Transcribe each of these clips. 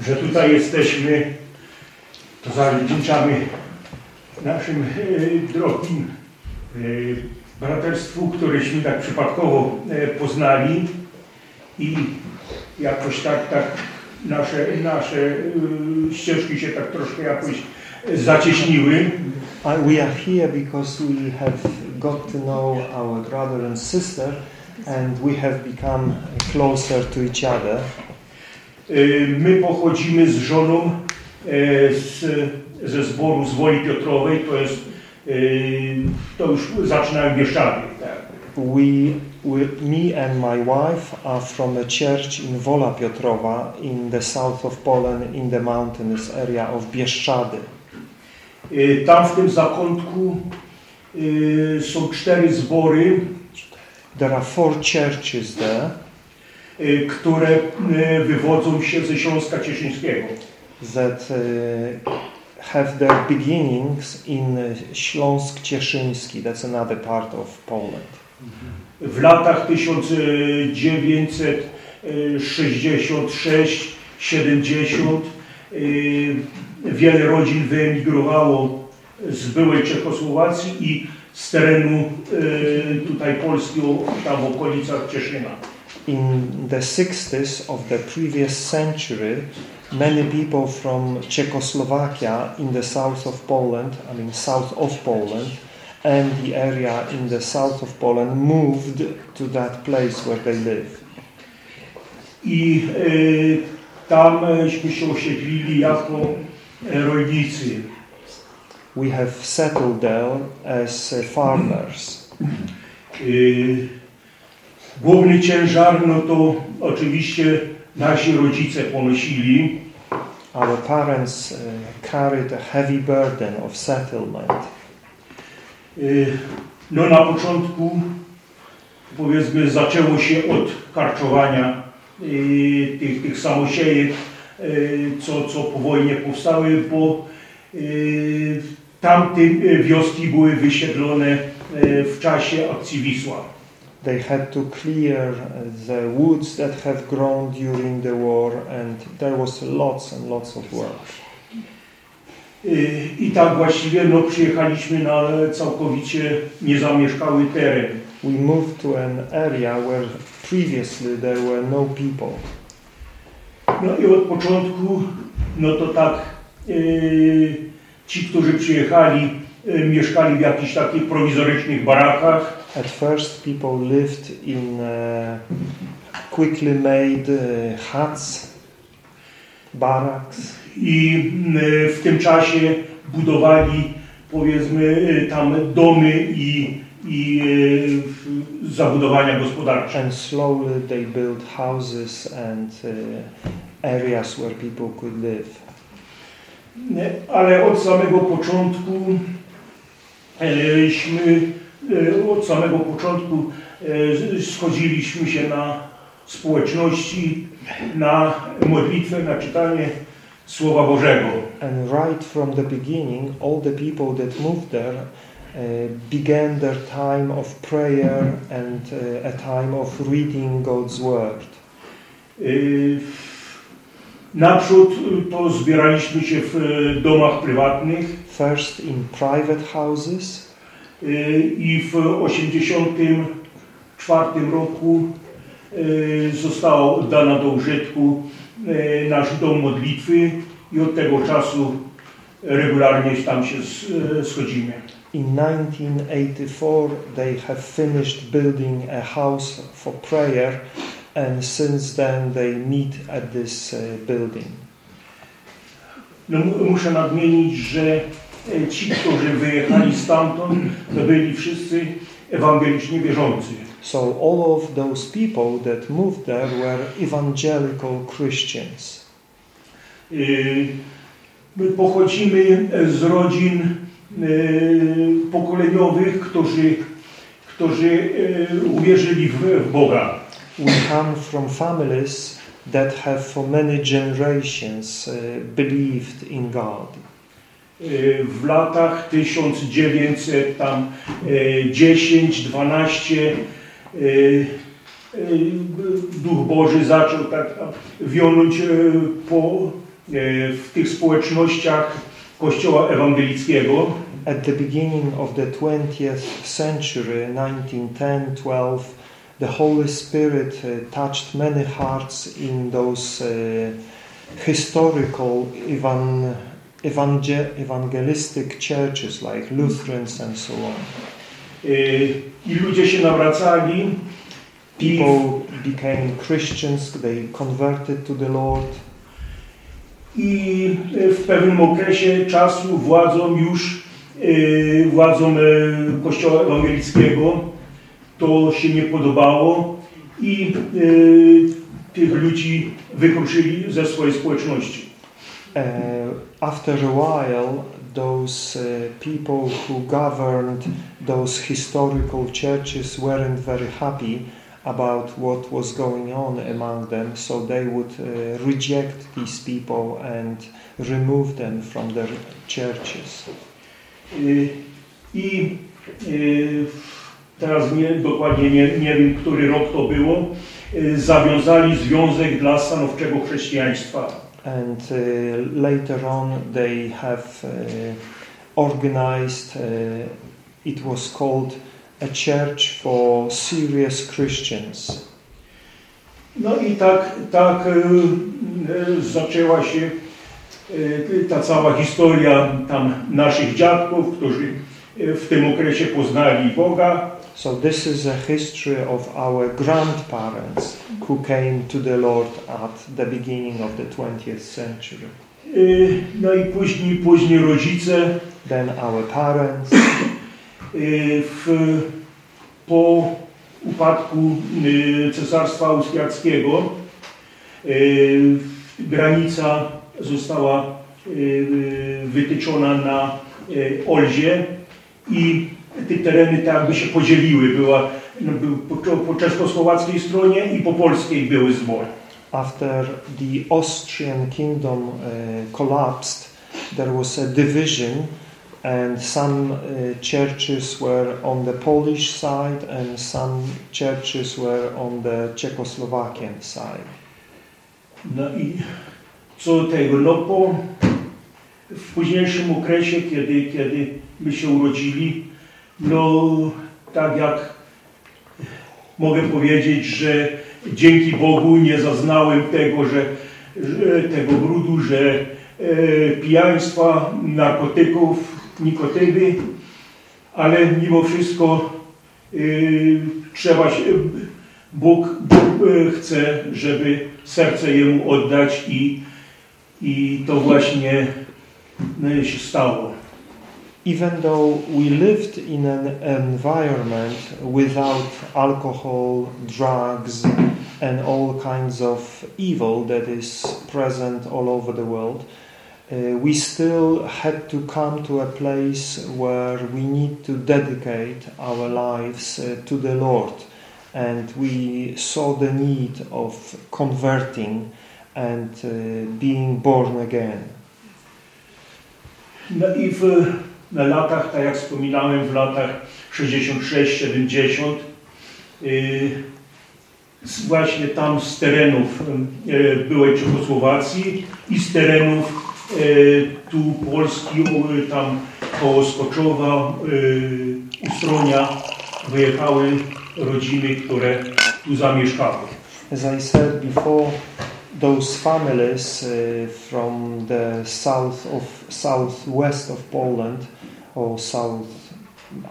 że tutaj jesteśmy, to zawdzięczamy naszym e, drogim e, braterstwu, któreśmy tak przypadkowo e, poznali i jakoś tak, tak nasze, nasze e, ścieżki się tak troszkę jakoś zacieśniły. We are here because we have got to know our brother and sister and we have become closer to each other. E, My pochodzimy z żoną e, z, ze zboru z Woli Piotrowej, to jest, e, to już zaczynają Bieszczady. Tak. We, we, me and my wife are from a church in Wola Piotrowa in the south of Poland in the mountainous area of Bieszczady. E, Tam w tym zakątku są cztery zbory, There are four churches there które e, wywodzą się ze Śląska Cieszyńskiego. that uh, have their beginnings in Śląsk Cieszyński. That's another part of Poland. W latach 1966-70 wiele rodzin wyemigrowało z byłej Czechosłowacji i z terenu tutaj Polski, tam w okolicach Cieszyna. In the 60s of the previous century, many people from Czechoslovakia in the south of Poland, I mean south of Poland, and the area in the south of Poland moved to that place where they live. I tamśmy się osiedlili jako rolnicy. We have settled there as farmers. Y, Główny ciężar, no to oczywiście nasi rodzice ponosili. Our parents uh, carried a heavy burden of settlement. Y, No na początku powiedzmy zaczęło się od karczowania y, tych, tych samosiejek, y, co, co po wojnie powstały, bo y, tamte wioski były wysiedlone w czasie akcji Wisła. They had to clear the woods that have grown during the war, and there was lots and lots of work. Y, I tak właściwie no, przyjechaliśmy na całkowicie niezamieszkały teren. We moved to an area where previously there were no people. No i od początku, no to tak y, ci, którzy przyjechali, y, mieszkali w jakichś takich prowizorycznych barakach. At first, people lived in uh, quickly made uh, huts, barracks. I y, w tym czasie budowali powiedzmy y, tam domy i, i y, zabudowania gospodarcze. And slowly they built houses and uh, areas where people could live. Ale od samego początku eśmy, y, od samego początku y, schodziliśmy się na społeczności, na modlitwę, na czytanie Słowa Bożego. And right from the beginning, all the people that moved there uh, began their time of prayer and uh, a time of reading God's Word. Naprzód to zbieraliśmy się w domach prywatnych First in private houses, i w 1984 roku y, została oddana do użytku y, nasz dom modlitwy i od tego czasu regularnie tam się y, schodzimy. in 1984 they have finished building a house for prayer, and since then they meet at this uh, building. No, mu- muszę nadmienić, że ci, którzy wyjechali stamtąd, to byli wszyscy ewangelicznie wierzący. So all of those people that moved there were evangelical Christians. Y, My pochodzimy z rodzin y, pokoleniowych, którzy, którzy y, uwierzyli w, Boga. We come from families that have for many generations believed in God. Y, W latach 1900 tam y, 10, 12 y, Duch Boży zaczął tak wionąć po, w tych społecznościach Kościoła Ewangelickiego. At the beginning of the 20th century, 1910-12, the Holy Spirit touched many hearts in those uh, historical evan evangel evangelistic churches like Lutherans and so on. I ludzie się nawracali. People became Christians, they converted to the Lord. I w pewnym okresie czasu władzom już, władzom Kościoła Ewangelickiego to się nie podobało i tych ludzi wykluczyli ze swojej społeczności. Uh, after a while, those uh, people who governed those historical churches weren't very happy about what was going on among them, so they would uh, reject these people and remove them from their churches. I teraz nie, dokładnie nie, nie wiem, który rok to było, zawiązali związek dla stanowczego chrześcijaństwa. And uh, later on they have uh, organized, uh, it was called a church for serious Christians. No i tak, tak zaczęła się ta cała historia tam naszych dziadków, którzy w tym okresie poznali Boga. So this is a history of our grandparents who came to the Lord at the beginning of the 20th century. No i później, później rodzice. Then our parents. W, po upadku Cesarstwa Austriackiego granica została wytyczona na Olzie i te tereny tak jakby się podzieliły. Była, no, był po, po czeskosłowackiej stronie i po polskiej były zbory. After the Austrian kingdom uh, collapsed, there was a division and some uh, churches were on the Polish side and some churches were on the Czechoslovakian side. No i co tego, no po w późniejszym okresie, kiedy, kiedy my się urodzili, no tak jak mogę powiedzieć, że dzięki Bogu nie zaznałem tego, że, że tego brudu, że e, pijaństwa, narkotyków, nikotyny, ale mimo wszystko e, trzeba się, Bóg, Bóg e, chce, żeby serce Jemu oddać i, i to właśnie e, się stało. Even though we lived in an environment without alcohol, drugs, and all kinds of evil that is present all over the world, uh, we still had to come to a place where we need to dedicate our lives uh, to the Lord. And we saw the need of converting and uh, being born again. No i w na latach, tak jak wspominałem, w latach 66-70 yy, właśnie tam z terenów yy, byłej Czechosłowacji i z terenów yy, tu Polski, tam koło Skoczowa, Ustronia wyjechały rodziny, które tu zamieszkały. As I said before, those families uh, from the south of southwest of Poland or south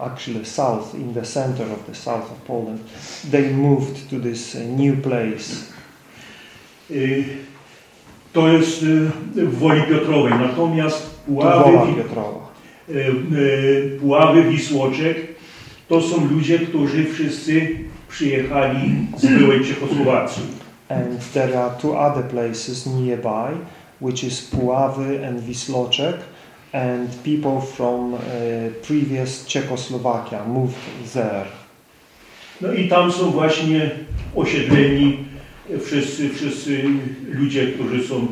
actually south in the center of the south of Poland they moved to this uh, new place. To jest w Woli Piotrowej. Natomiast Puławy, Puławy Wisłoczek to są ludzie, którzy wszyscy przyjechali z byłej Czechosłowacji. And there are two other places nearby which is Puławy and Wisloczek and people from uh, previous Czechoslovakia moved there. No i tam są właśnie osiedleni wszyscy, wszyscy ludzie, którzy są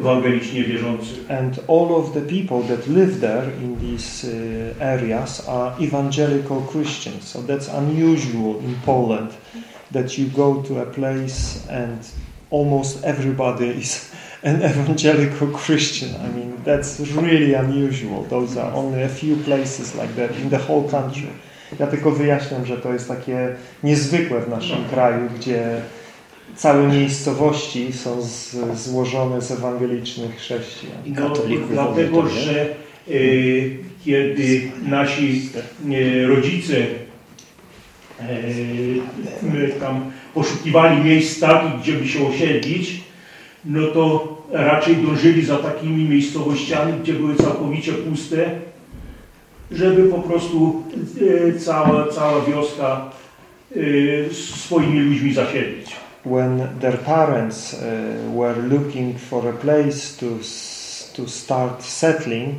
ewangelicznie wierzący. And all of the people that live there in these uh, areas are evangelical Christians. So that's unusual in Poland that you go to a place and almost everybody is an evangelical Christian. I mean, that's really unusual. Those are only a few places like that in the whole country. Ja tylko wyjaśniam, że to jest takie niezwykłe w naszym kraju, gdzie całe miejscowości są z, złożone z ewangelicznych chrześcijan. No, dlatego, że e, kiedy nasi e, rodzice e, tam poszukiwali miejsc takich, gdzie by się osiedlić, no to raczej dążyli za takimi miejscowościami, gdzie były całkowicie puste, żeby po prostu e, cała, cała wioska e, swoimi ludźmi zasiedlić. When their parents uh, were looking for a place to, to start settling,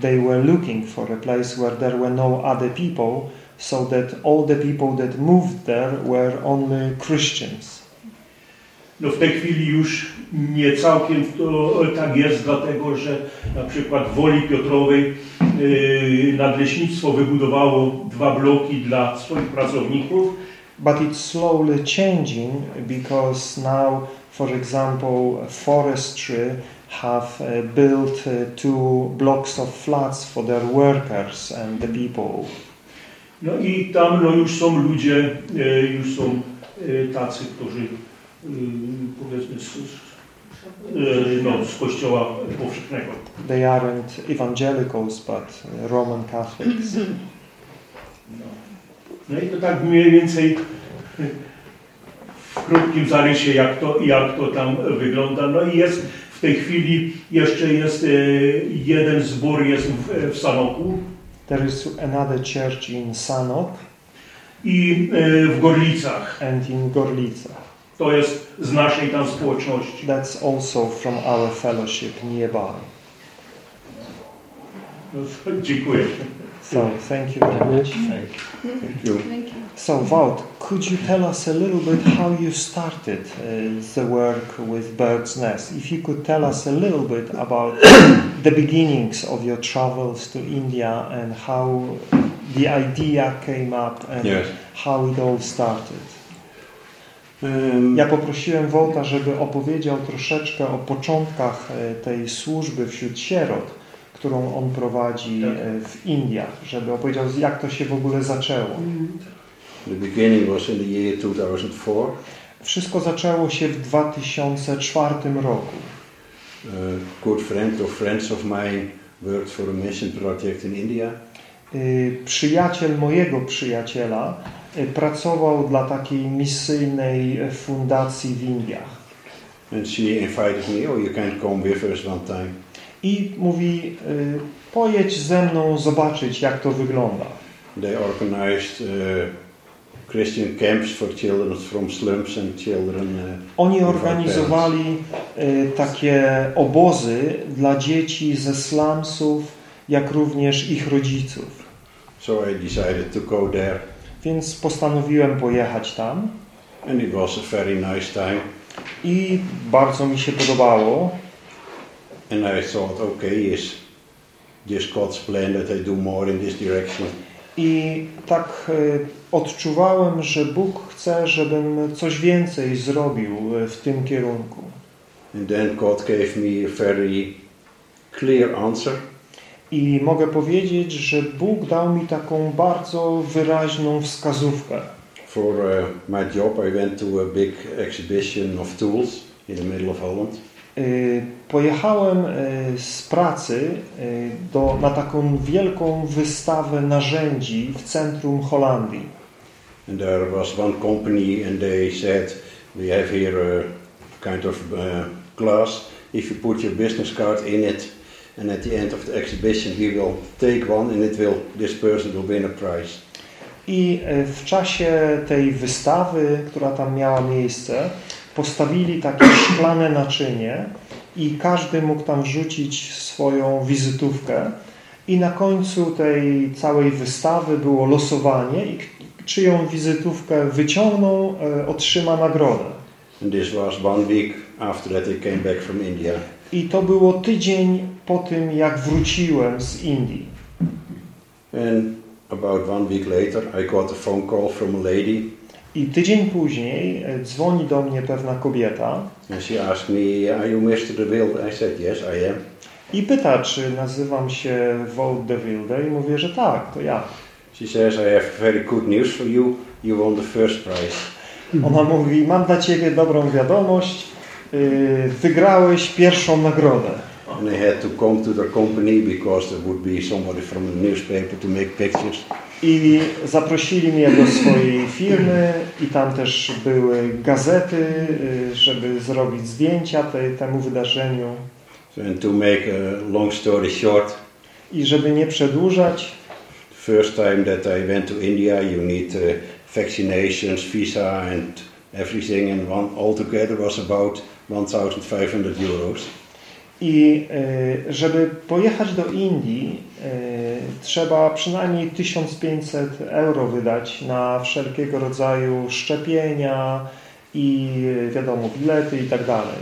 they were looking for a place where there were no other people, so that all the people that moved there were only Christians. No w tej chwili już nie całkiem to tak jest, dlatego że na przykład w Woli Piotrowej yy, nadleśnictwo wybudowało dwa bloki dla swoich pracowników. But it's slowly changing because now, for example, forestry have uh, built uh, two blocks of flats for their workers and the people. No i tam no, już są ludzie, e, już są e, tacy, którzy powiedzmy z, e, no, z kościoła powszechnego. They aren't evangelicals, but Roman Catholics. No. no i to tak mniej więcej w krótkim zarysie, jak to, jak to tam wygląda. No i jest w tej chwili jeszcze jest e, jeden zbór jest w, w Sanoku. There is another church in Sanok i e, w Gorlicach. and in Gorlicach. To jest z naszej tam społeczności. That's also from our fellowship nearby. No, dziękuję. So thank you very much. Thank you. So Wout, could you tell us a little bit how you started uh, the work with Bird's Nest? If you could tell us a little bit about the beginnings of your travels to India and how the idea came up and Yes. how it all started. Ja poprosiłem Wołta, żeby opowiedział troszeczkę o początkach e, tej służby wśród sierot, którą on prowadzi Tak. e, w Indiach, żeby opowiedział jak to się w ogóle zaczęło. The beginning was in the year 2004. Wszystko zaczęło się w 2004 roku. A good friend or friends of mine worked for a mission project in India. Y, Przyjaciel mojego przyjaciela pracował dla takiej misyjnej fundacji w Indiach. And she invited me, oh, you can come with us one time. I mówi, y, pojedź ze mną zobaczyć jak to wygląda. They organized uh, Christian camps for children from slums and children. Uh, Oni organizowali y, takie obozy dla dzieci ze slumsów, jak również ich rodziców. so I decided to go there. Więc postanowiłem pojechać tam And it was a very nice time. i bardzo mi się podobało. And I thought, okay, is this God's plan that I do more in this direction? I tak y, odczuwałem, że Bóg chce, żebym coś więcej zrobił y, w tym kierunku. And then God gave me a very clear answer. I mogę powiedzieć, że Bóg dał mi taką bardzo wyraźną wskazówkę. For uh, my job, I went to a big exhibition of tools in the middle of Holland. Y, Pojechałem y, z pracy y, do, na taką wielką wystawę narzędzi w centrum Holandii. And there was one company, and they said, We have here a kind of uh, glass. If you put your business card in it, and at the end of the exhibition, we will take one, and it will this person will win a prize. I y, w czasie tej wystawy, która tam miała miejsce, postawili takie szklane naczynie i każdy mógł tam wrzucić swoją wizytówkę i na końcu tej całej wystawy było losowanie i czyją wizytówkę wyciągną, e, otrzyma nagrodę. And this was one week after that I came back from India. I to było tydzień po tym, jak wróciłem z Indii. And about one week later, I got a phone call from a lady. I tydzień później e, dzwoni do mnie pewna kobieta And she asked me, are you Mr. De Wilde? I said, yes, I am. i pyta, czy nazywam się Wout de Wilde i mówię, że tak, to ja. She says, I have very good news for you. You won the first prize. Ona mówi, mam dla Ciebie dobrą wiadomość, wygrałeś pierwszą nagrodę. And they had to come to company because there would be somebody from the newspaper to make pictures. I zaprosili mnie do swojej firmy i tam też były gazety, yy, żeby zrobić zdjęcia tej, temu wydarzeniu. So, and to make a long story short, I żeby nie przedłużać, the first time that I went to India, you need uh, vaccinations, visa, and everything, and one altogether was about 1,500 euros. I y, żeby pojechać do Indii, y, trzeba przynajmniej 1500 euro wydać na wszelkiego rodzaju szczepienia i y, wiadomo, bilety i tak dalej.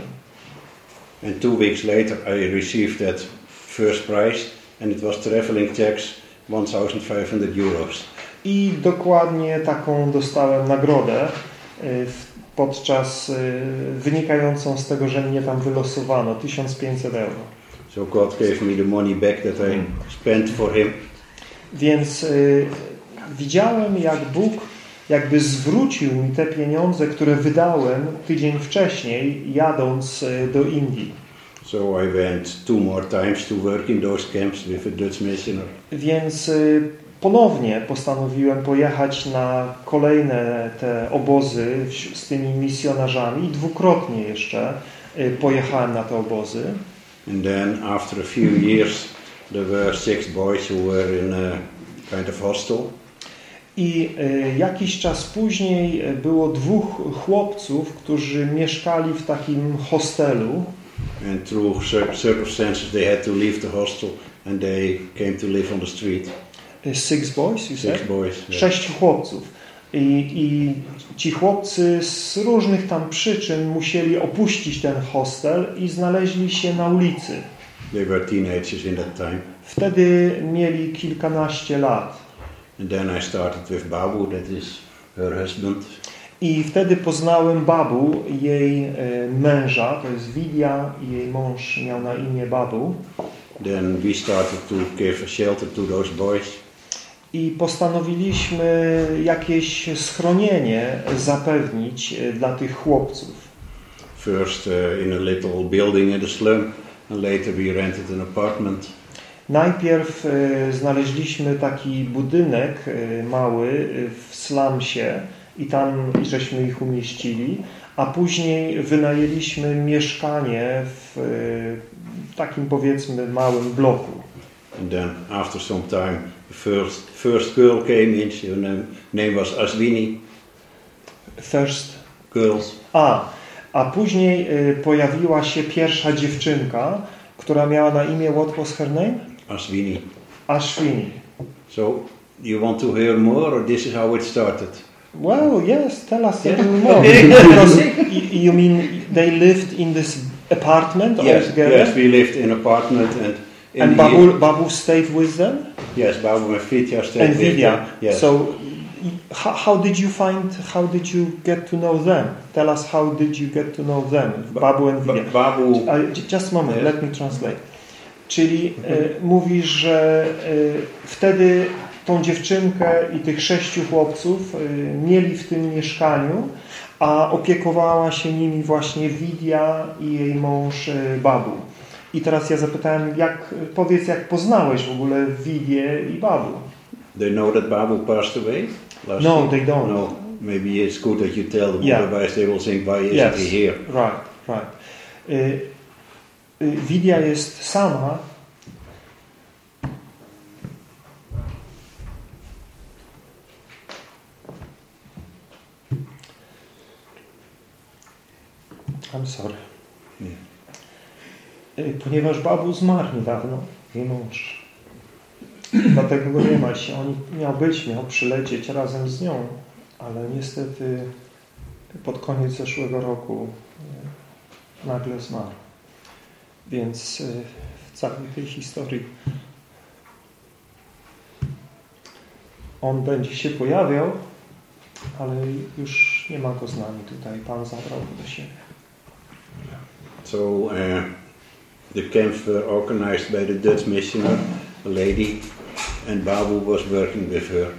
And two weeks later, I received that first prize, and it was traveling tax 1,500 euros. I dokładnie taką dostałem nagrodę w- podczas y, wynikającą z tego, że mnie tam wylosowano 1500 euro. So God gave me the money back that I spent for Him. Więc y, widziałem, jak Bóg jakby zwrócił mi te pieniądze, które wydałem tydzień wcześniej, jadąc y, do Indii. So I went two more times to work in those camps with a Dutch missionary. Więc y, ponownie postanowiłem pojechać na kolejne te obozy z tymi misjonarzami. Dwukrotnie jeszcze y, pojechałem na te obozy. And then after a few years, there were six boys who were in a kind of hostel. I y, jakiś czas później y, było dwóch chłopców, którzy mieszkali w takim hostelu. And through cir- circumstances, they had to leave the hostel and they came to live on the street. Y, Six boys, you? Six boys. yeah. Sześciu chłopców. I, I ci chłopcy z różnych tam przyczyn musieli opuścić ten hostel i znaleźli się na ulicy. They were teenagers in that time. Wtedy mieli kilkanaście lat. And then I started with Babu, that is her husband. I wtedy poznałem Babu, jej e, męża, to jest Widia i jej mąż miał na imię Babu. Then we started to give shelter to those boys. I postanowiliśmy jakieś schronienie zapewnić e, dla tych chłopców. First uh, in a little building in the slum, and later we rented an apartment. Najpierw e, znaleźliśmy taki budynek mały w slumsie i tam żeśmy ich umieścili, a później wynajęliśmy mieszkanie w takim powiedzmy małym bloku. And then after some time, first first girl came in. Her name, name was Aswini. First, Girls. a, a później e, pojawiła się pierwsza dziewczynka, która miała na imię, what was her name? Aswini. Ashwini. So you want to hear more, or this is how it started? Well, yes, tell us a little more. Because y- you mean they lived in this apartment Yes, altogether? yes, we lived in apartment and And Babu, Babu stayed with them? Yes, Babu and Vidya stayed And with Vidya. them. Yes. So y- how, how did you find, how did you get to know them? Tell us how did you get to know them, Ba- Babu and Vidya. Babu, just a moment, Yes. let me translate. Czyli e, mówisz, że e, wtedy tą dziewczynkę i tych sześciu chłopców e, mieli w tym mieszkaniu, a opiekowała się nimi właśnie Widia i jej mąż Babu. I teraz ja zapytałem, jak, powiedz, jak poznałeś w ogóle Widię i Babu? they know that Babu passed away last No, year? they don't. No, maybe it's good that you tell them, Yeah. otherwise they will think, why isn't Yes. he here? Right, right. Y, y, Widia jest sama. I'm sorry. Y, Ponieważ babu zmarł niedawno, jej mąż. Dlatego go nie ma się. On miał być, miał przylecieć razem z nią, ale niestety pod koniec zeszłego roku e, nagle zmarł. Więc e, w całej tej historii on będzie się pojawiał, ale już nie ma go z nami tutaj. Pan zabrał go do siebie. So uh, the camps were organized by the Dutch missioner, a lady, and Babu was working with her.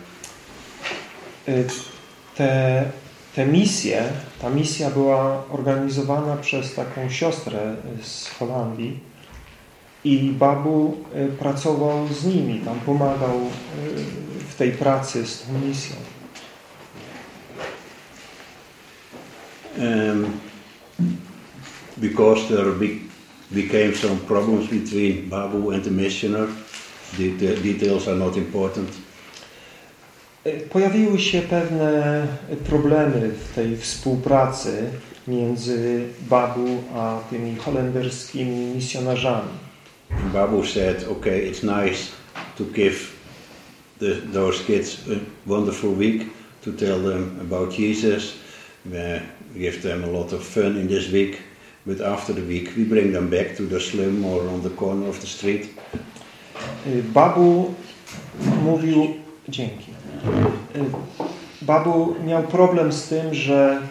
Te, te misje, ta misja była organizowana przez taką siostrę z Holandii i Babu y, pracował z nimi, tam pomagał y, w tej pracy z tą misją. Um, because there be, became some problems between Babu and the missioner, the, the details are not important. Y, Pojawiły się pewne problemy w tej współpracy między Babu a tymi holenderskimi misjonarzami. And Babu said, okay, it's nice to give the, those kids a wonderful week to tell them about Jesus. We give them a lot of fun in this week, but after the week we bring them back to the slum or on the corner of the street. Y, Babu mówił... Dzięki. Y, Babu miał problem z tym, że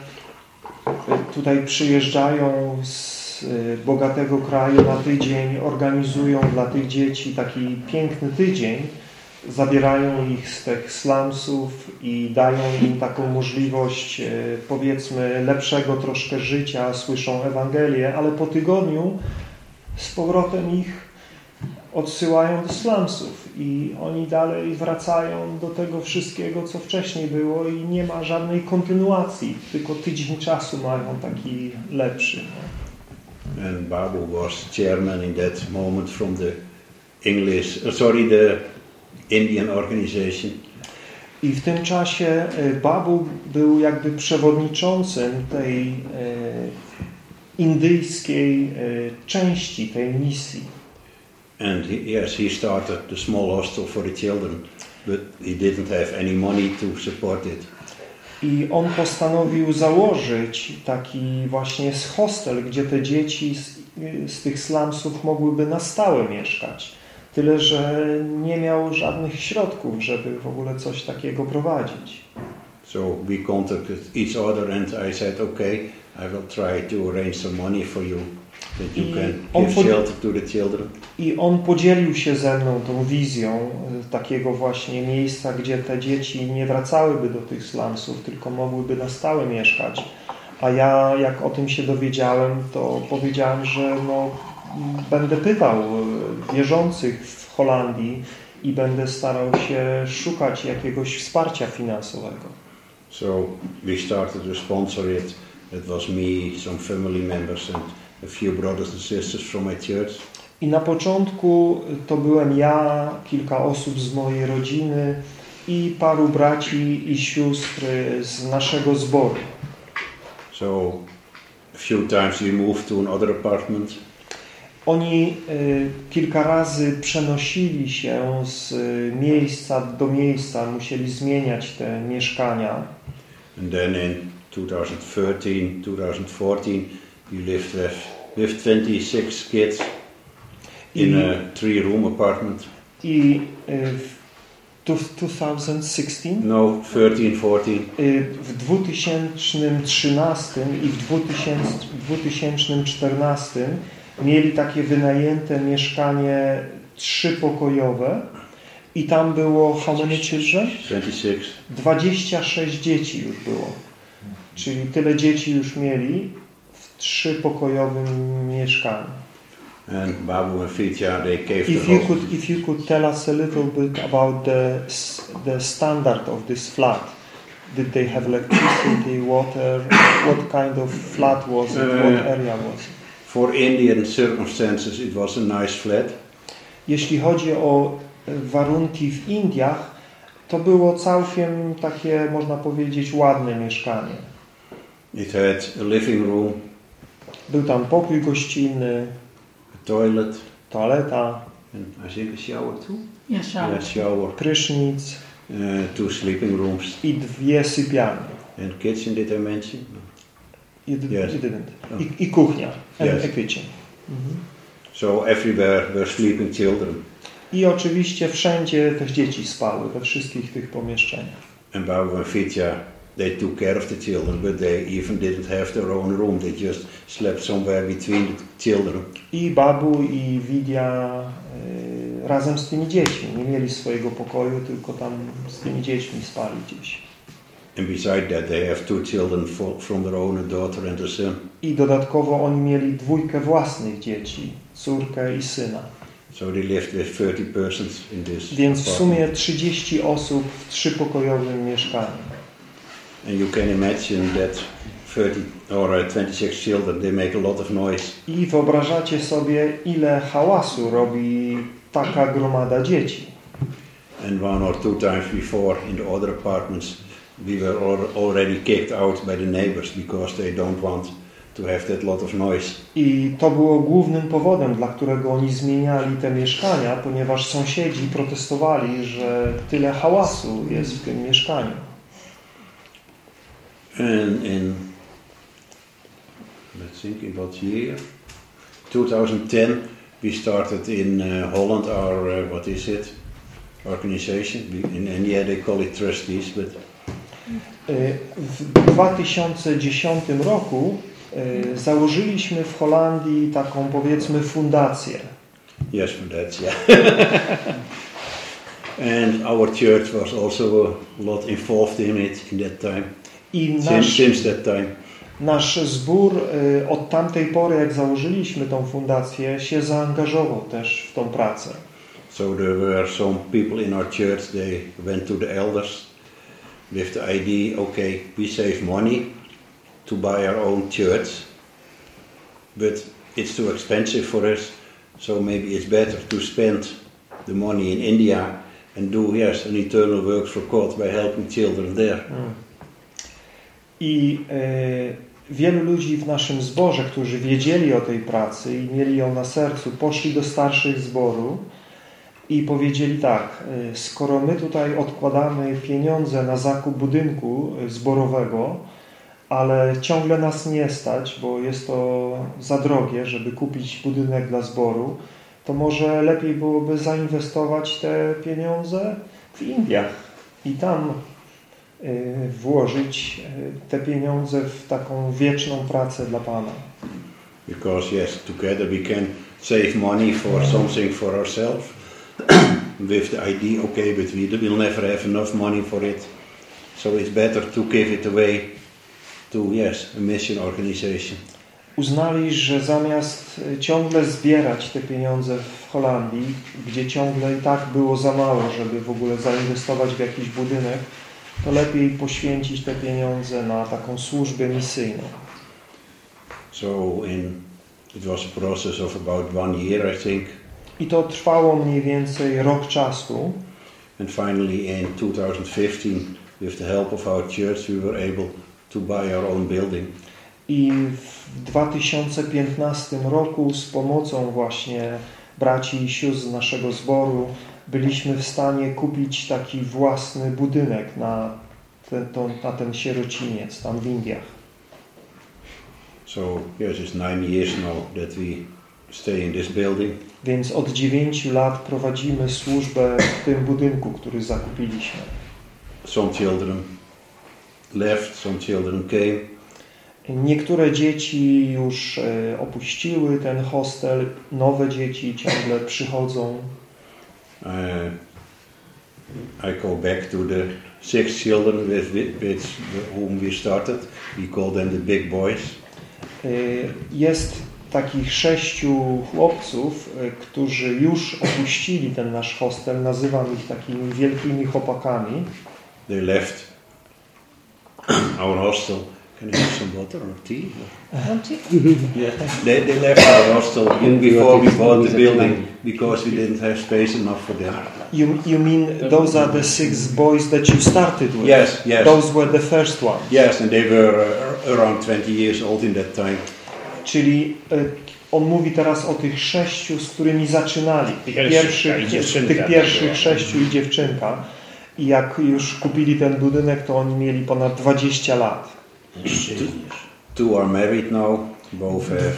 y, tutaj przyjeżdżają z bogatego kraju na tydzień, organizują dla tych dzieci taki piękny tydzień, zabierają ich z tych slumsów i dają im taką możliwość, y, powiedzmy, lepszego troszkę życia, słyszą Ewangelię, ale po tygodniu z powrotem ich odsyłają do slumsów i oni dalej wracają do tego wszystkiego, co wcześniej było i nie ma żadnej kontynuacji, tylko tydzień czasu mają taki lepszy. And Babu was chairman in that moment from the English, sorry, the Indian organization. I w tym czasie y, Babu był jakby przewodniczącym tej y, indyjskiej y, części tej misji. And he, yes, he started the small hostel for the children, but he didn't have any money to support it. I on postanowił założyć taki właśnie hostel, gdzie te dzieci z, z tych slumsów mogłyby na stałe mieszkać. Tyle, że nie miał żadnych środków, żeby w ogóle coś takiego prowadzić. So we contacted each other, and I said, okay, I will try to arrange some money for you, that you I can on give shelter to the children. I on podzielił się ze mną tą wizją y, takiego właśnie miejsca, gdzie te dzieci nie wracałyby do tych slumsów, tylko mogłyby na stałe mieszkać. A ja, jak o tym się dowiedziałem, to powiedziałem, że no, będę pytał y, wierzących w Holandii i będę starał się szukać jakiegoś wsparcia finansowego. So we started to sponsor it. It was me, some family members, and a few brothers and sisters from my church. I na początku to byłem ja, kilka osób z mojej rodziny i paru braci i sióstr z naszego zboru. So a few times we moved to another apartment. Oni y, kilka razy przenosili się z y, miejsca do miejsca, musieli zmieniać te mieszkania. And then in 2013, 2014, we lived with, with 26 kids in I, a three-room apartment. i y, w tu- 2016 No, 13, 14. Y, W 2013 i w 2000, 2014 mieli takie wynajęte mieszkanie trzypokojowe i tam było how many children? 26. 26 dzieci już było. Czyli tyle dzieci już mieli w trzypokojowym mieszkaniu. And Babu and Fitja, they gave the If you whole- could, if you could tell us a little bit about the the standard of this flat. Did they have electricity, water? What kind of flat was it? What Uh, area was it? For Indian circumstances, it was a nice flat. Jeśli chodzi o e, warunki w Indiach, to było całkiem takie, można powiedzieć, ładne mieszkanie. It had a living room, Był tam pokój gościnny, a toilet, toaleta, and I think a shower too. Ja, shower. Yeah, shower. prysznic Uh, two sleeping rooms i dwie sypialnie. and kitchen. Did I mention? You, did, Yes. you didn't. I, I kuchnia. Yes. a kitchen. Mhm. So everywhere were sleeping children. I oczywiście wszędzie też dzieci spały, we wszystkich tych pomieszczeniach. And Babu and Fitja they took care of the children, but they even didn't have their own room. They just slept somewhere between the children. I Babu i Widia y, razem z tymi dziećmi. Nie mieli swojego pokoju, tylko tam z tymi dziećmi spali gdzieś. And beside that, they have two children from their own, a daughter and a son. I dodatkowo oni mieli dwójkę własnych dzieci, córkę i syna. So they lived with 30 persons in this Więc w sumie 30 osób w trzypokojowym mieszkaniu. And you can imagine that 30 or uh, 26 children, they make a lot of noise. I wyobrażacie sobie, ile hałasu robi taka gromada dzieci. And one or two times before in the other apartments, we were al- already kicked out by the neighbors because they don't want to have that lot of noise. I to było głównym powodem, dla którego oni zmieniali te mieszkania, ponieważ sąsiedzi protestowali, że tyle hałasu jest w tym mieszkaniu. And in, let's think, in what year? 2010, we started in uh, Holland our, uh, what is it, organization. We- In India they call it trustees, but W 2010 roku y, założyliśmy w Holandii taką powiedzmy fundację. yes, yeah. and our church was also a lot involved in it in that time, I nasz, since that time. nasz zbór y, od tamtej pory, jak założyliśmy tą fundację, się zaangażował też w tą pracę. So there were some people in our church, they went to the elders with the idea, okay, we save money to buy our own church, but it's too expensive for us, so maybe it's better to spend the money in India and do, yes, an eternal work for God by helping children there. Hmm. I y, wielu ludzi w naszym zborze, którzy wiedzieli o tej pracy i mieli ją na sercu, poszli do starszych zboru i powiedzieli tak, y, skoro my tutaj odkładamy pieniądze na zakup budynku y, zborowego, ale ciągle nas nie stać, bo jest to za drogie, żeby kupić budynek dla zboru, to może lepiej byłoby zainwestować te pieniądze w Indiach i tam y, włożyć te pieniądze w taką wieczną pracę dla Pana. Because, yes, together we can save money for something for ourselves with the idea, okay, but we will never have enough money for it. So it's better to give it away to, yes, a mission organization. Uznali, że zamiast y, ciągle zbierać te pieniądze w Holandii, gdzie ciągle i tak było za mało, żeby w ogóle zainwestować w jakiś budynek, to lepiej poświęcić te pieniądze na taką służbę misyjną. So in, it was a process of about one year, I think. I to trwało mniej więcej rok czasu. And finally in 2015, with the help of our church, we were able to buy our own building. I w 2015 roku z pomocą właśnie braci i sióstr z naszego zboru byliśmy w stanie kupić taki własny budynek na ten, to, na ten sierociniec tam w Indiach. So yes, it's nine years now that we stay in this building. Więc od 9 lat prowadzimy służbę w tym budynku, który zakupiliśmy. Some children left, some children came. Niektóre dzieci już e, opuściły ten hostel, nowe dzieci ciągle przychodzą. Uh, I go back to the six children with, with, whom we started. We call them the big boys. Y, Jest takich sześciu chłopców, y, którzy już opuścili ten nasz hostel. Nazywam ich takimi wielkimi chłopakami. They left our hostel. Can I have some water or tea? yeah. They, they left our hostel before we bought the building because we didn't have space enough for them. You, you mean those are the six boys that you started with? Yes, yes. Those were the first ones. Yes, and they were uh, around 20 years old in that time. Czyli y, on mówi teraz o tych sześciu, z którymi zaczynali. Tych Pierwszych, pierwszych, dziewczynka tych pierwszych sześciu i dziewczynka. I jak już kupili ten budynek, to oni mieli ponad 20 lat. Two are married now. Both have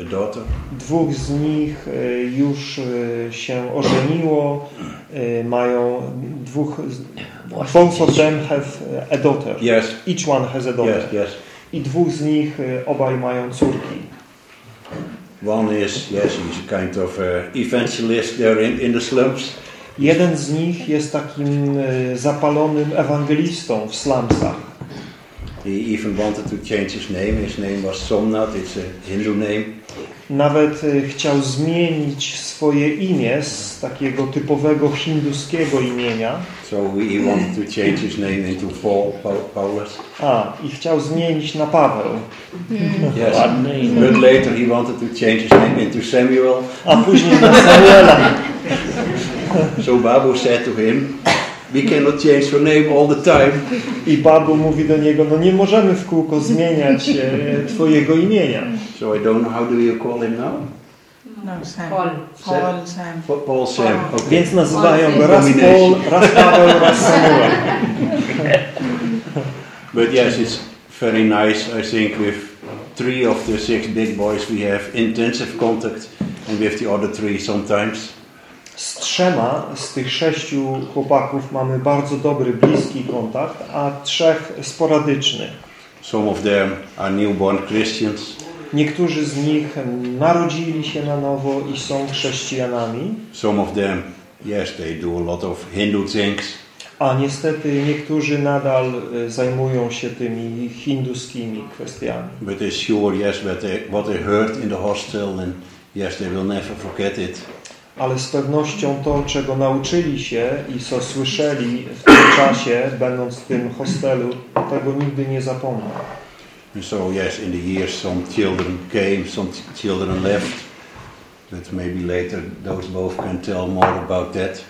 a daughter. Dwóch z nich e, już e, się ożeniło, e, mają dwóch, both of them have a daughter. Yes, Each one has a daughter. yes, yes. I dwóch z nich e, obaj mają córki. One is, yes, he's a kind of uh, evangelist there in, in the slums. Jeden z nich jest takim e, zapalonym ewangelistą w slumsach. He even wanted to change his name. His name was Somnath, it's a Hindu name. Nawet e, chciał zmienić swoje imię z takiego typowego hinduskiego imienia. So he wanted to change his name into Paul, Paul Paulus. A, i chciał zmienić na Paweł. Yes, but later he wanted to change his name into Samuel. A później na Samuela. So Babu said to him, "We cannot change your name all the time. I Babu mówi do niego, no nie możemy w kółko zmieniać e, twojego imienia. So I don't know how do you call him now? No, Sam. Paul. Paul, Sam. Pa- Paul Sam. Okay. Więc nazywają go raz Paul, raz Paweł, raz Samuel. But yes, it's very nice. I think with three of the six big boys we have intensive contact, and with the other three sometimes. Z trzema z tych sześciu chłopaków mamy bardzo dobry, bliski kontakt, a trzech sporadyczny. Some of them are newborn Christians. Niektórzy z nich narodzili się na nowo i są chrześcijanami, Some of them, yes, they do a lot of Hindu things. a niestety niektórzy nadal e, zajmują się tymi hinduskimi kwestiami. But they're sure, yes, what they, what they heard in the hostel, and yes, they will never forget it. Ale z pewnością to, czego nauczyli się i co słyszeli w tym czasie, będąc w tym hostelu, tego nigdy nie zapomną. And so, yes, in the years, some children came, some ch- children left. But maybe later, those both can tell more about that.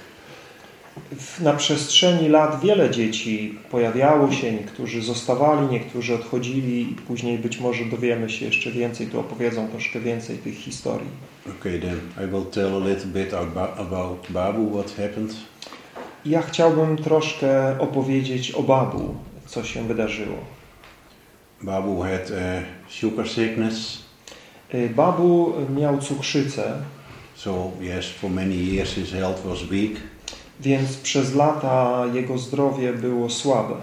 Na przestrzeni lat wiele dzieci pojawiało się, niektórzy zostawali, niektórzy odchodzili i później być może dowiemy się jeszcze więcej, tu opowiedzą troszkę więcej tych historii. Okay, then I will tell a little bit about, Babu, what happened. Ja chciałbym troszkę opowiedzieć o Babu, co się wydarzyło. Babu had uh, sugar sickness, Y, Babu miał cukrzycę, so yes, for many years his health was weak. więc przez lata jego zdrowie było słabe.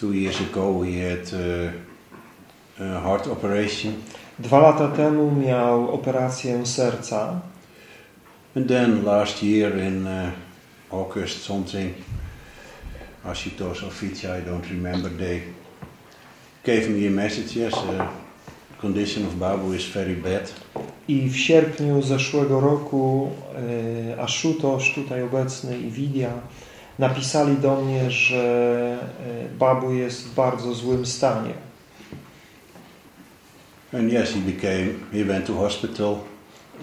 Two years ago he had uh, a heart operation, Dwa lata temu miał operację serca, and then last year in uh, August something, Ashutosh or Fitcha, I don't remember, they gave me a message. Yes, uh, condition of Babu is very bad. I w sierpniu zeszłego roku e, Ashutosh, tutaj obecny, i Widia napisali do mnie, że e, Babu jest w bardzo złym stanie. And yes, he became, he went to hospital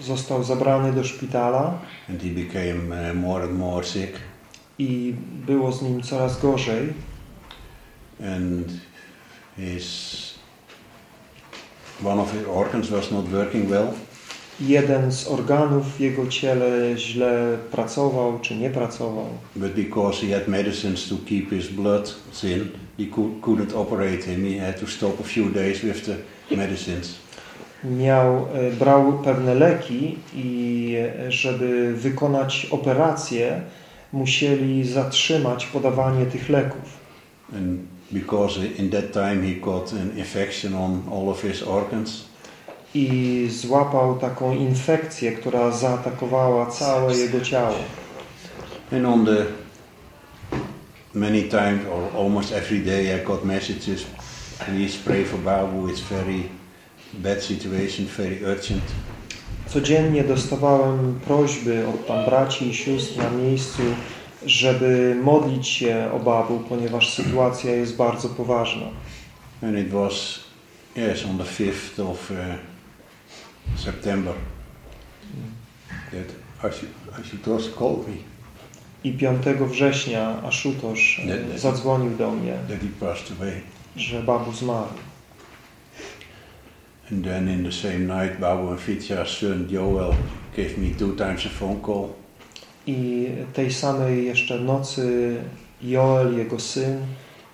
Został zabrany do szpitala and he became uh, more and more sick. i było z nim coraz gorzej. And his, one of his organs was not working well. Jeden z organów w jego ciele źle pracował czy nie pracował. But because he had medicines to keep his blood thin, he could, couldn't operate him. He had to stop a few days with the medicines. Miał, e, brał pewne leki i e, żeby wykonać operację, musieli zatrzymać podawanie tych leków. And because in that time he got an infection on all of his organs, I złapał taką infekcję, która zaatakowała całe jego ciało. and on the many times or almost every day I got messages, please pray for Babu, it's very bad situation, very urgent. Codziennie dostawałem prośby od tam braci i sióstr na miejscu, żeby modlić się o Babu, ponieważ sytuacja jest bardzo poważna. And it was, yes, on the 5th of uh, September that Ashutosh called me I 5 września e, zadzwonił do mnie, że Babu zmarł. And then in the same night, Babu and Fitja's son Joel gave me two times a phone call. I tej samej jeszcze nocy Joel, jego syn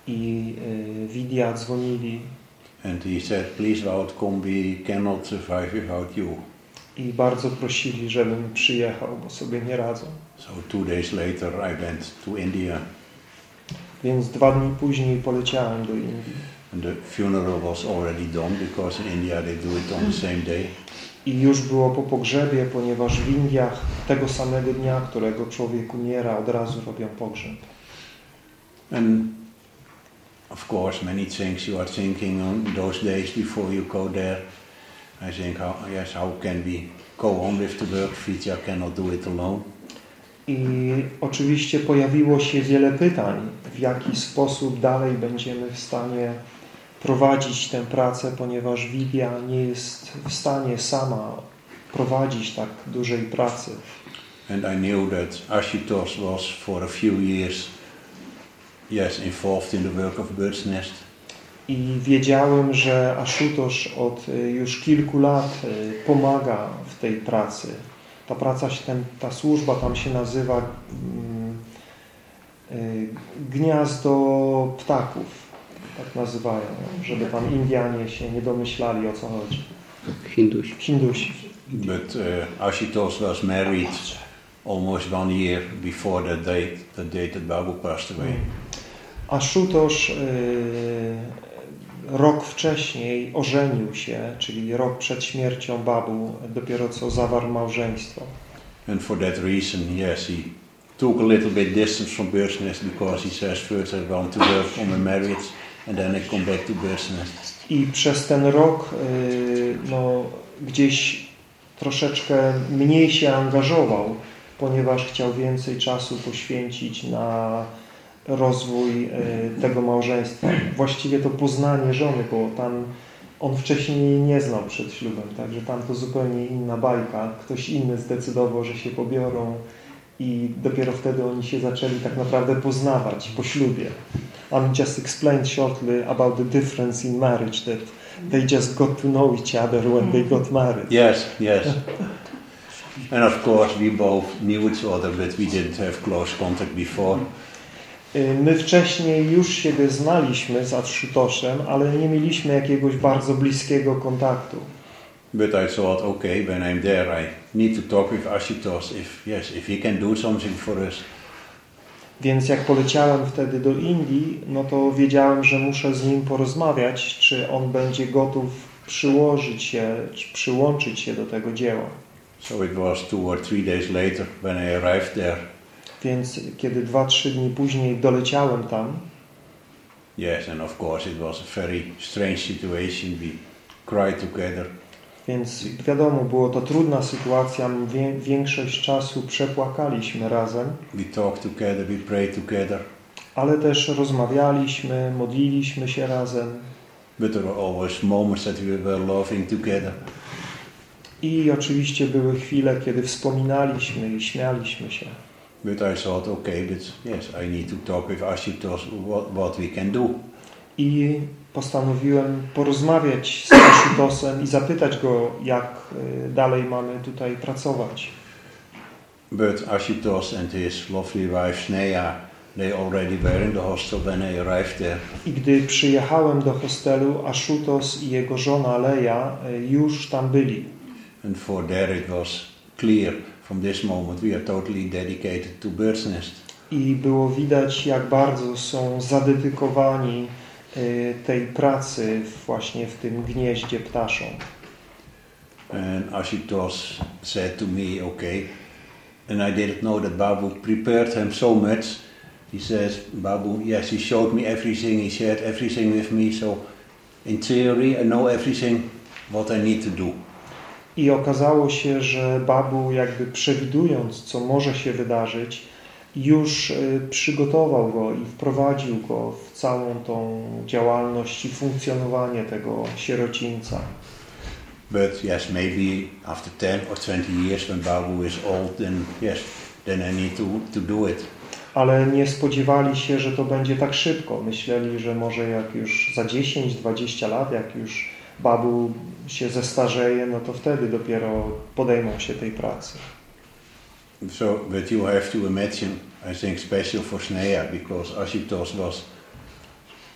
i y, Widia dzwonili And he said, please Wout, come, we cannot survive without you. I bardzo prosili, żebym przyjechał, bo sobie nie radzą. So two days later I went to India Więc dwa dni później poleciałem do Indii. and the funeral was already done because in India they do it on the same day. I już było po pogrzebie, ponieważ w Indiach tego samego dnia, którego człowiek umiera, od razu robią pogrzeb. And of course, many things you are thinking on those days before you go there. I think, how, yes, how can we go on with the work? Vidya cannot do it alone. I oczywiście pojawiło się wiele pytań, w jaki sposób dalej będziemy w stanie prowadzić tę pracę, ponieważ Widia nie jest w stanie sama prowadzić tak dużej pracy. And I knew that Ashutosh was for a few years, yes, involved in the work of Bird's Nest. I wiedziałem, że Ashutosh od y, już kilku lat y, pomaga w tej pracy. Ta praca, się, ten, ta służba tam się nazywa mm, y, Gniazdo Ptaków. Tak nazywają, żeby tam Indianie się nie domyślali o co chodzi. Hinduś. Hindusi. But uh, Ashutosh was married almost one year before that date, the date that Babu passed away. Ashutosh y, rok wcześniej ożenił się, czyli rok przed śmiercią Babu, dopiero co zawarł małżeństwo. And for that reason, yes, he took a little bit distance from Bird's Nest because he says first I want to work on my marriage and then I come back to Bird's Nest. I przez ten rok y, no, gdzieś troszeczkę mniej się angażował, ponieważ chciał więcej czasu poświęcić na rozwój y, tego małżeństwa. Właściwie to poznanie żony, bo tam on wcześniej nie znał przed ślubem, także tam to zupełnie inna bajka. Ktoś inny zdecydował, że się pobiorą i dopiero wtedy oni się zaczęli tak naprawdę poznawać po ślubie. I'm just explained shortly about the difference in marriage that they just got to know each other when they got married. Yes, yes. and of course, we both knew each other, but we didn't have close contact before. Y, My wcześniej już siebie znaliśmy z Atszutoszem, ale nie mieliśmy jakiegoś bardzo bliskiego kontaktu. But I thought, okay, when I'm there, I need to talk with Ashutosh if, yes, if he can do something for us. Więc jak poleciałem wtedy do Indii, no to wiedziałem, że muszę z nim porozmawiać, czy on będzie gotów przyłożyć się, czy przyłączyć się do tego dzieła. So it was two or three days later when I arrived there. Więc kiedy dwa, trzy dni później doleciałem tam, Yes, and of course it was a very strange situation. We cried together. więc wiadomo, było to trudna sytuacja, Wie, większość czasu przepłakaliśmy razem, We talked together, we prayed together. ale też rozmawialiśmy, modliliśmy się razem But there were always moments that we were laughing together. i oczywiście były chwile, kiedy wspominaliśmy i śmialiśmy się. But I thought, okay, but yes, I need to talk with Ashutosh what, what we can do. I postanowiłem porozmawiać z Ashutosem i zapytać go, jak y, dalej mamy tutaj pracować. But Ashutosh and his lovely wife Sneha, they already were in the hostel when I arrived there. I gdy przyjechałem do hostelu, Ashutos i jego żona Leja y, już tam byli. And for there it was clear from this moment we are totally dedicated to Bird's Nest. I było widać, jak bardzo są zadedykowani y, tej pracy właśnie w tym gnieździe ptaszą. And Ashutosh said to me, okay, and I didn't know that Babu prepared him so much. He says, Babu, yes, he showed me everything, he shared everything with me, so in theory I know everything what I need to do. I okazało się, że Babu jakby przewidując, co może się wydarzyć, już y, przygotował go i wprowadził go w całą tą działalność i funkcjonowanie tego sierocińca. But yes, maybe after 10 or 20 years when Babu is old, then yes, then I need to, to do it. Ale nie spodziewali się, że to będzie tak szybko. Myśleli, że może jak już za 10-20 lat, jak już Babu się zestarzeje, no to wtedy dopiero podejmą się tej pracy. So, but you have to imagine, I think, special for Sneha because Ashutosh was,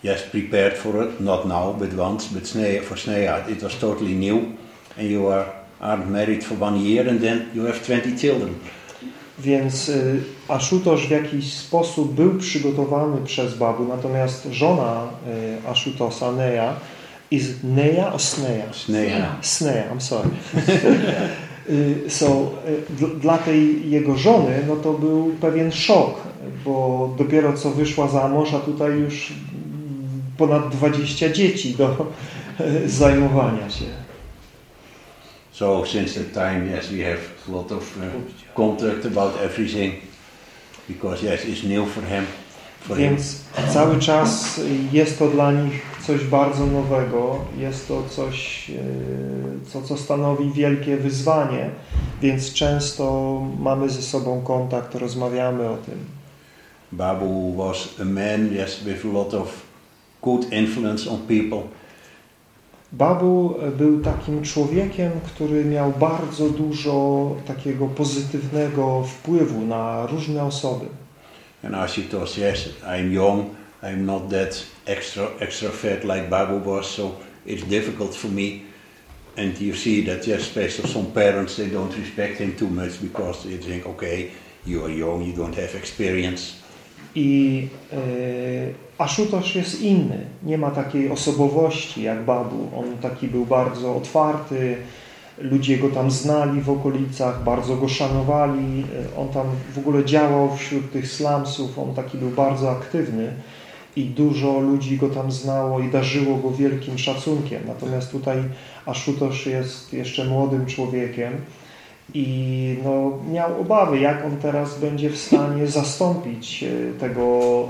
yes, prepared for it, not now, but once, but Snea, for Snea, it was totally new. And you are, aren't married for one year and then you have 20 children. Więc y, Aszutosz w jakiś sposób był przygotowany przez Babu, natomiast żona y, Aszutosa, Nea, is Nea or Snea? Snea. Snea, I'm sorry. Y, so, y, dl- dla tej jego żony, no to był pewien szok, bo dopiero co wyszła za mąż, a tutaj już ponad 20 dzieci do zajmowania się. So since that time, yes, we have a lot of uh, contact about everything. Because yes, it's new for him. Więc cały czas jest to dla nich coś bardzo nowego, jest to coś, e, co, co stanowi wielkie wyzwanie, więc często mamy ze sobą kontakt, rozmawiamy o tym. Babu was a man, yes, with a lot of good influence on people. Babu był takim człowiekiem, który miał bardzo dużo takiego pozytywnego wpływu na różne osoby. And Ashutosh, yes, I'm young, I'm not that extra extrovert like Babu was, so it's difficult for me. And you see that, yes, especially some parents, they don't respect him too much because they think, okay, you are young, you don't have experience. I e, Ashutosh jest inny. Nie ma takiej osobowości jak Babu. On taki był bardzo otwarty. Ludzie go tam znali w okolicach, bardzo go szanowali. E, On tam w ogóle działał wśród tych slumsów. On taki był bardzo aktywny i dużo ludzi go tam znało i darzyło go wielkim szacunkiem. Natomiast tutaj Ashutosh jest jeszcze młodym człowiekiem i no, miał obawy, jak on teraz będzie w stanie zastąpić e, tego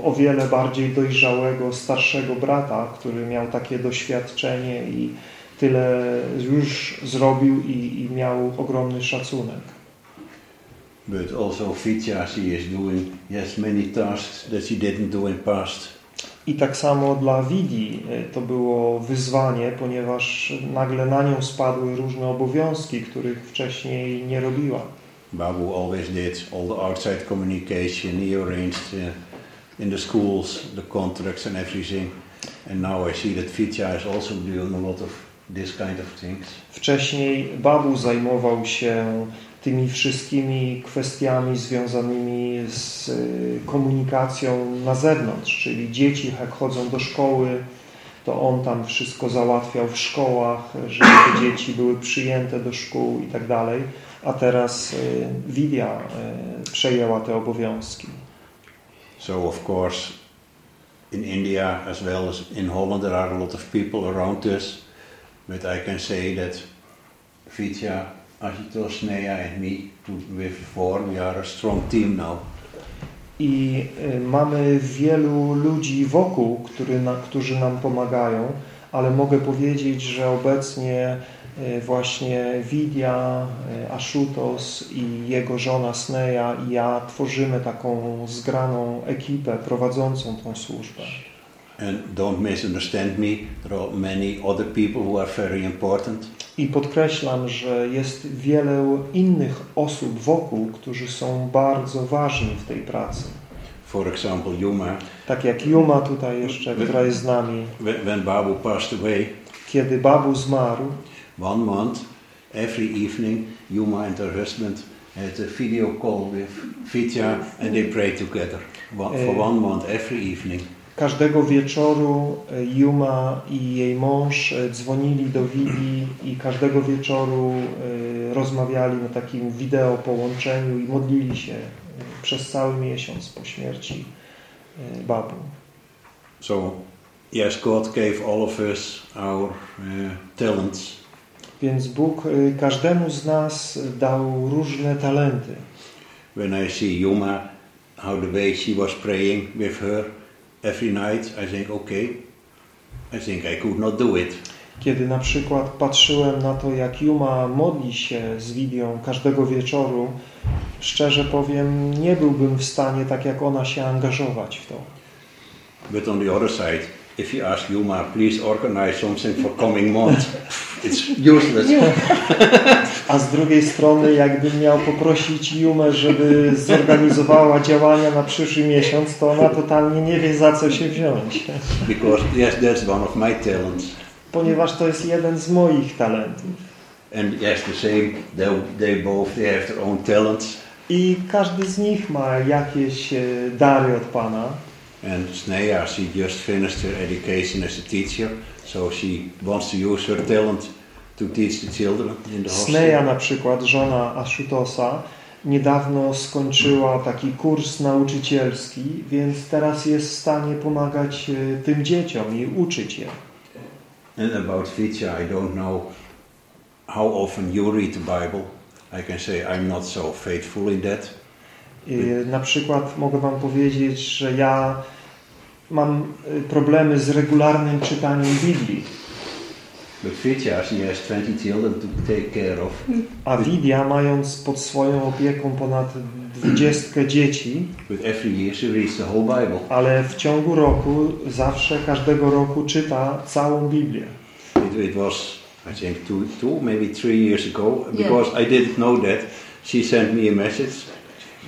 o wiele bardziej dojrzałego, starszego brata, który miał takie doświadczenie i tyle już zrobił i, i miał ogromny szacunek. But also Vitya, she is doing, yes, many tasks that she didn't do in past. I tak samo dla Widi e, to było wyzwanie, ponieważ nagle na nią spadły różne obowiązki, których wcześniej nie robiła. Babu always did all the outside communication. He arranged uh, in the schools the contracts and everything. And now I see that Vitya is also doing a lot of kind of things. Wcześniej Babu zajmował się tymi wszystkimi kwestiami związanymi z y, komunikacją na zewnątrz, czyli dzieci jak chodzą do szkoły, to on tam wszystko załatwiał w szkołach, żeby te dzieci były przyjęte do szkół i tak dalej, a teraz y, Widia y, przejęła te obowiązki. So of course, in India as well as in Holland, there are a lot of people around us. But I can say that Vitya, Ashutosh, Snea and me, to- with four, we are a strong team now. I y, mamy wielu ludzi wokół, który na, którzy nam pomagają, ale mogę powiedzieć, że obecnie y, właśnie Widia, y, Ashutos i jego żona Sneja i ja tworzymy taką zgraną ekipę prowadzącą tą służbę. And don't misunderstand me, there are many other people who are very important. I podkreślam, że jest wiele innych osób wokół, którzy są bardzo ważni w tej pracy. For example, Yuma, Tak jak Juma tutaj jeszcze, która jest z nami. when, when Babu passed away, Kiedy Babu zmarł, one month, every evening, Yuma and her husband had a video call with Vitya and they prayed together. One, for one month, every evening. Każdego wieczoru e, Juma i jej mąż e, dzwonili do Wili i każdego wieczoru e, rozmawiali na takim wideo połączeniu i modlili się e, przez cały miesiąc po śmierci e, babu. So, yes, God gave all of us our uh, talents. Więc Bóg e, każdemu z nas dał różne talenty. When I see Yuma, how the way she was praying with her every night, I think, okay, I think I could not do it. Kiedy na przykład patrzyłem na to, jak Juma modli się z Widią każdego wieczoru, szczerze powiem, nie byłbym w stanie tak jak ona się angażować w to. But on the other side, if you ask Yuma, please organize something for coming month, it's useless. A z drugiej strony, jakbym miał poprosić Jumę, żeby zorganizowała działania na przyszły miesiąc, to ona totalnie nie wie za co się wziąć. Because yes, that's one of my talents. Ponieważ to jest jeden z moich talentów. And yes, the same. They, they both they have their own talents. I każdy z nich ma jakieś e, dary od Pana. And Sneha, she just finished her education as a teacher, so she wants to use her talent to teach the children in the Sneja na przykład, żona Ashutosa, niedawno skończyła taki kurs nauczycielski, więc teraz jest w stanie pomagać e, tym dzieciom i uczyć je. And about Vitya, I don't know how often you read the Bible. I can say I'm not so faithful in that. I Na przykład mogę Wam powiedzieć, że ja mam y, problemy z regularnym czytaniem Biblii, Vitya, she has 20 children to take care of. a Widia, mając pod swoją opieką ponad dwudziestkę dzieci, But every year she reads the whole Bible. ale w ciągu roku, zawsze, każdego roku czyta całą Biblię. It, it was, I think, two, two, maybe three years ago. Because I didn't know that, she sent me a message.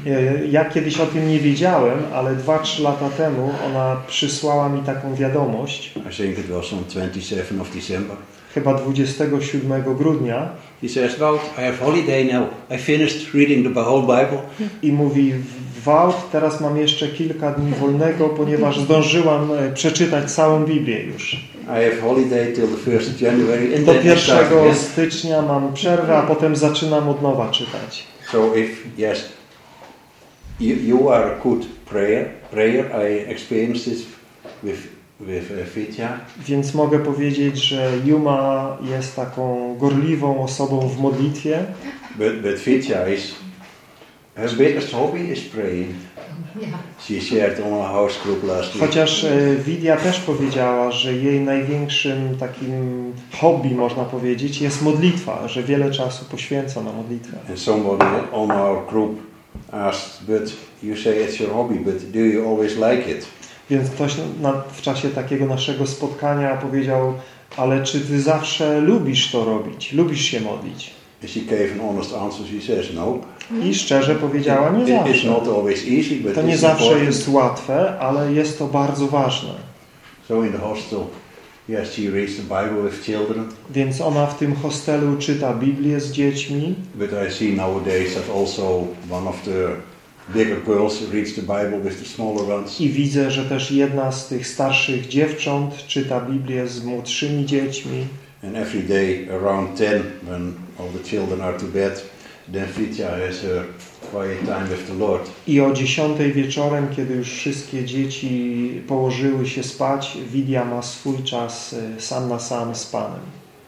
E, Ja kiedyś o tym nie wiedziałem, ale 2-3 lata temu ona przysłała mi taką wiadomość, I think it was on 27 of December. Chyba 27 grudnia, He says, Wout, I have holiday now. I finished reading the whole Bible. i mówi Wałt, teraz mam jeszcze kilka dni wolnego, ponieważ zdążyłam e, przeczytać całą Biblię już. I have holiday till the 1st of January. And Do then I start 1 again. stycznia mam przerwę, a potem zaczynam od nowa czytać. So if, yes, you, you are a good prayer, prayer, I experienced this with, with Vitya. Więc mogę powiedzieć, że Juma jest taką gorliwą osobą w modlitwie, But, but Vitya is, her biggest hobby is praying. She shared on our house group last week. chociaż e, Widia też powiedziała, że jej największym takim hobby, można powiedzieć, jest modlitwa, że wiele czasu poświęca na modlitwę. And somebody on our group asked, but you say it's your hobby, but do you always like it? Więc ktoś w czasie takiego naszego spotkania powiedział, ale czy ty zawsze lubisz to robić? Lubisz się modlić? And she gave an honest answer. She says, no. I szczerze powiedziała, nie It- It's zawsze. not always easy, but To nie it's zawsze important. jest łatwe, ale jest to bardzo ważne. So in the hostel, yes, she reads the Bible with children. Więc ona w tym hostelu czyta Biblię z dziećmi, But I see nowadays that also one of the i widzę, że też jedna z tych starszych dziewcząt czyta Biblię z młodszymi dziećmi. And every day around 10, when all the children are to bed, then Vitya has her quiet time with the Lord. I o dziesiątej wieczorem, kiedy już wszystkie dzieci położyły się spać, Widia ma swój czas e, sam na sam z Panem.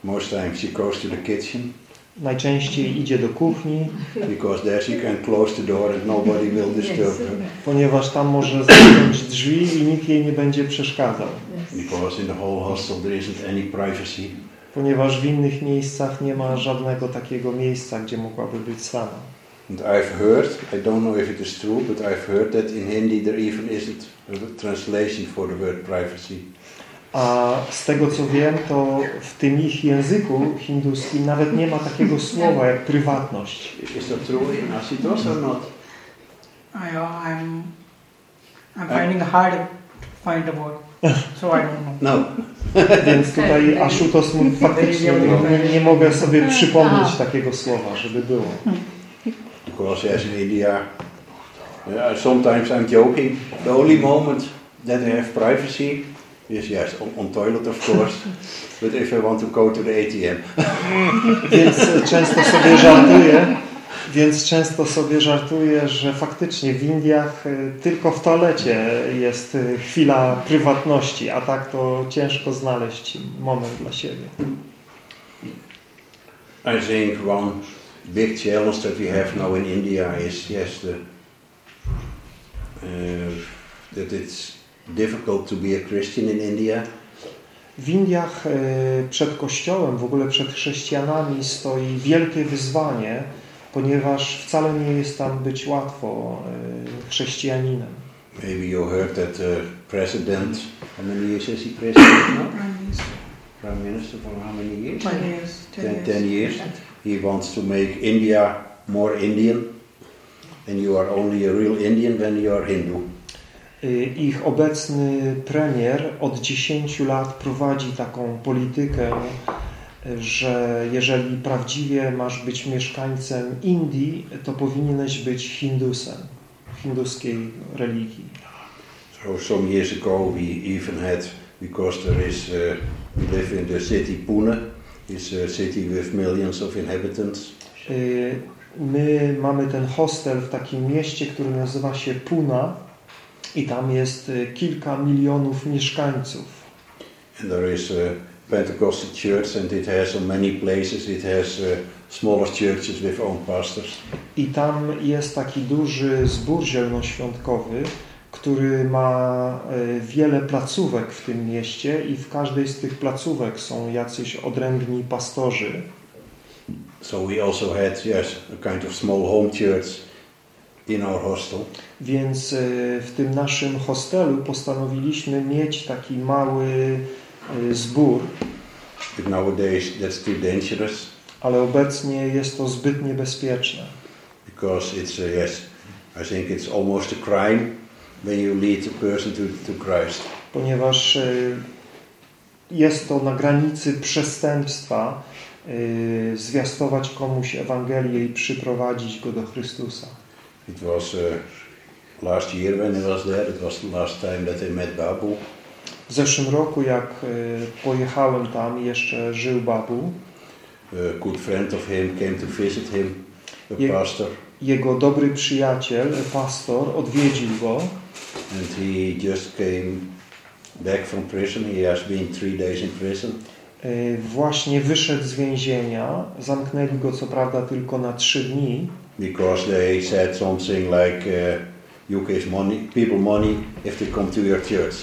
Most times she goes to the kitchen Najczęściej idzie do kuchni, because there she can close the door and nobody will disturb her. ponieważ tam może zamknąć drzwi i nikt jej nie będzie przeszkadzał. Because in the whole hostel there isn't any privacy. Ponieważ w innych miejscach nie ma żadnego takiego miejsca, gdzie mogłaby być sama. And I've heard, I don't know if it is true, but I've heard that in Hindi there even isn't a translation for the word privacy. A z tego co wiem, to w tym ich języku hinduskim nawet nie ma takiego słowa jak prywatność. Is that true in Asitos or not? I, I'm, I'm finding hard to find the word, so I don't know. No. Więc tutaj Ashutos mówi faktycznie nie, nie mogę sobie przypomnieć takiego słowa, żeby było. Because yes, in India, yeah, sometimes I'm joking. The only moment that I have privacy is yes, on, on toilet of course. but if I want to go to the ATM, Więc często sobie żartuję, więc często sobie żartuję, że faktycznie w Indiach y, tylko w toalecie jest y, chwila prywatności, a tak to ciężko znaleźć moment dla siebie. I think one big challenge that we have now in India is yes, the, uh, that it's difficult to be a Christian in India. W Indiach y, przed Kościołem, w ogóle przed chrześcijanami stoi wielkie wyzwanie, ponieważ wcale nie jest tam być łatwo y, chrześcijaninem. Maybe you heard that the president, how many years is he president now? prime minister for how many years? Ten years. Ten, ten years. He wants to make India more Indian, and you are only a real Indian when you are Hindu. Y, Ich obecny premier od 10 lat prowadzi taką politykę, że jeżeli prawdziwie masz być mieszkańcem Indii, to powinieneś być Hindusem, hinduskiej religii. So some years ago we even had, because there is, uh, we live in the city Pune, it's a city with millions of inhabitants. Y, My mamy ten hostel w takim mieście, które nazywa się Puna i tam jest y, kilka milionów mieszkańców. And there is a Pentecostal church and it has on many places, it has uh, smaller churches with own pastors. I tam jest taki duży zbór zielonoświątkowy, który ma y, wiele placówek w tym mieście i w każdej z tych placówek są jacyś odrębni pastorzy. So we also had, yes, a kind of small home church in our hostel. Więc y, w tym naszym hostelu postanowiliśmy mieć taki mały y, zbór, But nowadays that's too dangerous ale obecnie jest to zbyt niebezpieczne, because it's, uh, yes, I think it's almost a crime when you lead a person to, to Christ. ponieważ jest to na granicy przestępstwa zwiastować komuś Ewangelię i przyprowadzić go do Chrystusa. It was last year when I was there, it was the last time that I met Babu. W zeszłym roku, jak y, pojechałem tam, jeszcze żył Babu. A good friend of him came to visit him, a Je- pastor, Jego dobry przyjaciel, pastor, odwiedził go and he just came back from prison. He has been three days in prison. Y, Właśnie wyszedł z więzienia. Zamknęli go co prawda tylko na trzy dni, because they said something like uh, you give money, people money if they come to your church.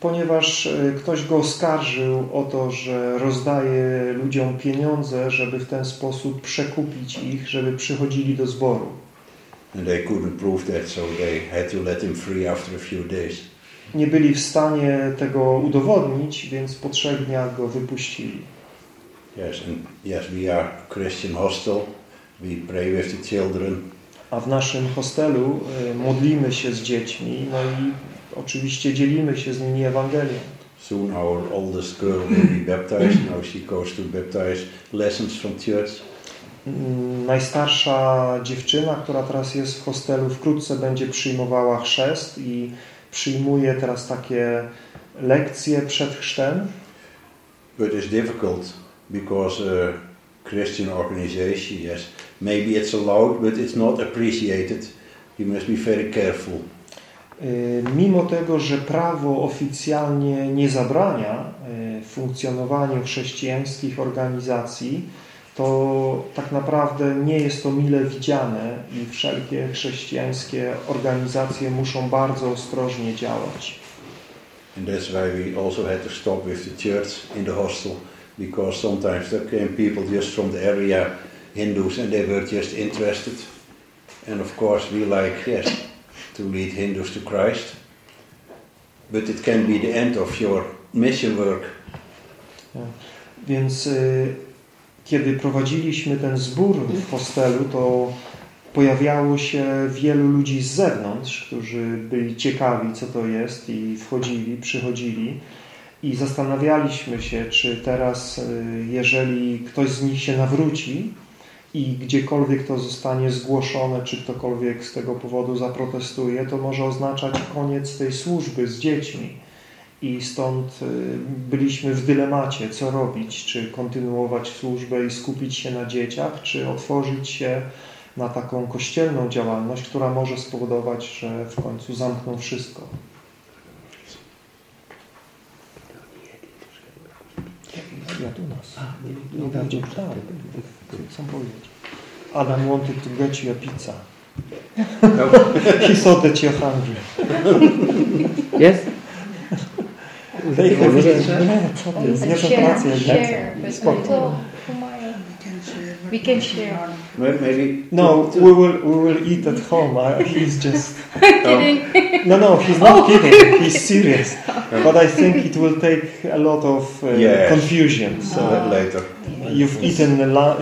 ponieważ y, ktoś go oskarżył o to, że rozdaje ludziom pieniądze, żeby w ten sposób przekupić ich, żeby przychodzili do zboru. And they couldn't prove that, so they had to let him free after a few days. Nie byli w stanie tego udowodnić, więc po trzech dniach go wypuścili. Yes, and yes, we are Christian hostel. We pray with the children. A w naszym hostelu y, modlimy się z dziećmi, no i oczywiście dzielimy się z nimi Ewangelią. Soon our oldest girl will be baptized. Now she goes to baptize lessons from church. Mm, Najstarsza dziewczyna, która teraz jest w hostelu, wkrótce będzie przyjmowała chrzest i przyjmuje teraz takie lekcje przed chrztem. But it's difficult because a Christian organization, yes, maybe it's allowed, but it's not appreciated. You must be very careful. Y, Mimo tego, że prawo oficjalnie nie zabrania y, funkcjonowaniu chrześcijańskich organizacji, to tak naprawdę nie jest to mile widziane i wszelkie chrześcijańskie organizacje muszą bardzo ostrożnie działać. And that's why we also had to stop with the church in the hostel because sometimes there came people just from the area, Hindus, and they were just interested. And of course, we like, yes, to lead Hindus to Christ. But it can be the end of your mission work. Więc y, kiedy prowadziliśmy ten zbór w hostelu, to pojawiało się wielu ludzi z zewnątrz, którzy byli ciekawi, co to jest i wchodzili, przychodzili i zastanawialiśmy się, czy teraz, y, jeżeli ktoś z nich się nawróci i gdziekolwiek to zostanie zgłoszone, czy ktokolwiek z tego powodu zaprotestuje, to może oznaczać koniec tej służby z dziećmi. I stąd y, byliśmy w dylemacie, co robić, czy kontynuować służbę i skupić się na dzieciach, czy otworzyć się na taką kościelną działalność, która może spowodować, że w końcu zamkną wszystko. Ja do nas. Nie dajcie tak. Chcę powiedzieć. Adam wanted to get you a pizza. He saw that you're hungry. Yes? They have Nie, co ty, zjesz share, operację. share, We can share. but We can not share. not May- Maybe. No, two- we will we will eat at home. I, he's just Kidding. no, no. He's not kidding. He's serious. But I think it will take a lot of uh, Yes. confusion. So uh, later. you've eaten a la-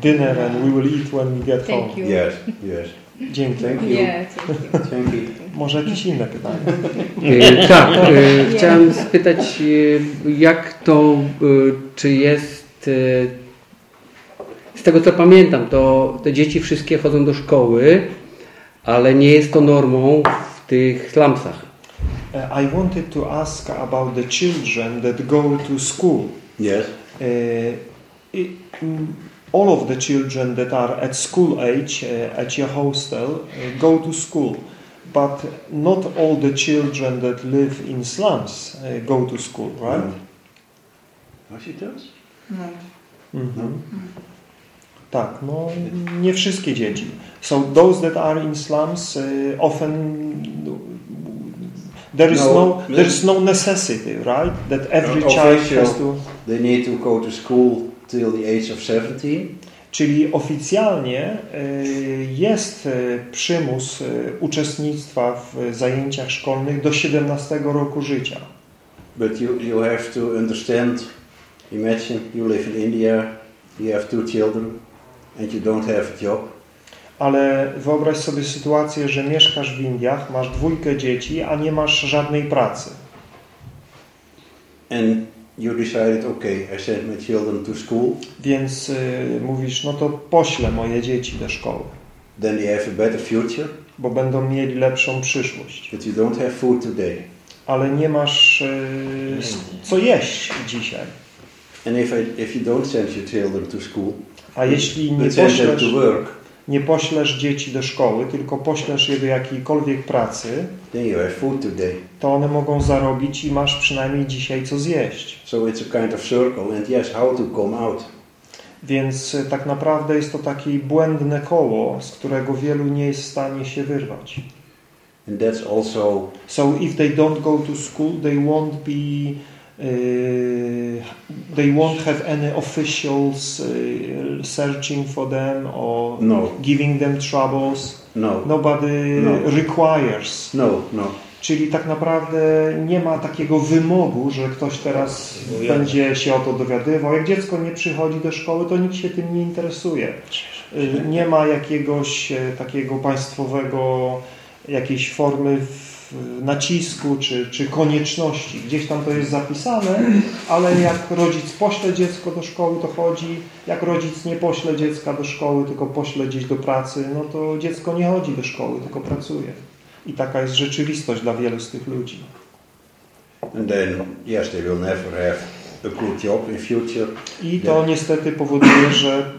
dinner, and we will eat when we get home. You. Yes, yes. Dzięki. Thank you. Yeah, thank you. Thank you. Może jakieś inne pytanie? E, tak, e, chciałem spytać, jak to, e, czy jest, z tego co pamiętam, to te dzieci wszystkie chodzą do szkoły, ale nie jest to normą w tych slumsach. Uh, I wanted to ask about the children that go to school. Yes. Uh, mm, all of the children that are at school age uh, at your hostel uh, go to school, but not all the children that live in slums uh, go to school, right? Als je thuis? No. Mhm. Tak, no nie wszystkie dzieci. So those that are in slums uh, often there is No, no, there is no necessity, right? That every No, child has to They need to go to school till the age of 17. Czyli oficjalnie y, jest y, przymus uczestnictwa w zajęciach szkolnych do 17 roku życia. But you, you have to understand, imagine you live in India, you have two children, and you don't have a job. Ale wyobraź sobie sytuację, że mieszkasz w Indiach, masz dwójkę dzieci, a nie masz żadnej pracy. And you decided, okay, I send my children to school, Więc y, mówisz, no to poślę moje dzieci do szkoły, then they have a better future, bo będą mieli lepszą przyszłość. but you don't have food today. Ale nie masz y, co jeść dzisiaj. And if, I, if you don't send your children to school, A jeśli nie poślesz... nie poślesz dzieci do szkoły, tylko poślesz je do jakiejkolwiek pracy, to one mogą zarobić i masz przynajmniej dzisiaj co zjeść. So it's a kind of circle, and yes, how to come out. Więc y, tak naprawdę jest to takie błędne koło, z którego wielu nie jest w stanie się wyrwać. And that's also So if they don't go to school, they won't be uh, they won't have any officials uh, searching for them or no, giving them troubles. no, Nobody No. requires no, no. Czyli tak naprawdę nie ma takiego wymogu, że ktoś teraz będzie się o to dowiadywał. Jak dziecko nie przychodzi do szkoły, to nikt się tym nie interesuje. Y, Nie ma jakiegoś e, takiego państwowego, jakiejś formy w- nacisku czy, czy konieczności. Gdzieś tam to jest zapisane, ale jak rodzic pośle dziecko do szkoły, to chodzi. Jak rodzic nie pośle dziecka do szkoły, tylko pośle gdzieś do pracy, no to dziecko nie chodzi do szkoły, tylko pracuje. I taka jest rzeczywistość dla wielu z tych ludzi. And then, yes, they will never have in future. I to niestety powoduje, że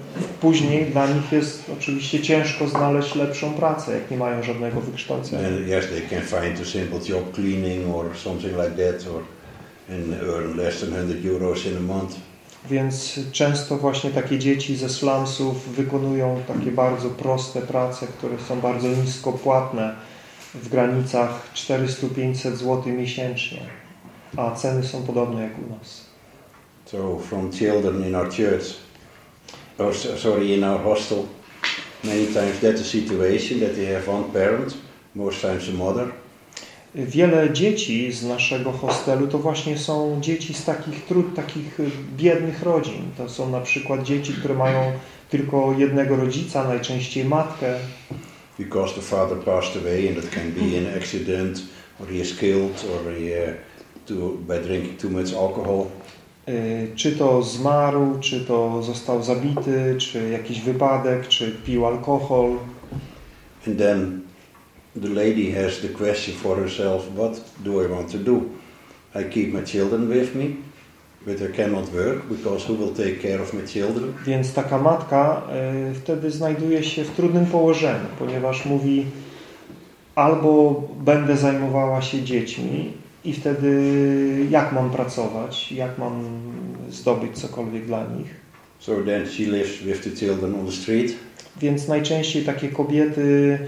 później dla nich jest oczywiście ciężko znaleźć lepszą pracę, jak nie mają żadnego wykształcenia. And yes, they can find a simple job cleaning or something like that, or and earn less than 100 euros in a month. Więc często właśnie takie dzieci ze slumsów wykonują takie bardzo proste prace, które są bardzo nisko płatne, w granicach 400-500 zł miesięcznie, a ceny są podobne jak u nas. So from children in our church, or sorry, in our hostel, many times that's a situation that they have one parent, most times a mother, Wiele dzieci z naszego hostelu to właśnie są dzieci z takich trud, takich biednych rodzin. To są na przykład dzieci, które mają tylko jednego rodzica, najczęściej matkę, because the father passed away, and it can be an accident, or he is killed, or he, uh, to, by drinking too much alcohol. Y, czy to zmarł, czy to został zabity, czy jakiś wypadek, czy pił alkohol. And then the lady has the question for herself, what do I want to do? I keep my children with me, but I cannot work because who will take care of my children? Więc taka matka y, wtedy znajduje się w trudnym położeniu, ponieważ mówi albo będę zajmowała się dziećmi i wtedy jak mam pracować, jak mam zdobyć cokolwiek dla nich. So then she lives with the children on the street, Więc najczęściej takie kobiety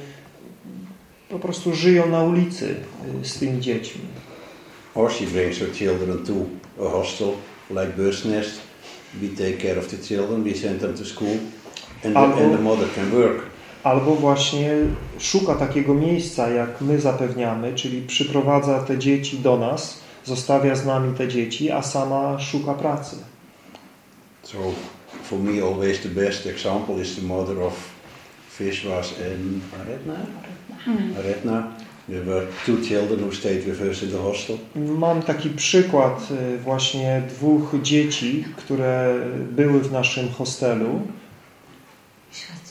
po prostu żyją na ulicy y, z tymi dziećmi. or she brings her children to a hostel like Nest. We take care of the children, we send them to school. and the, and the mother can work. Albo właśnie szuka takiego miejsca, jak my zapewniamy, czyli przyprowadza te dzieci do nas, zostawia z nami te dzieci, a sama szuka pracy. So for me, always the best example is the mother of Vishwas and Aretna. Aretna. There were two children who stayed with us in the hostel. Mam taki przykład y, właśnie dwóch dzieci, które były w naszym hostelu.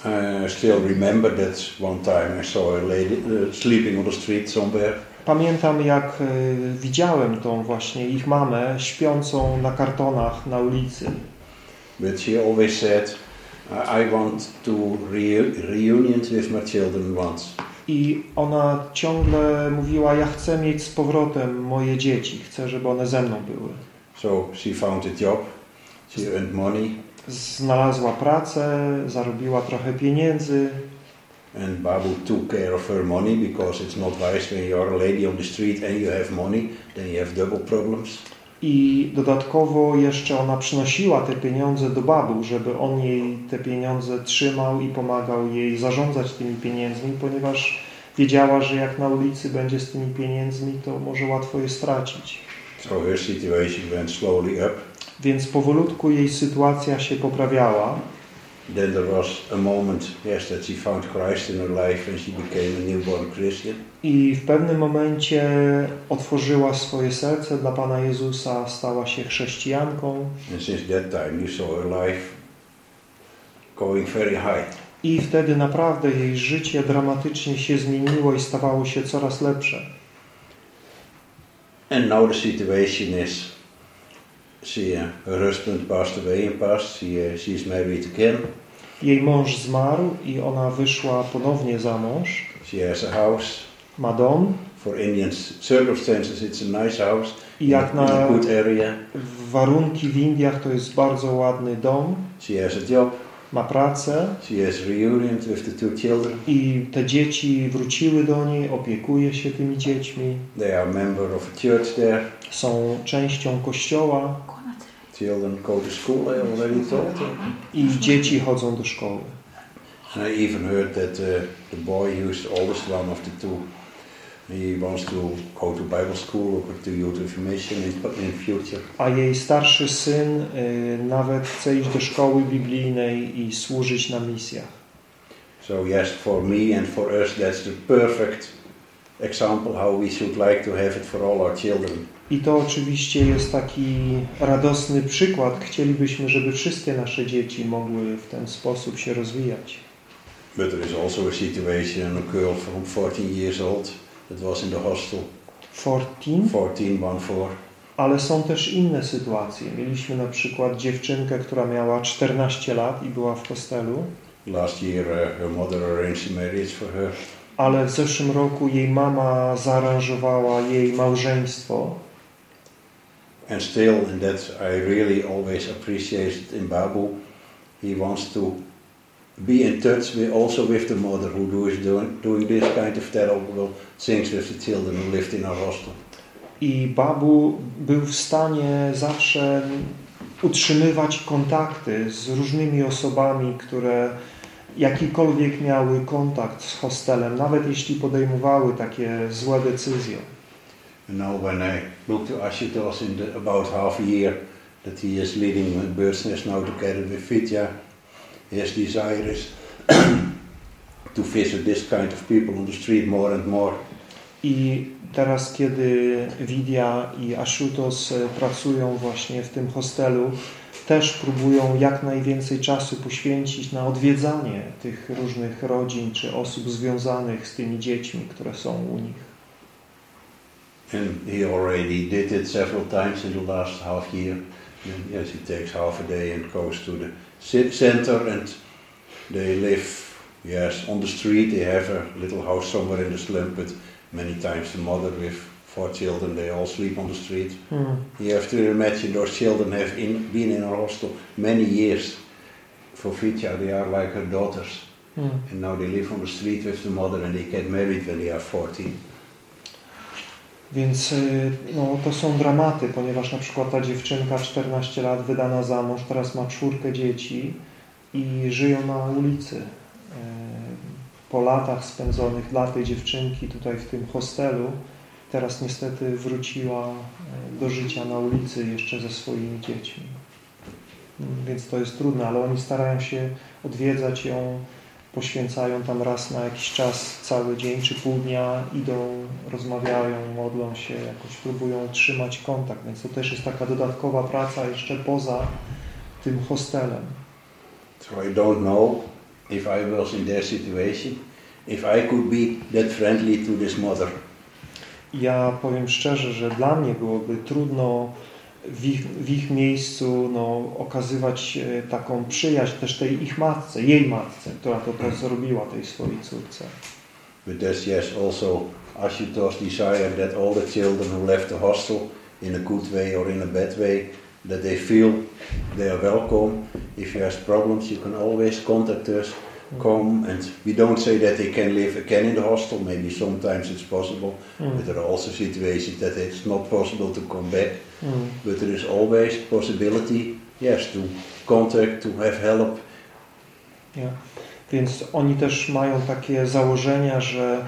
I still remember that one time I saw a lady uh, sleeping on the street somewhere. Pamiętam, jak y, widziałem tą właśnie ich mamę śpiącą na kartonach na ulicy. But she always said, I want to reu- reunions with my children once. I ona ciągle mówiła, ja chcę mieć z powrotem moje dzieci, chcę, żeby one ze mną były. So she found a job, she earned money, Znalazła pracę, zarobiła trochę pieniędzy and Babu took care of her money because it's not wise when you're a lady on the street and you have money, then you have double problems. i dodatkowo jeszcze ona przynosiła te pieniądze do babu, żeby on jej te pieniądze trzymał i pomagał jej zarządzać tymi pieniędzmi, ponieważ wiedziała, że jak na ulicy będzie z tymi pieniędzmi, to może łatwo je stracić. So her situation went slowly up. Więc powolutku jej sytuacja się poprawiała. Then there was a moment, yes, that she found Christ in her life and she became a newborn Christian. I w pewnym momencie otworzyła swoje serce dla Pana Jezusa, stała się chrześcijanką And since that time you saw her life going very high. i wtedy naprawdę jej życie dramatycznie się zmieniło i stawało się coraz lepsze. And now the situation is, she, her husband passed away in past. She, she's married again. Jej mąż zmarł i ona wyszła ponownie za mąż. She has a house. Ma dom For Indian circumstances, it's a nice house i jak na good area. warunki w Indiach to jest bardzo ładny dom. She has a job. Ma pracę She has reunions with the two children. i te dzieci wróciły do niej, opiekuje się tymi dziećmi. They are member of a church there. Są częścią kościoła Children go to school. I already told you. i dzieci chodzą do szkoły. I even heard that uh, the boy, who's the oldest one of the two, he wants to go to Bible school or to youth information in, in future. A jej starszy syn y, nawet chce iść do szkoły biblijnej i służyć na misjach. So yes, for me and for us, that's the perfect example how we should like to have it for all our children. I to oczywiście jest taki radosny przykład. Chcielibyśmy, żeby wszystkie nasze dzieci mogły w ten sposób się rozwijać. But there is also a situation, a girl from 14 years old that was in the hostel, 14, 14, 1, 4. ale są też inne sytuacje. Mieliśmy na przykład dziewczynkę, która miała 14 lat i była w hostelu, Last year, uh, her mother arranged marriage for her. ale w zeszłym roku jej mama zaaranżowała jej małżeństwo And still, and that I really always appreciated in Babu, he wants to be in touch with also with the mother who do is doing, doing this kind of terrible things with the children who lived in. I Babu był w stanie zawsze utrzymywać kontakty z różnymi osobami, które jakikolwiek miały kontakt z hostelem, nawet jeśli podejmowały takie złe decyzje. And now when I look to in the, about half a year that he is leading bird's nest now together with his desire is to visit this kind of people on the street more and more. I teraz, kiedy Widya i Ashutos e, pracują właśnie w tym hostelu, też próbują jak najwięcej czasu poświęcić na odwiedzanie tych różnych rodzin czy osób związanych z tymi dziećmi, które są u nich. And he already did it several times in the last half year. And yes, he takes half a day and goes to the center and they live, yes, on the street. They have a little house somewhere in the slum, but many times the mother with four children, they all sleep on the street. Hmm. You have to imagine those children have in, been in our hostel many years. For Vitya, they are like her daughters. Hmm. And now they live on the street with the mother and they get married when they are 14. Więc y, no, to są dramaty, ponieważ na przykład ta dziewczynka 14 lat wydana za mąż, teraz ma czwórkę dzieci i żyją na ulicy. E, po latach spędzonych dla tej dziewczynki tutaj w tym hostelu, teraz niestety wróciła e, do życia na ulicy jeszcze ze swoimi dziećmi. Więc to jest trudne, ale oni starają się odwiedzać ją, poświęcają tam raz na jakiś czas cały dzień czy pół dnia, idą, rozmawiają, modlą się, jakoś próbują utrzymać kontakt. Więc to też jest taka dodatkowa praca jeszcze poza tym hostelem. So I don't know if I was in their situation, if I could be that friendly to this mother. Ja powiem szczerze, że dla mnie byłoby trudno w ich, w ich miejscu no, okazywać e, taką przyjaźń też tej ich matce, jej matce, która to, to zrobiła tej swojej córce. But there's yes also Ashutosh desire that all the children who left the hostel in a good way or in a bad way, that they feel they are welcome. If you have problems, you can always contact us, come, and we don't say that they can live again in the hostel. Maybe sometimes it's possible, Mm. but there are also situations that it's not possible to come back. Mm. But there is always possibility, yes, to contact, to have help. Ja. Więc oni też mają takie założenia, że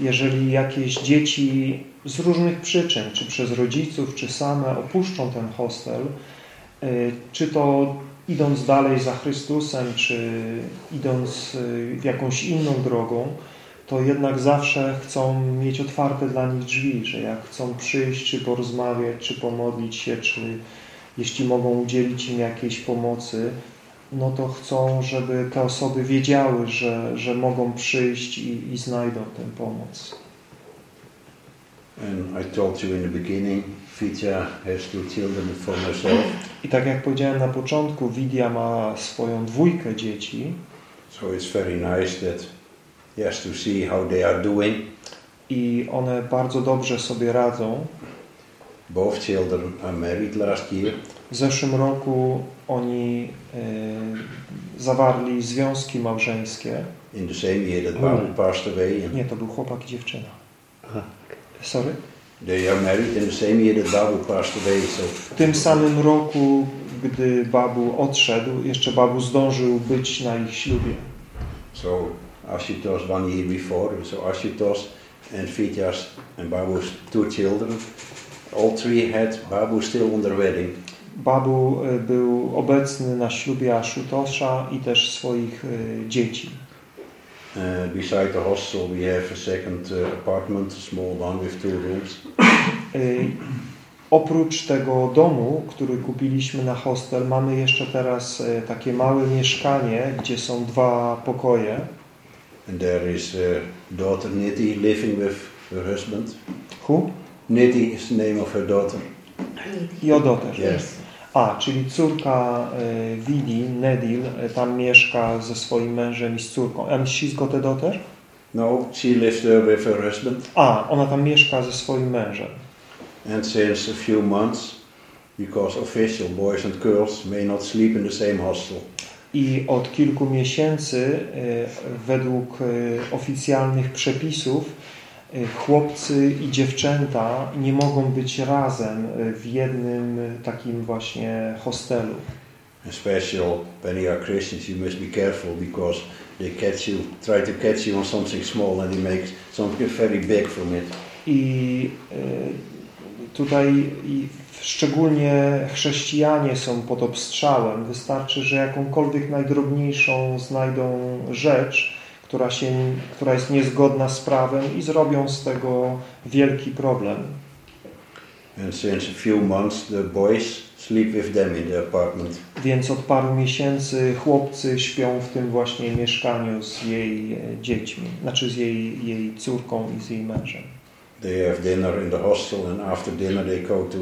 jeżeli jakieś dzieci z różnych przyczyn, czy przez rodziców, czy same opuszczą ten hostel, y, czy to idąc dalej za Chrystusem, czy idąc y, jakąś inną drogą, to jednak zawsze chcą mieć otwarte dla nich drzwi, że jak chcą przyjść, czy porozmawiać, czy pomodlić się, czy jeśli mogą udzielić im jakiejś pomocy, no to chcą, żeby te osoby wiedziały, że, że mogą przyjść i, i znajdą tę pomoc. I tak jak powiedziałem na początku, Widia ma swoją dwójkę dzieci So it's very nice that, yes, to see how they are doing. i one bardzo dobrze sobie radzą. Both children are married last year. W zeszłym roku oni e, zawarli związki małżeńskie. In the same year that Babu passed away. And Nie, to był chłopak i dziewczyna. Aha. Sorry? they are married in the same year that Babu passed away. So W tym samym roku, gdy Babu odszedł, jeszcze Babu zdążył być na ich ślubie. So Ashutosh one year before, so Ashutosh and Vitya's and Babu's two children, all three had Babu still on their wedding. Babu e, był obecny na ślubie Ashutosha i też swoich e, dzieci. Uh, beside the hostel we have a second uh, apartment, a small one with two rooms. Oprócz tego domu, który kupiliśmy na hostel, mamy jeszcze teraz takie małe mieszkanie, gdzie są dwa pokoje. And there is uh, daughter Niti living with her husband. Hu Niti is the name of her daughter. Odo też. Yes. A, czyli córka e, Vidi, Nedil, e, tam mieszka ze swoim mężem i z córką. And she's got a daughter? No, she lives there with her husband. A, ona tam mieszka ze swoim mężem. And since a few months, because official boys and girls may not sleep in the same hostel. I od kilku miesięcy, e, według e, oficjalnych przepisów, e, chłopcy i dziewczęta nie mogą być razem w jednym takim właśnie hostelu. Especially when you are Christians, you must be careful because they catch you, try to catch you on something small and they make something very big from it. I tutaj i szczególnie chrześcijanie są pod obstrzałem. Wystarczy, że jakąkolwiek najdrobniejszą znajdą rzecz, która, się, która jest niezgodna z prawem i zrobią z tego wielki problem. Więc od paru miesięcy chłopcy śpią w tym właśnie mieszkaniu z jej dziećmi, znaczy z jej, jej córką i z jej mężem. They have dinner in the hostel, and after dinner, they go to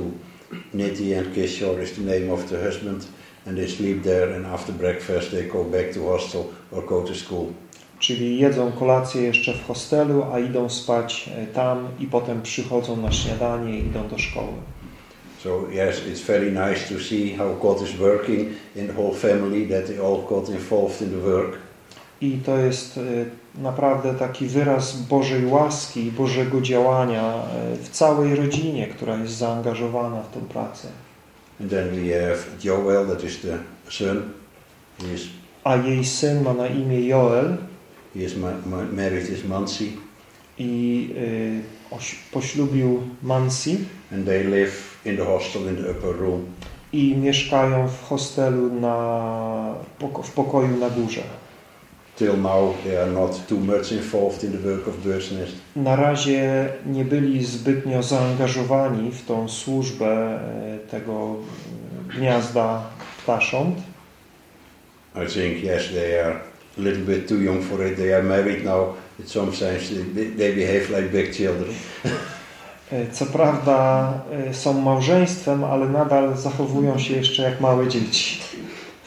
Niti and Kishore is the name of the husband, and they sleep there. And after breakfast, they go back to hostel or go to school. Czyli jedzą kolację jeszcze w hostelu, a idą spać e, tam i potem przychodzą na śniadanie i idą do szkoły. So yes, it's very nice to see how God is working in the whole family, that they all got involved in the work. I to jest e, naprawdę taki wyraz Bożej łaski i Bożego działania e, w całej rodzinie, która jest zaangażowana w tę pracę. And then we have Joel, that is the son. Is a jej syn ma na imię Joel He is ma- ma- married his Mansi, i y, oś- poślubił Mansi and they live in the hostel in the upper room. i mieszkają w hostelu na, w pokoju na górze. Till now, they are not too much involved in the work of Bird's Nest. Na razie nie byli zbytnio zaangażowani w tą służbę e, tego gniazda ptasząt. I think yes, they are a little bit too young for it. They are married now. But sometimes they, behave like big children. E, Co prawda e, są małżeństwem, ale nadal zachowują się jeszcze jak małe dzieci.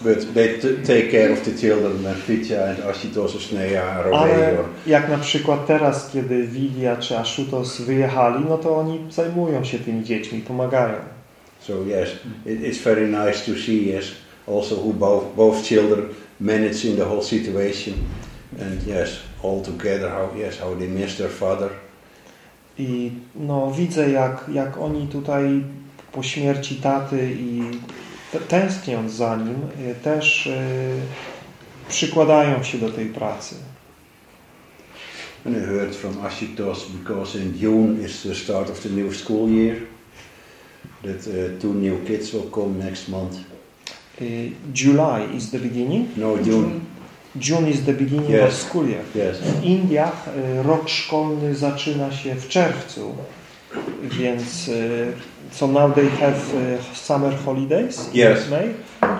But they take care of the children when Fitja and Ashitos away. Ale jak na przykład teraz, kiedy Wilia czy Aszutos wyjechali, no to oni zajmują się tymi dziećmi, pomagają. so yes, it, it's very nice to see yes also who both both children manage in the whole situation. And yes, all together how yes how they miss their father. I no, widzę, jak, jak oni tutaj po śmierci taty i tęskniąc za nim, y, też y, przykładają się do tej pracy. And I heard from Ashitos because in June is the start of the new school year. That uh, two new kids will come next month. Y, July is the beginning. No, June. June is the beginning Yes. of school year. Yes. W Indiach rok szkolny zaczyna się w czerwcu, więc so now they have y, summer holidays in Yes. May.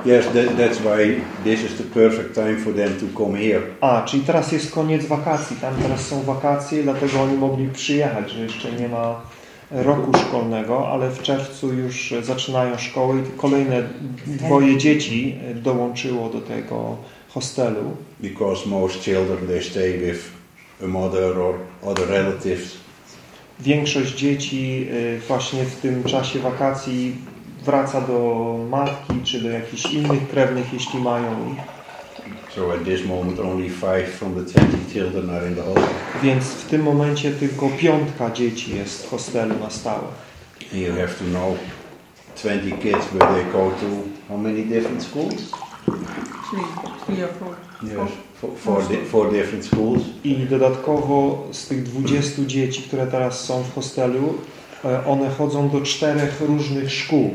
Yes, that, that's why this is the perfect time for them to come here. A, czyli teraz jest koniec wakacji, tam teraz są wakacje, dlatego oni mogli przyjechać, że jeszcze nie ma roku szkolnego, ale w czerwcu już zaczynają szkołę i kolejne dwoje dzieci dołączyło do tego hostelu. Because most children they stay with a mother or other relatives. Większość dzieci y, właśnie w tym czasie wakacji wraca do matki czy do jakichś innych krewnych, jeśli mają ich. So at this moment only five from the 20 children are in the hostel. Więc w tym momencie tylko piątka dzieci jest w hostelu na stałe. And you have to know 20 kids but they go to how many different schools? Three, three or four. Yes, four, di- four different schools. I dodatkowo z tych 20 dzieci, które teraz są w hostelu, e, one chodzą do czterech różnych szkół.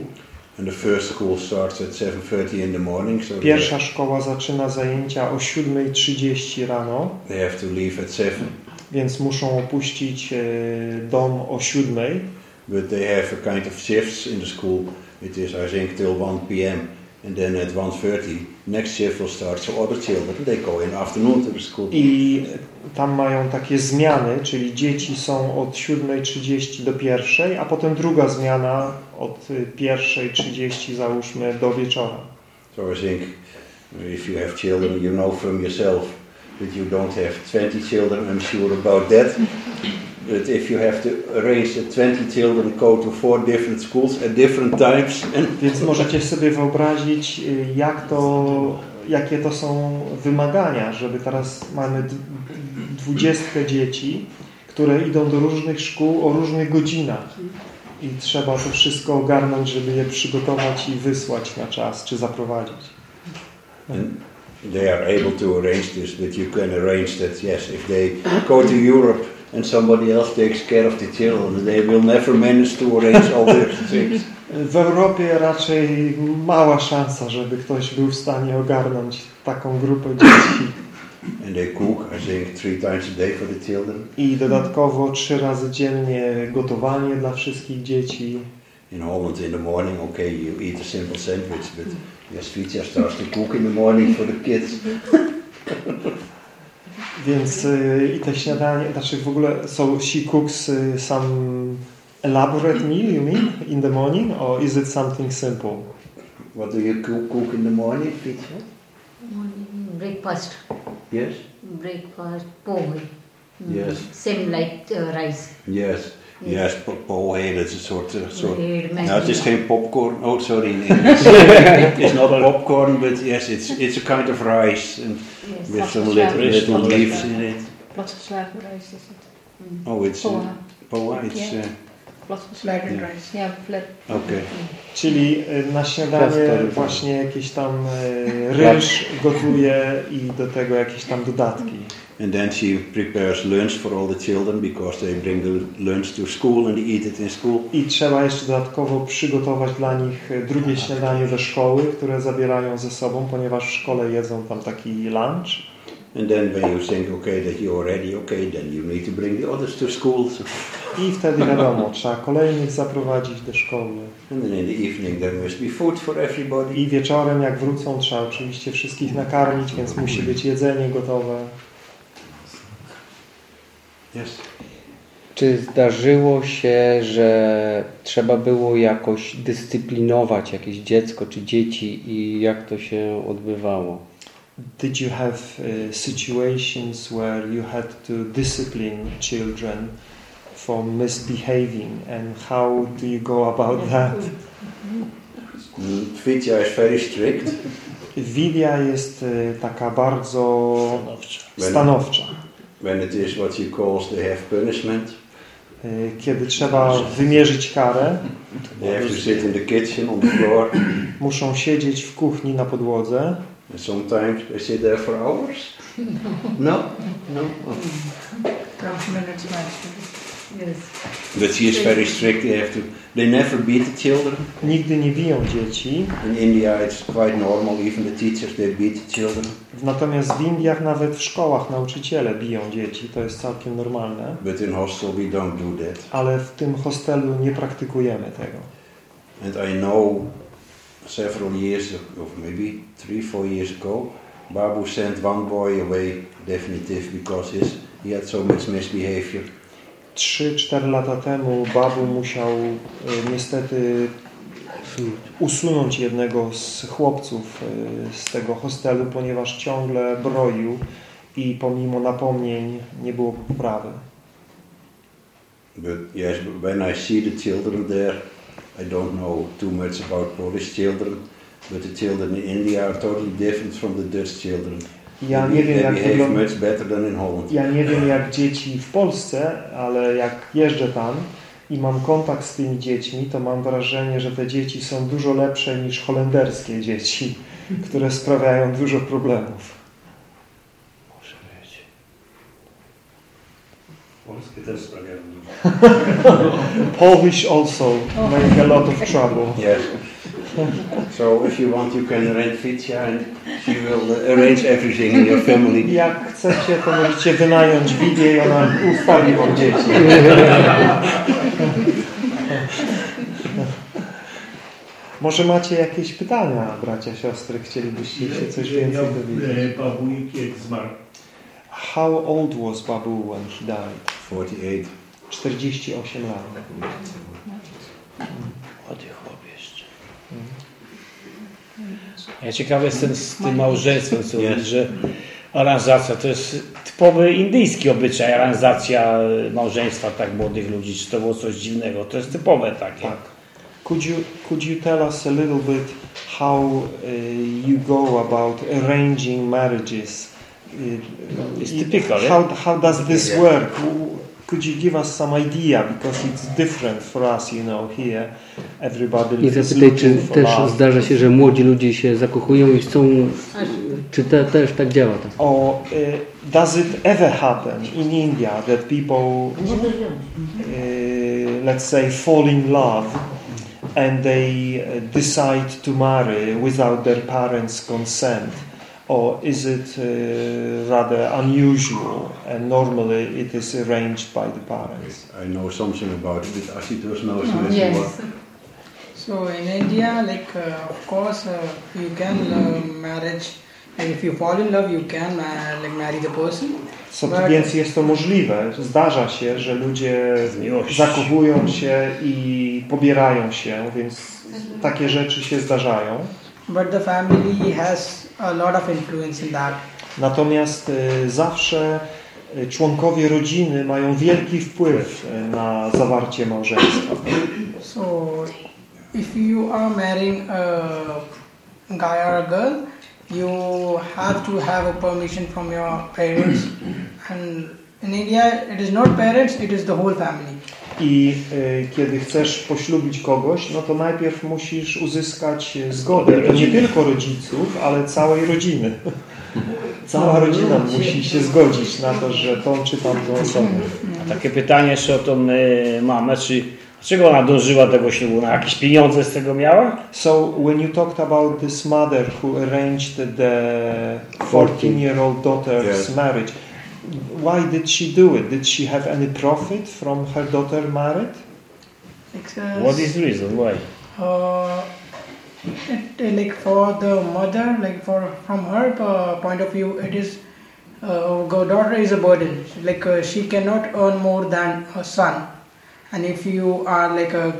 And the first school starts at 7.30 in the morning, so Pierwsza szkoła zaczyna zajęcia o 7.30 rano, they have to leave at 7. więc muszą opuścić e, dom o 7.00. But they have a kind of shifts in the school. It is, I think, till 1 p.m. And then at 1.30, next shift will start. So other children, they go in the afternoon to the school. I tam mają takie zmiany, czyli dzieci są od 7.30 do 1.00, a potem druga zmiana od y, 1.30 załóżmy do wieczora. So I think if you have children, you know from yourself that you don't have 20 children, I'm sure about that. But if you have to arrange that 20 children go to four different schools at different times, and Więc możecie sobie wyobrazić, y, jak to, jakie to są wymagania, żeby teraz mamy dwudziestkę dzieci, które idą do różnych szkół o różnych godzinach. I trzeba to wszystko ogarnąć, żeby je przygotować i wysłać na czas, czy zaprowadzić. and they are able to arrange this, but you can arrange that, yes, if they go to Europe and somebody else takes care of the children, they will never manage to arrange all the things. W Europie raczej mała szansa, żeby ktoś był w stanie ogarnąć taką grupę dzieci. And they cook, I think, three times a day for the children. I dodatkowo trzy razy dziennie gotowanie dla wszystkich dzieci. In Holland in the morning, okay, you eat a simple sandwich, but yes, Vitya starts to cook in the morning for the kids. Więc i te śniadanie, znaczy w ogóle so she cooks some elaborate meal, you mean, in the morning, or is it something simple? What do you cook, in the morning, Vitya? Morning breakfast, Yes? breakfast pohe. Mm, Yes. Same like uh, rice. Yes. Yes, po- pohe, that's a sort of... Sort. Made No, het is geen popcorn. Oh, sorry. in English. it's not popcorn, but yes, it's it's a kind of rice and Yes. With some Platgeslagen. little, little leaves in it. Platgeslagen rijst is het. Mm. Oh, it's uh, Poha. poha. It's Yeah. uh, rice. Yeah, flat. Okay. Czyli y, na śniadanie właśnie jakiś tam y, ryż gotuje i do tego jakieś tam dodatki. And then she prepares lunch for all the children because they bring the lunch to school and they eat it in school. I trzeba jeszcze dodatkowo przygotować dla nich y, drugie śniadanie do szkoły, które zabierają ze sobą, ponieważ w szkole jedzą tam taki lunch. And then when you think, okay, that you're ready, okay, then you need to bring the others to school. I wtedy wiadomo, trzeba kolejnych zaprowadzić do szkoły. and then in the evening there must be food for everybody. I wieczorem jak wrócą trzeba oczywiście wszystkich nakarmić, więc musi być jedzenie gotowe. Yes. Czy zdarzyło się, że trzeba było jakoś dyscyplinować jakieś dziecko czy dzieci i jak to się odbywało? Did you have uh, situations where you had to discipline children for misbehaving and how do you go about that? Vidya is very strict. Widia jest y, taka bardzo When- stanowcza. When it is what calls they have punishment, Y, Kiedy trzeba wymierzyć karę, they have to sit in the kitchen on the floor. muszą siedzieć w kuchni na podłodze. And sometimes they sit there for hours. No, no. Max. Yes. But she is very strict. They have to. They never beat the children. Nigdy nie biją dzieci, In India, it's quite normal. Even the teachers they beat the children. natomiast w Indiach nawet w szkołach nauczyciele biją dzieci, to jest całkiem normalne, But in hostel we don't do that. ale w tym hostelu nie praktykujemy tego. And I know several years, of maybe three, four years ago, Babu sent one boy away definitive because his, he had so much misbehavior. 3-4 lata temu Babu musiał e, niestety usunąć jednego z chłopców e, z tego hostelu, ponieważ ciągle broił i pomimo napomnień nie było poprawy. But yes, when I see the children there, I don't know too much about Polish children, but the children in India are totally different from the Dutch children. Ja nie wiem jak wygląda... much better than in Holland. Ja nie wiem jak dzieci w Polsce, ale jak jeżdżę tam i mam kontakt z tymi dziećmi, to mam wrażenie, że te dzieci są dużo lepsze niż holenderskie dzieci, które sprawiają dużo problemów. Może być. Polskie też sprawiają dużo. Polish also make a lot of trouble. Yes. So if you want, you can rent Vitya and she will arrange everything in your family. Jak chcecie, to możecie wynająć Widię i ona ustawi wam dzieci. Może macie jakieś pytania, bracia, siostry? Chcielibyście się coś więcej dowiedzieć? e, Babuj kiedy zmarł. How old was Babu when he died? 48. 48 lat. Młody chłopiec. Ja ciekawy jestem z tym małżeństwem, co mówisz, że aranżacja to jest typowy indyjski obyczaj, aranżacja małżeństwa tak młodych ludzi. Czy to było coś dziwnego? To jest typowe takie. Tak. Could you, could you tell us a little bit how uh, you go about arranging marriages? Uh, It's it- typical? How, how does this work? Could you give us some idea? Because it's different for us, you know, here. Everybody is zapytaj, czy też love. zdarza się, że młodzi ludzie się zakochują i chcą, czy te, też tak działa to? Or uh, does it ever happen in India that people uh, let's say, fall in love and they uh, decide to marry without their parents' consent? Or is it uh, rather unusual and normally it is arranged by the parents? I know something about it, but Ashitos knows more. Yes. So in India, like uh, of course, uh, you can uh, marriage. Like if you fall in love, you can uh, like marry the person. So, Tak. więc jest to możliwe. Zdarza się, że ludzie zakochują się i pobierają się, więc takie rzeczy się zdarzają. But the family has a lot of influence in that. Natomiast zawsze członkowie rodziny mają wielki wpływ na zawarcie małżeństwa. So if you are marrying a guy or a girl, you have to have a permission from your parents. And in India, it is not parents; it is the whole family. I y, kiedy chcesz poślubić kogoś, no to najpierw musisz uzyskać y, zgodę to nie tylko rodziców, ale całej rodziny. Cała rodzina musi się zgodzić na to, że tą czy tamtą osobę. A takie pytanie jeszcze o tą e, mamę, czy dlaczego ona dążyła do tego ślubu? Na jakieś pieniądze z tego miała? So when you talked about this mother who arranged the 14-year-old daughter's Yes. marriage, why did she do it? Did she have any profit from her daughter married? Because, What is the reason? Why? uh, it, like for the mother, like for from her uh, point of view, it is uh, daughter is a burden. Like uh, she cannot earn more than her son, and if you are like uh,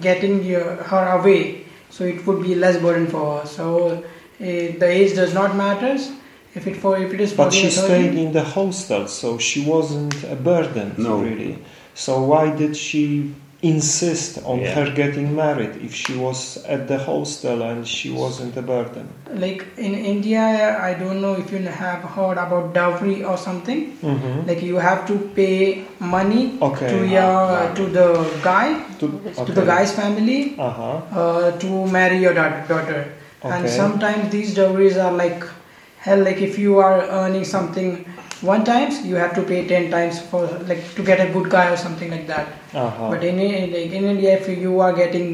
getting your, her away, so it would be less burden for her. So uh, the age does not matters. If it for if it is But she stayed in the hostel, so she wasn't a burden, No. really. So why did she insist on Yeah. her getting married if she was at the hostel and she wasn't a burden? like in India, I don't know if you have heard about dowry or something. Mhm. like you have to pay money Okay. to your to the guy To, to the guy's family Aha, uh, to marry your da- daughter and sometimes these dowries are like hell like if you are earning something one times you have to pay 10 times for like to get a good guy or something like that. Aha. but in, in like in india if you are getting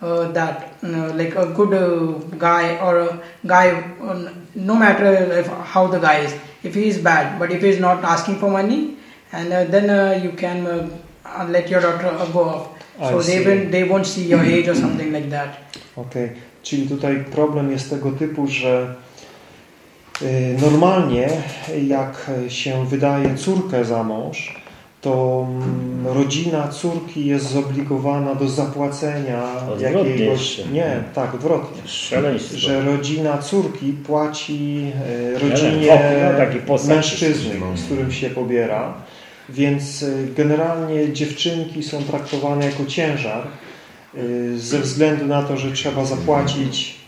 uh, that know, like a good uh, guy or a guy uh, no matter if, how the guy is if he is bad but if he is not asking for money and uh, then uh, you can uh, uh, let your daughter uh, go off. So they will they won't see your age or something like that. Okay. Czyli tutaj problem jest tego typu, że normalnie jak się wydaje córkę za mąż, to mm, rodzina córki jest zobligowana do zapłacenia Odwrotnie jakiegoś... jeszcze. Nie, tak, odwrotnie. Szaleństwo. Że rodzina córki płaci y, rodzinie no, posag mężczyzny, z którym się pobiera. Więc y, generalnie dziewczynki są traktowane jako ciężar y, ze względu na to, że trzeba zapłacić.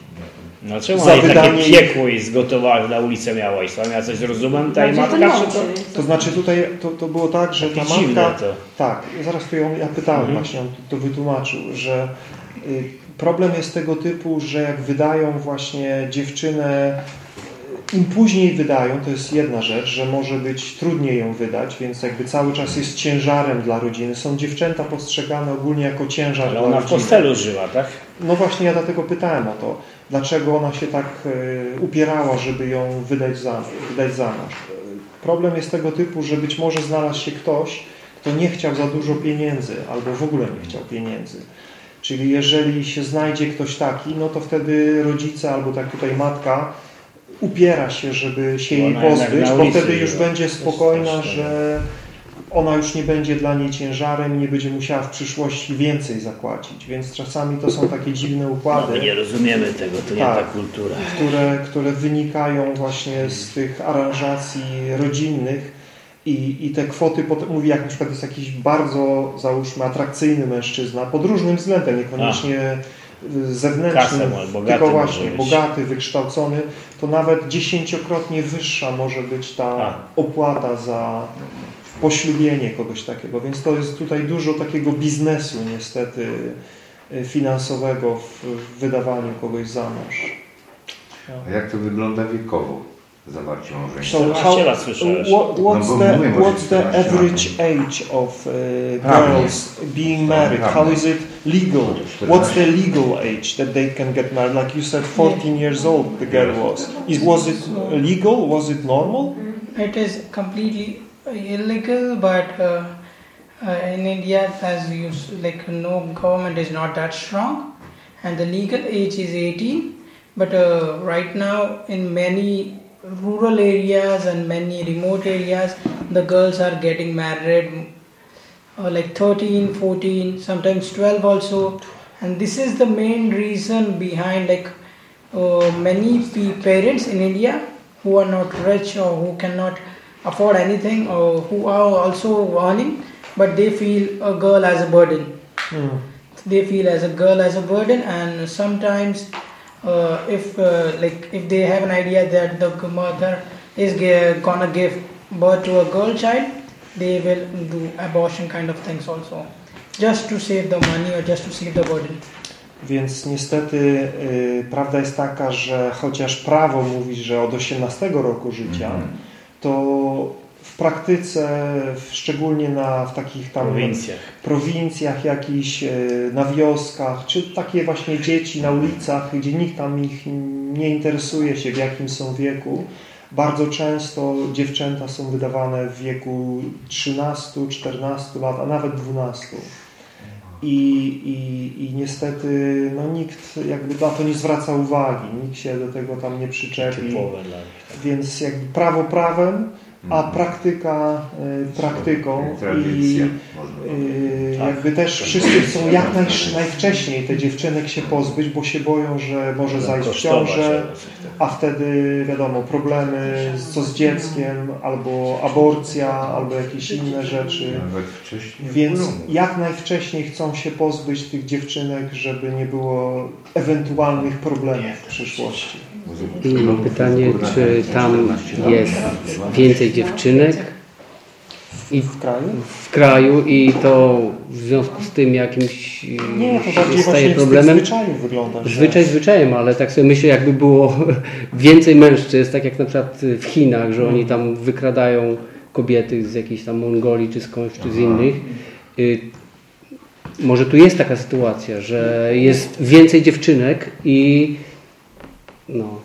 No czemu za wydanie takie i zgotowała, na ulicę miała ja coś zrozumiem, ta jej Bardziej matka, to to? To znaczy tutaj to, to było tak, że ta matka... to. Tak, zaraz tu ją, ja pytałem Mhm. właśnie, on to wytłumaczył, że y, problem jest tego typu, że jak wydają właśnie dziewczynę, y, im później wydają, to jest jedna rzecz, że może być trudniej ją wydać, więc jakby cały czas jest ciężarem dla rodziny. Są dziewczęta postrzegane ogólnie jako ciężar Ale dla ona w rodziny. postelu żyła, tak? No właśnie ja dlatego pytałem o to, dlaczego ona się tak e, upierała, żeby ją wydać za, wydać za mąż. E, Problem jest tego typu, że być może znalazł się ktoś, kto nie chciał za dużo pieniędzy, albo w ogóle nie chciał pieniędzy. Czyli jeżeli się znajdzie ktoś taki, no to wtedy rodzice, albo tak tutaj matka upiera się, żeby się jej pozbyć, bo wtedy już będzie spokojna, że ona już nie będzie dla niej ciężarem i nie będzie musiała w przyszłości więcej zapłacić. Więc czasami to są takie dziwne No, układy, my nie rozumiemy tego, to nie Tak. ta kultura. które, które wynikają właśnie z tych aranżacji rodzinnych i, i te kwoty, potem, mówi jak na przykład jest jakiś bardzo, załóżmy, atrakcyjny mężczyzna, pod różnym względem, niekoniecznie zewnętrznym, Kasę ma, bogaty tylko właśnie bogaty, wykształcony, to nawet dziesięciokrotnie wyższa może być ta A. opłata za poślubienie kogoś takiego. Więc to jest tutaj dużo takiego biznesu niestety y, finansowego w, wydawaniu kogoś za mąż. A jak to wygląda wiekowo, zawarcie małżeństwa? So 14 how, what, what's, No bo the, what's the 14 lat. average age of uh, girls being married? How is it legal? 14. What's the legal age that they can get married? Like you said, 14 years old the girl was. Is, was it legal? Was it normal? it is completely illegal but uh, uh, in india as you like no government is not that strong and the legal age is 18 but uh, right now in many rural areas and many remote areas the girls are getting married uh, like 13 14 sometimes 12 also and this is the main reason behind like uh, many parents in india who are not rich or who cannot afford anything or who are also earning but they feel a girl as a burden Hmm. they feel as a girl as a burden and sometimes uh, if uh, like if they have an idea that the mother is g- gonna give birth to a girl child they will do abortion kind of things also, just to save the money or just to save the burden. Więc niestety y, prawda jest taka, że chociaż prawo mówi, że od 18 roku życia, to w praktyce, szczególnie na, w takich tam prowincjach. prowincjach jakichś, y, na wioskach, czy takie właśnie dzieci na ulicach, gdzie nikt tam ich nie interesuje się w jakim są wieku, bardzo często dziewczęta są wydawane w wieku 13-14 lat, a nawet 12. I, i, I niestety no, nikt jakby na to nie zwraca uwagi, nikt się do tego tam nie przyczepi. Tak. Więc jakby prawo prawem, a praktyka y, praktyką i y, Tak. jakby też wszyscy chcą jak naj, najwcześniej te dziewczynek się pozbyć, bo się boją, że może zajść w ciążę, a wtedy wiadomo problemy z- co z dzieckiem, albo aborcja, albo jakieś inne rzeczy. Więc jak najwcześniej chcą się pozbyć tych dziewczynek, żeby nie było ewentualnych problemów w przyszłości. I mam pytanie, czy tam jest więcej dziewczynek i W kraju? w kraju i to w związku z tym jakimś Nie, to się bardziej staje problemem? tych zwyczajów wygląda. że- Zwyczaj zwyczajem, ale tak sobie myślę, jakby było więcej mężczyzn, tak jak na przykład w Chinach, że oni tam wykradają kobiety z jakiejś tam Mongolii, czy skądś, czy z innych. Y, Może tu jest taka sytuacja, że jest więcej dziewczynek i no,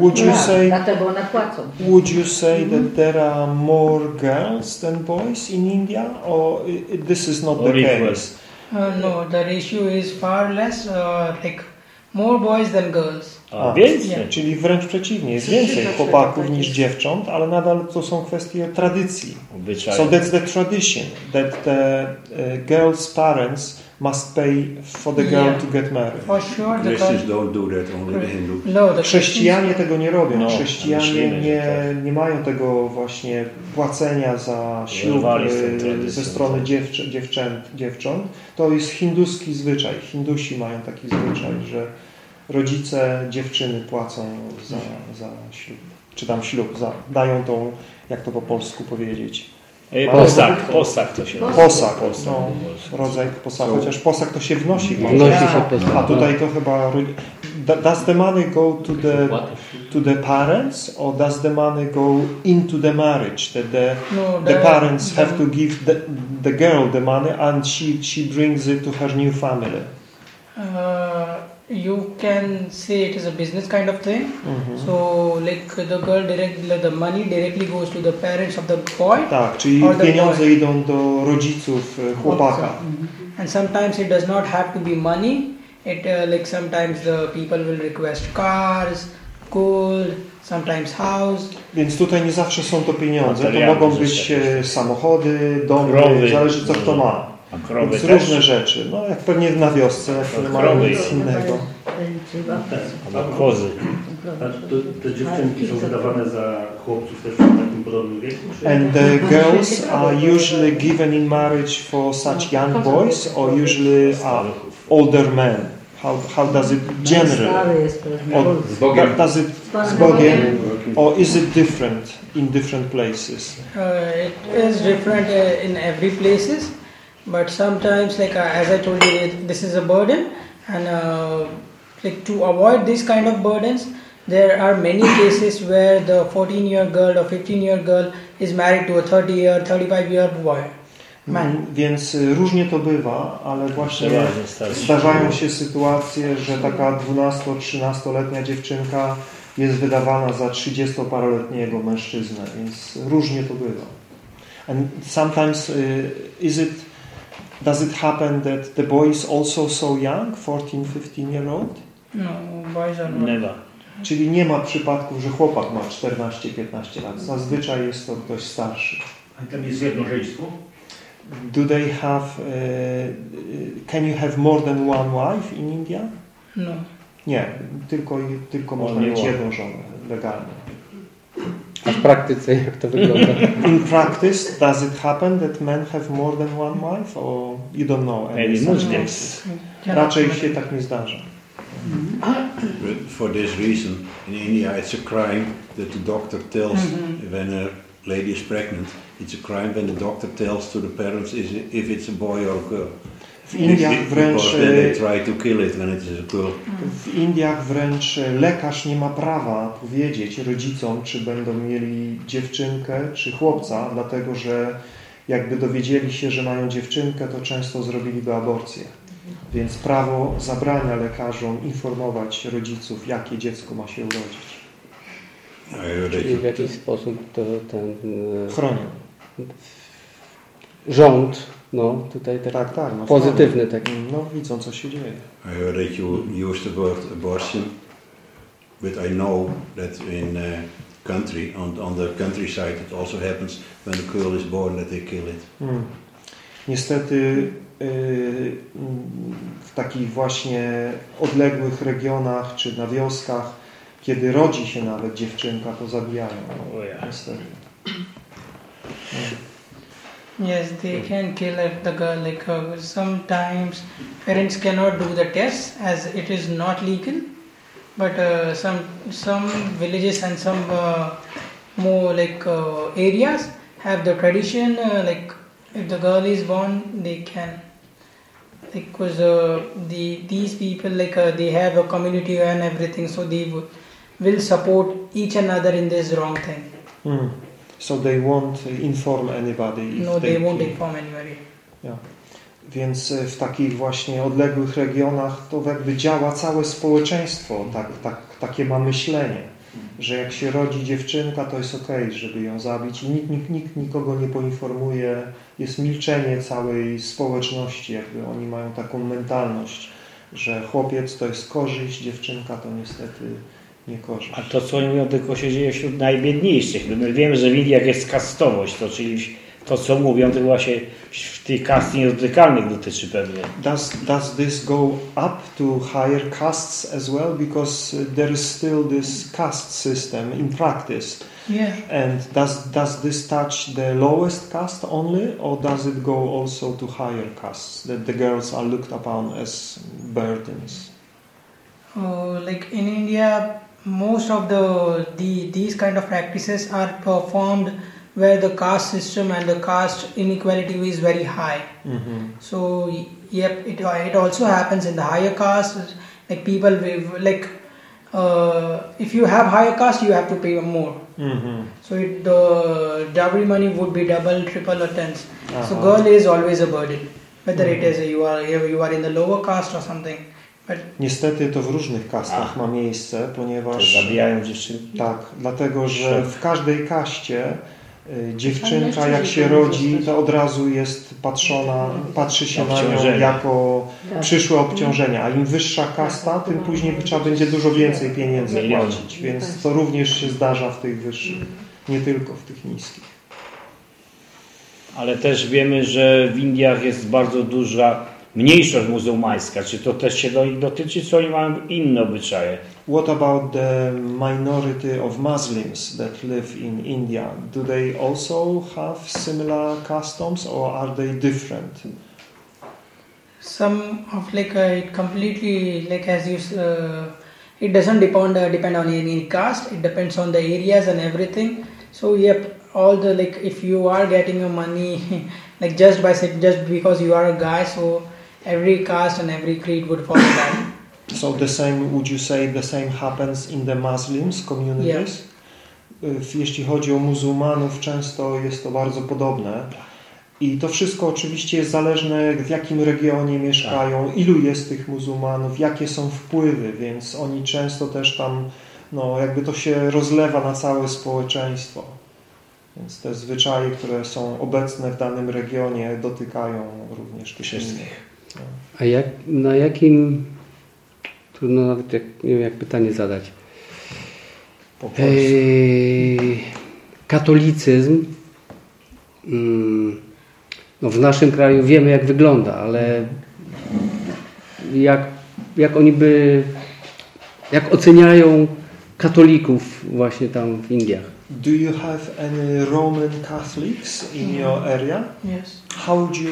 Would you say Dlatego one płacą. Would you say that there are more girls than boys in India, or i- i- this is not the Or equal. case? Uh, no, the ratio is far less, uh, like more boys than girls. A więcej. Czyli wręcz przeciwnie, jest więcej chłopaków niż dziewcząt, ale nadal to są kwestie tradycji. Obyczaj. So that's the tradition that the uh, girl's parents must pay for the girl Yeah. to get married. For sure, Christians don't do that, only the Hindus. no, the Chrześcijanie tego nie robią. No, Chrześcijanie nie, tak. nie mają tego właśnie płacenia za ślub e, ze strony tak. dziewczę, dziewczęt, dziewcząt. To jest hinduski zwyczaj. Hindusi mają taki zwyczaj, że rodzice dziewczyny płacą za, za ślub. Czy tam ślub, za, dają tą, jak to po polsku powiedzieć, Posag, posag to się nazywa. posag. No, rodzaj posag, chociaż posag to się wnosi. wnosi się A tutaj to chyba. Does the money go to the to the parents, or does the money go into the marriage? That the no, the parents have to give the, the girl the money, and she she brings it to her new family. Uh, you can say it is a business kind of thing. Mhm. So, like the girl directly, the money directly goes to the parents of the boy, Tak, czyli Or the pieniądze boy. idą do rodziców e, chłopaka. and sometimes it does not have to be money. It uh, like sometimes the people will request cars, gold, sometimes house. Więc tutaj nie zawsze są to pieniądze. To mogą być e, samochody, domy, Krowy. zależy co kto ma. A krowy Więc też? różne rzeczy. No jak pewnie na wiosce, które mają krowy. nic innego. Albo kozy. A to, te dziewczynki są wydawane za chłopców też w takim podobnym wieku? Czy... And the girls are usually given in marriage for such young boys or usually are older men? How, how does it generally? Jest pewnie. Or Z Bogiem. does it z Bogiem? Or is it different in different places? Uh, it is different uh, in every places, but sometimes, like uh, as I told you, this is a burden, and uh, like to avoid these kind of burdens, there are many cases where the 14-year girl or 15-year girl is married to a 30-year, 35-year boy. Man. Mm, Więc różnie to bywa, ale właśnie Przeważnie zdarzają się sytuacje, że taka 12-13-letnia dziewczynka jest wydawana za 30-paroletniego mężczyznę, więc różnie to bywa. And sometimes y, is it does it happen that the boy is also so young, 14-15 year old? No, boys are not. Newa. Czyli nie ma przypadków, że chłopak ma 14-15 lat. Zazwyczaj jest to ktoś starszy. A tam jest jednożeństwo. Do they have, uh, can you have more than one wife in India? No. Nie, tylko, tylko można mieć jedną żonę legalnie. A w praktyce jak to wygląda? In practice, does it happen that men have more than one wife, or you don't know? any Maybe such cases? Cannot Raczej make się tak nie zdarza. But for this reason, in India it's a crime that the doctor tells mm-hmm. when a lady is pregnant, it's a crime when the doctor tells to the parents if it's a boy or a girl. W Indiach wręcz, e, w Indiach wręcz lekarz nie ma prawa powiedzieć rodzicom, czy będą mieli dziewczynkę, czy chłopca, dlatego że jakby dowiedzieli się, że mają dziewczynkę, to często zrobiliby aborcję. Więc prawo zabrania lekarzom informować rodziców, jakie dziecko ma się urodzić. Czyli w jakiś sposób to, ten e, Chronią. Rząd, no tutaj tak, Tak, tak. No, pozytywny taki. chronią. No, widzą, co się dzieje. I heard that you used the word abortion, but I know that in uh, country on on the countryside it also happens when the girl is born that they kill it. Hmm. Niestety yy, w takich właśnie odległych regionach czy na wioskach, kiedy rodzi się nawet dziewczynka, to zabijają. O ja. Niestety. Yes, they can kill if the girl. Like uh, sometimes parents cannot do the test as it is not legal, but uh, some some villages and some uh, more like uh, areas have the tradition. Uh, like if the girl is born, they can. Because uh, the these people like uh, they have a community and everything, so they w- will support each another in this wrong thing. Hmm. So they won't inform anybody. No, they won't kill. inform anybody. Więc e, w takich właśnie odległych regionach to jakby działa całe społeczeństwo, tak, tak, takie ma myślenie, że jak się rodzi dziewczynka, to jest okej, żeby ją zabić i nikt, nikt, nikt nikogo nie poinformuje, jest milczenie całej społeczności, jakby oni mają taką mentalność, że chłopiec to jest korzyść, dziewczynka to niestety nie korzyść. A to, co oni mówią, tylko się dzieje wśród najbiedniejszych. My wiemy, że w Indiach jest kastowość, to czyli to, co mówią, to właśnie w tych kast niedotykalnych dotyczy pewnie. Does does this go up to higher castes as well? Because there is still this caste system in practice. Yeah. And does does this touch the lowest caste only, or does it go also to higher castes that the girls are looked upon as burdens? Uh, like in India, most of the, the these kind of practices are performed where the caste system and the caste inequality is very high. Mm-hmm. So yep, it it also happens in the higher caste. Like people with like, uh, if you have higher caste, you have to pay more. Mm-hmm. So it, the dowry money would be double, triple, or tens. So Uh-huh. girl is always a burden, whether it is you are you are in the lower caste or something. Niestety to w różnych kastach ma miejsce, ponieważ zabijają dziewczynki. tak, dlatego że w każdej kaście y, dziewczynka jak się rodzi, to od razu jest patrzona, patrzy się na nią jako Tak. przyszłe obciążenie, a im wyższa kasta, tym później trzeba będzie dużo więcej pieniędzy płacić, więc to również się zdarza w tych wyższych, nie tylko w tych niskich. Ale też wiemy, że w Indiach jest bardzo duża mniejszość muzułmańska. Czy to też się do nich dotyczy, czy oni mają inne obyczaje? What about the minority of Muslims that live in India? Do they also have similar customs or are they different? some of like uh, it completely like as you s- uh, it doesn't depend uh, depend on any caste it depends on the areas and everything so yep all the like if you are getting your money like just by just because you are a guy so every caste and every creed would follow that So the same, would you say the same happens in the Muslims communities? Y, Jeśli chodzi o muzułmanów, często jest to bardzo podobne. I to wszystko oczywiście jest zależne w jakim regionie mieszkają, ilu jest tych muzułmanów, jakie są wpływy, więc oni często też tam, no jakby to się rozlewa na całe społeczeństwo. Więc te zwyczaje, które są obecne w danym regionie dotykają również tych Wszystkich. A jak, na jakim, trudno nawet jak, nie wiem jak pytanie zadać. Eee, katolicyzm mm, no w naszym kraju wiemy jak wygląda, ale jak, jak oni by jak oceniają katolików właśnie tam w Indiach? Do you have any Roman Catholics in your area? yes How would you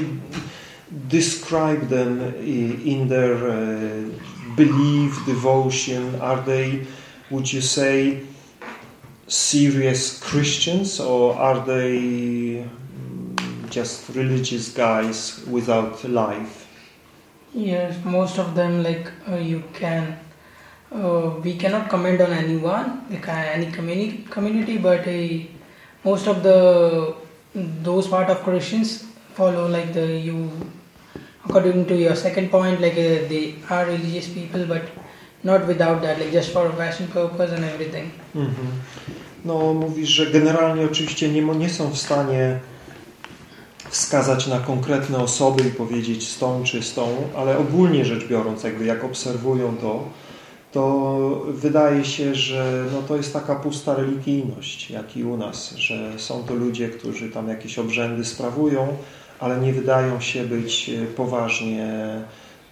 describe them in their uh, belief, devotion? Are they, would you say, serious Christians or are they mm, just religious guys without life? Yes, most of them like uh, you can. Uh, we cannot comment on anyone, like uh, any community, community, but uh, most of the those part of Christians follow like the you. According to your second point, like uh, they are religious people, but not without that, like just for fashion purpose and everything. Mhm. No, mówisz, że generalnie oczywiście nie, nie są w stanie wskazać na konkretne osoby i powiedzieć z tą czy z tą, ale ogólnie rzecz biorąc, jakby jak obserwują to, to wydaje się, że no to jest taka pusta religijność, jak i u nas, że są to ludzie, którzy tam jakieś obrzędy sprawują, ale nie wydają się być e, poważnie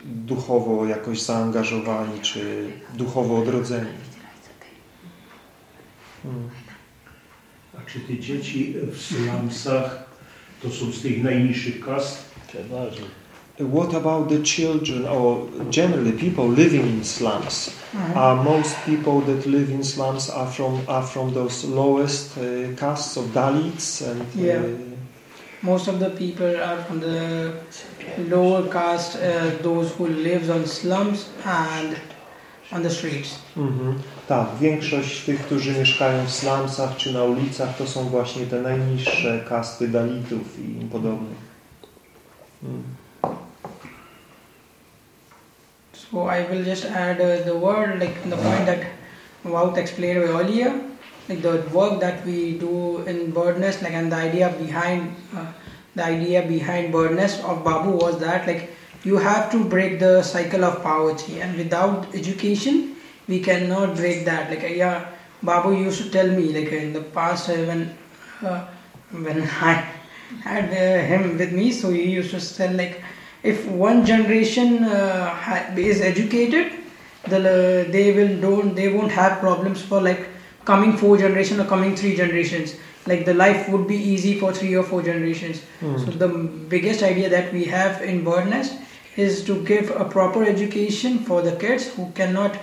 duchowo jakoś zaangażowani czy duchowo odrodzeni. Hmm. A czy te dzieci w slumsach to są z tych najniższych kast? What about the children or generally people living in slums? Mhm. Are most people that live in slums are from are from those lowest uh, castes of Dalits and uh, Yeah. Most of the people are from the lower caste, uh, those who lives on slums and on the streets. Mhm. Tak, większość tych, którzy mieszkają w slumsach czy na ulicach, to są właśnie te najniższe kasty Dalitów i im podobnych. Mm. So I will just add uh, the word like the point that Wout explained earlier, like the work that we do in bird nest, like and the idea behind uh, the idea behind bird nest of Babu was that like you have to break the cycle of poverty, and without education we cannot break that. Like yeah, Babu used to tell me like in the past uh, when uh, when I had uh, him with me, so he used to tell like if one generation uh, is educated the, they will don't they won't have problems for like coming four generation or coming three generations. Like the life would be easy for three or four generations. Mm. so the biggest idea that we have in bird nest is to give a proper education for the kids who cannot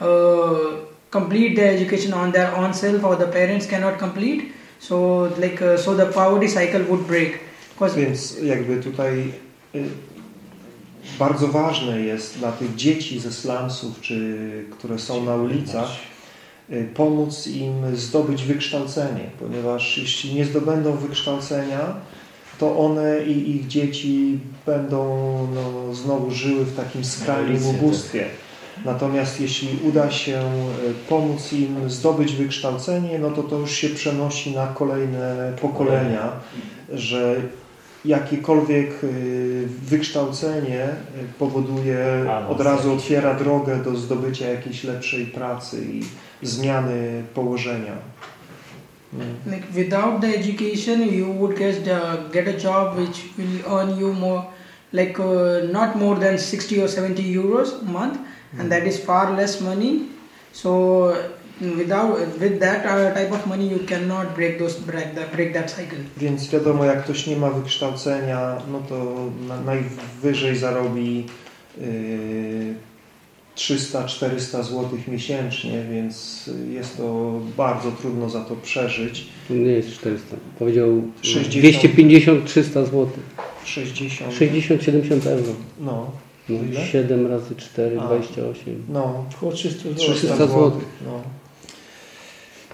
uh, complete their education on their own self or the parents cannot complete. So like uh, so the poverty cycle would break. Because Więc jakby tutaj y, bardzo ważne jest dla tych dzieci ze slumsów, czy które są na ulicach, pomóc im zdobyć wykształcenie, ponieważ jeśli nie zdobędą wykształcenia, to one i ich dzieci będą no, znowu żyły w takim skrajnym ulicy, ubóstwie. Natomiast jeśli uda się y, pomóc im zdobyć wykształcenie, no to to już się przenosi na kolejne pokolenia, że jakiekolwiek y, wykształcenie y, powoduje, od razu tak. otwiera drogę do zdobycia jakiejś lepszej pracy i zmiany położenia. Mm. like without the education you would get the, get a job which will earn you more like uh, not more than 60 or 70 euros a month and that is far less money so without with that uh, type of money you cannot break those break that break that cycle Więc wiadomo, jak ktoś nie ma wykształcenia, no to na, najwyżej zarobi y, 300-400 zł miesięcznie, więc jest to bardzo trudno za to przeżyć. Nie jest 400. Powiedział 60. 250-300 zł. 60, 60-70 euro. no, No, Ile? 7 razy 4, A. 28. no, Około 300 zł. 300 300 zł. złotych. No.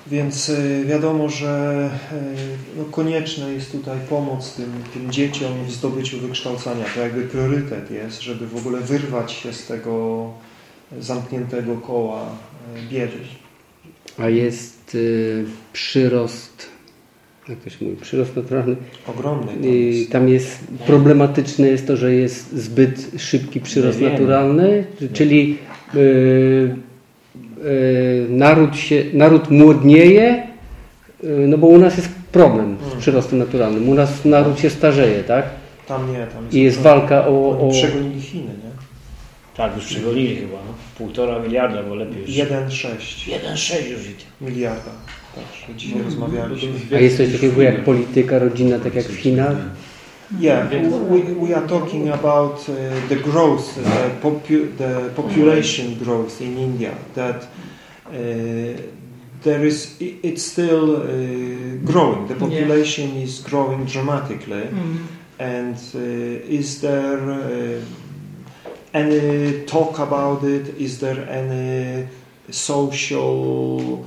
Więc y, wiadomo, że y, no, konieczne jest tutaj pomoc tym, tym dzieciom w zdobyciu wykształcenia. To jakby priorytet jest, żeby w ogóle wyrwać się z tego zamkniętego koła y, biedy. A jest y, przyrost, jak to się mówi, przyrost naturalny. Ogromny tam jest. tam jest problematyczne jest to, że jest zbyt szybki przyrost naturalny, czyli y, y, naród, się, naród młodnieje, no bo u nas jest problem z Mm. przyrostem naturalnym. U nas naród się starzeje, tak? Tam nie, tam jest, I jest walka o... O przegonili Chiny? Tak, już przegonili chyba. No. Półtora miliarda, bo lepiej już. 1,6 1,6 już idzie. miliarda. Tak, dzisiaj rozmawialiśmy. a jest coś takiego jak polityka, rodzina, tak jak w Chinach? Yeah, we, we are talking about uh, the growth, the, popu the population growth in India. That uh, there is i- it's still uh, growing. The population is growing dramatically. Mm. And uh, is there uh, any talk about it? Is there any social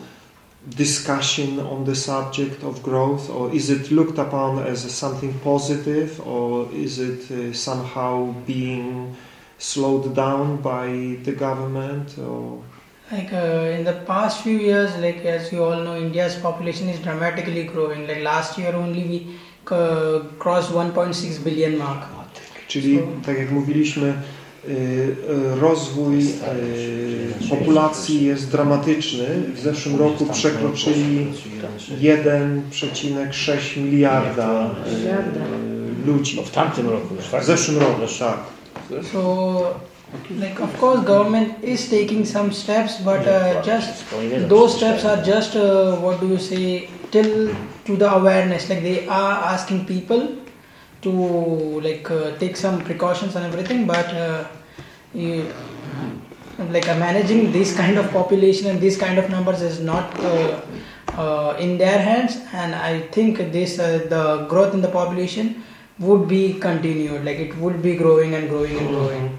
discussion on the subject of growth, or is it looked upon as something positive, or is it uh, somehow being slowed down by the government? Or Like uh, in the past few years, like as you all know, India's population is dramatically growing. Like last year only we uh, crossed 1.6 billion mark. Czyli, tak jak mówiliśmy, rozwój y, populacji jest dramatyczny. W zeszłym roku przekroczyli 1,6 miliarda y, ludzi. W tamtym roku już, tak? W zeszłym roku, tak. So, like of course, government is taking some steps, but uh, just those steps are just uh, what do you say till to the awareness. Like they are asking people to like uh, take some precautions and everything, but uh, like uh, managing this kind of population and these kind of numbers is not uh, uh, in their hands. And I think this uh, the growth in the population would be continued. Like it would be growing and growing and growing.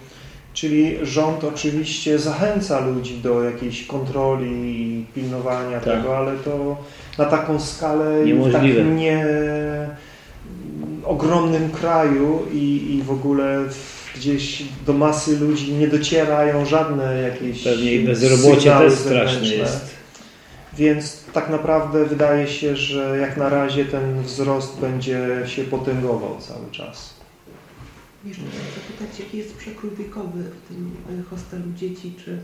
Czyli rząd oczywiście zachęca ludzi do jakiejś kontroli i pilnowania Tak. tego, ale to na taką skalę i w takim nie ogromnym kraju i, i w ogóle w, gdzieś do masy ludzi nie docierają żadne jakieś Pewnie i bezrobocie też straszne jest. Więc tak naprawdę wydaje się, że jak na razie ten wzrost będzie się potęgował cały czas. Jeszcze chciałam zapytać, jaki jest przekrój wiekowy w tym y, hostelu dzieci, czy,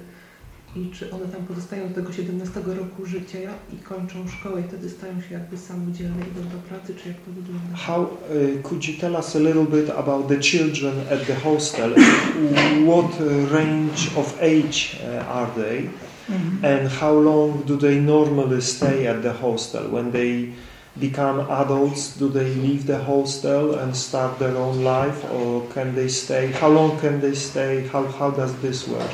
i czy one tam pozostają do tego 17 roku życia i kończą szkołę i wtedy stają się jakby samodzielne, idą do pracy, czy jak to wygląda? How uh, could you tell us a little bit about the children at the hostel? What uh, range of age uh, are they, and how long do they normally stay at the hostel? When they become adults, do they leave the hostel and start their own life, or can they stay? How long can they stay? How how does this work?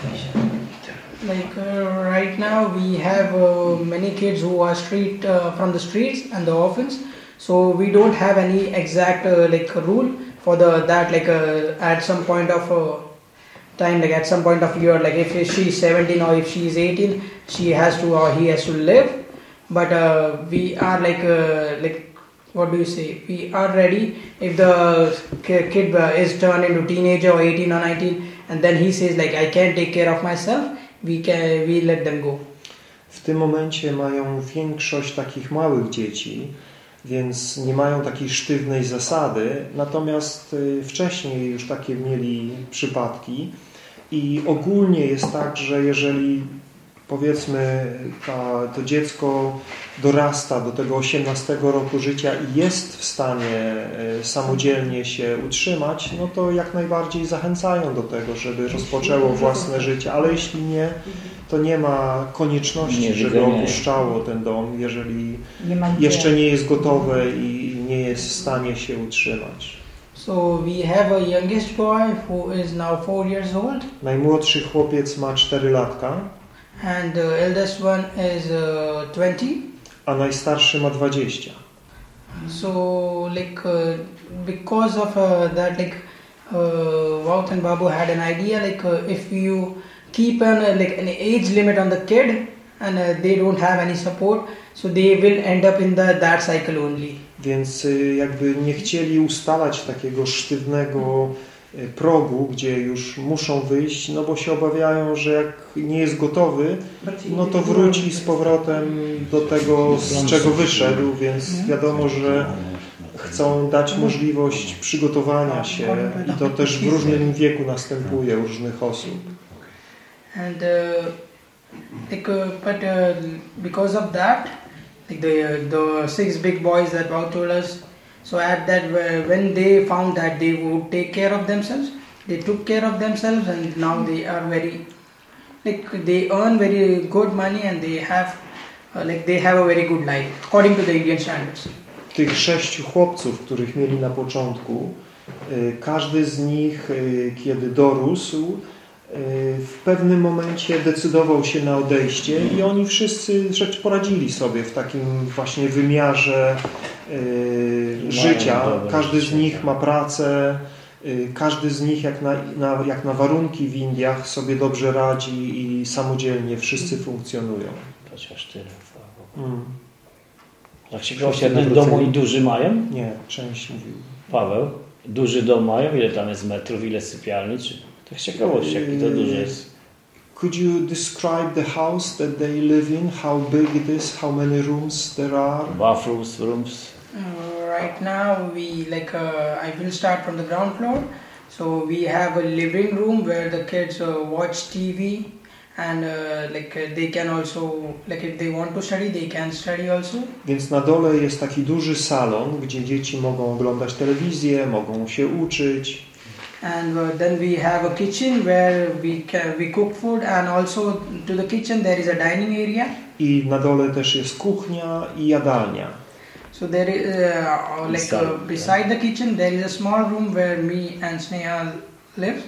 Like uh, right now, we have uh, many kids who are street uh, from the streets and the orphans. So we don't have any exact uh, like rule for the that like uh, at some point of uh, time, like at some point of year, like if she's 17 or if she's 18, she has to or he has to live. But we are like like what do you say? We are ready if the kid is turned into teenager or 18 or 19, and then he says like I can't take care of myself. We can we let them go. W tym momencie mają większość takich małych dzieci, więc nie mają takiej sztywnej zasady, natomiast y, wcześniej już takie mieli przypadki i ogólnie jest tak, że jeżeli powiedzmy ta, to dziecko dorasta do tego 18 roku życia i jest w stanie y, samodzielnie się utrzymać, no to jak najbardziej zachęcają do tego, żeby rozpoczęło własne życie, ale jeśli nie, to nie ma konieczności, Nie, żeby opuszczało ten dom, jeżeli Nie jeszcze nie jest gotowe i nie jest w stanie się utrzymać. So we have a youngest boy who is now four years old, Najmłodszy chłopiec ma 4 latka, and the eldest one is uh, 20. a najstarszy ma 20. So like uh, because of uh, that, like uh, and Babu had an idea, like uh, if you keep an uh, like an age limit on the kid, and uh, they don't have any support, so they will end up in the that cycle only. Więc jakby nie chcieli ustalać takiego sztywnego progu, gdzie już muszą wyjść, no bo się obawiają, że jak nie jest gotowy, no to wróci z powrotem do tego, z czego wyszedł, więc wiadomo, że chcą dać możliwość przygotowania się i to też w różnym wieku następuje u różnych osób. and uh, like uh, but uh, because of that like the the six big boys that told us so at that when they found that they would take care of themselves they took care of themselves and now they are very like they earn very good money and they have uh, like they have a very good life according to the Indian standards. Tych sześciu chłopców, których mieli na początku, każdy z nich, kiedy dorósł, w pewnym momencie decydował się na odejście i oni wszyscy rzecz poradzili sobie w takim właśnie wymiarze y, życia. Każdy z nich ma pracę, y, każdy z nich jak na, na, jak na warunki w Indiach sobie dobrze radzi i samodzielnie wszyscy funkcjonują. Chociaż tyle. Mm. Jak się w jednym domu i duży mają? Nie, część mówił. Paweł, duży dom mają? Ile tam jest metrów, ile sypialni? Czy... To jest ciekawość, jaki to duży jest. Could you describe the house that they live in? How big it is? How many rooms there are? Bathrooms, rooms. Uh, right now, we like uh, I will start from the ground floor. So we have a living room where the kids uh, watch TV, and uh, like uh, they can also like if they want to study, they can study also. Więc na dole jest taki duży salon, gdzie dzieci mogą oglądać telewizję, mogą się uczyć. And uh, then we have a kitchen where we can, we cook food and also to the kitchen there is a dining area I na dole też jest kuchnia i jadalnia. so there is uh, like uh, beside the kitchen there is a small room where me and Sneha live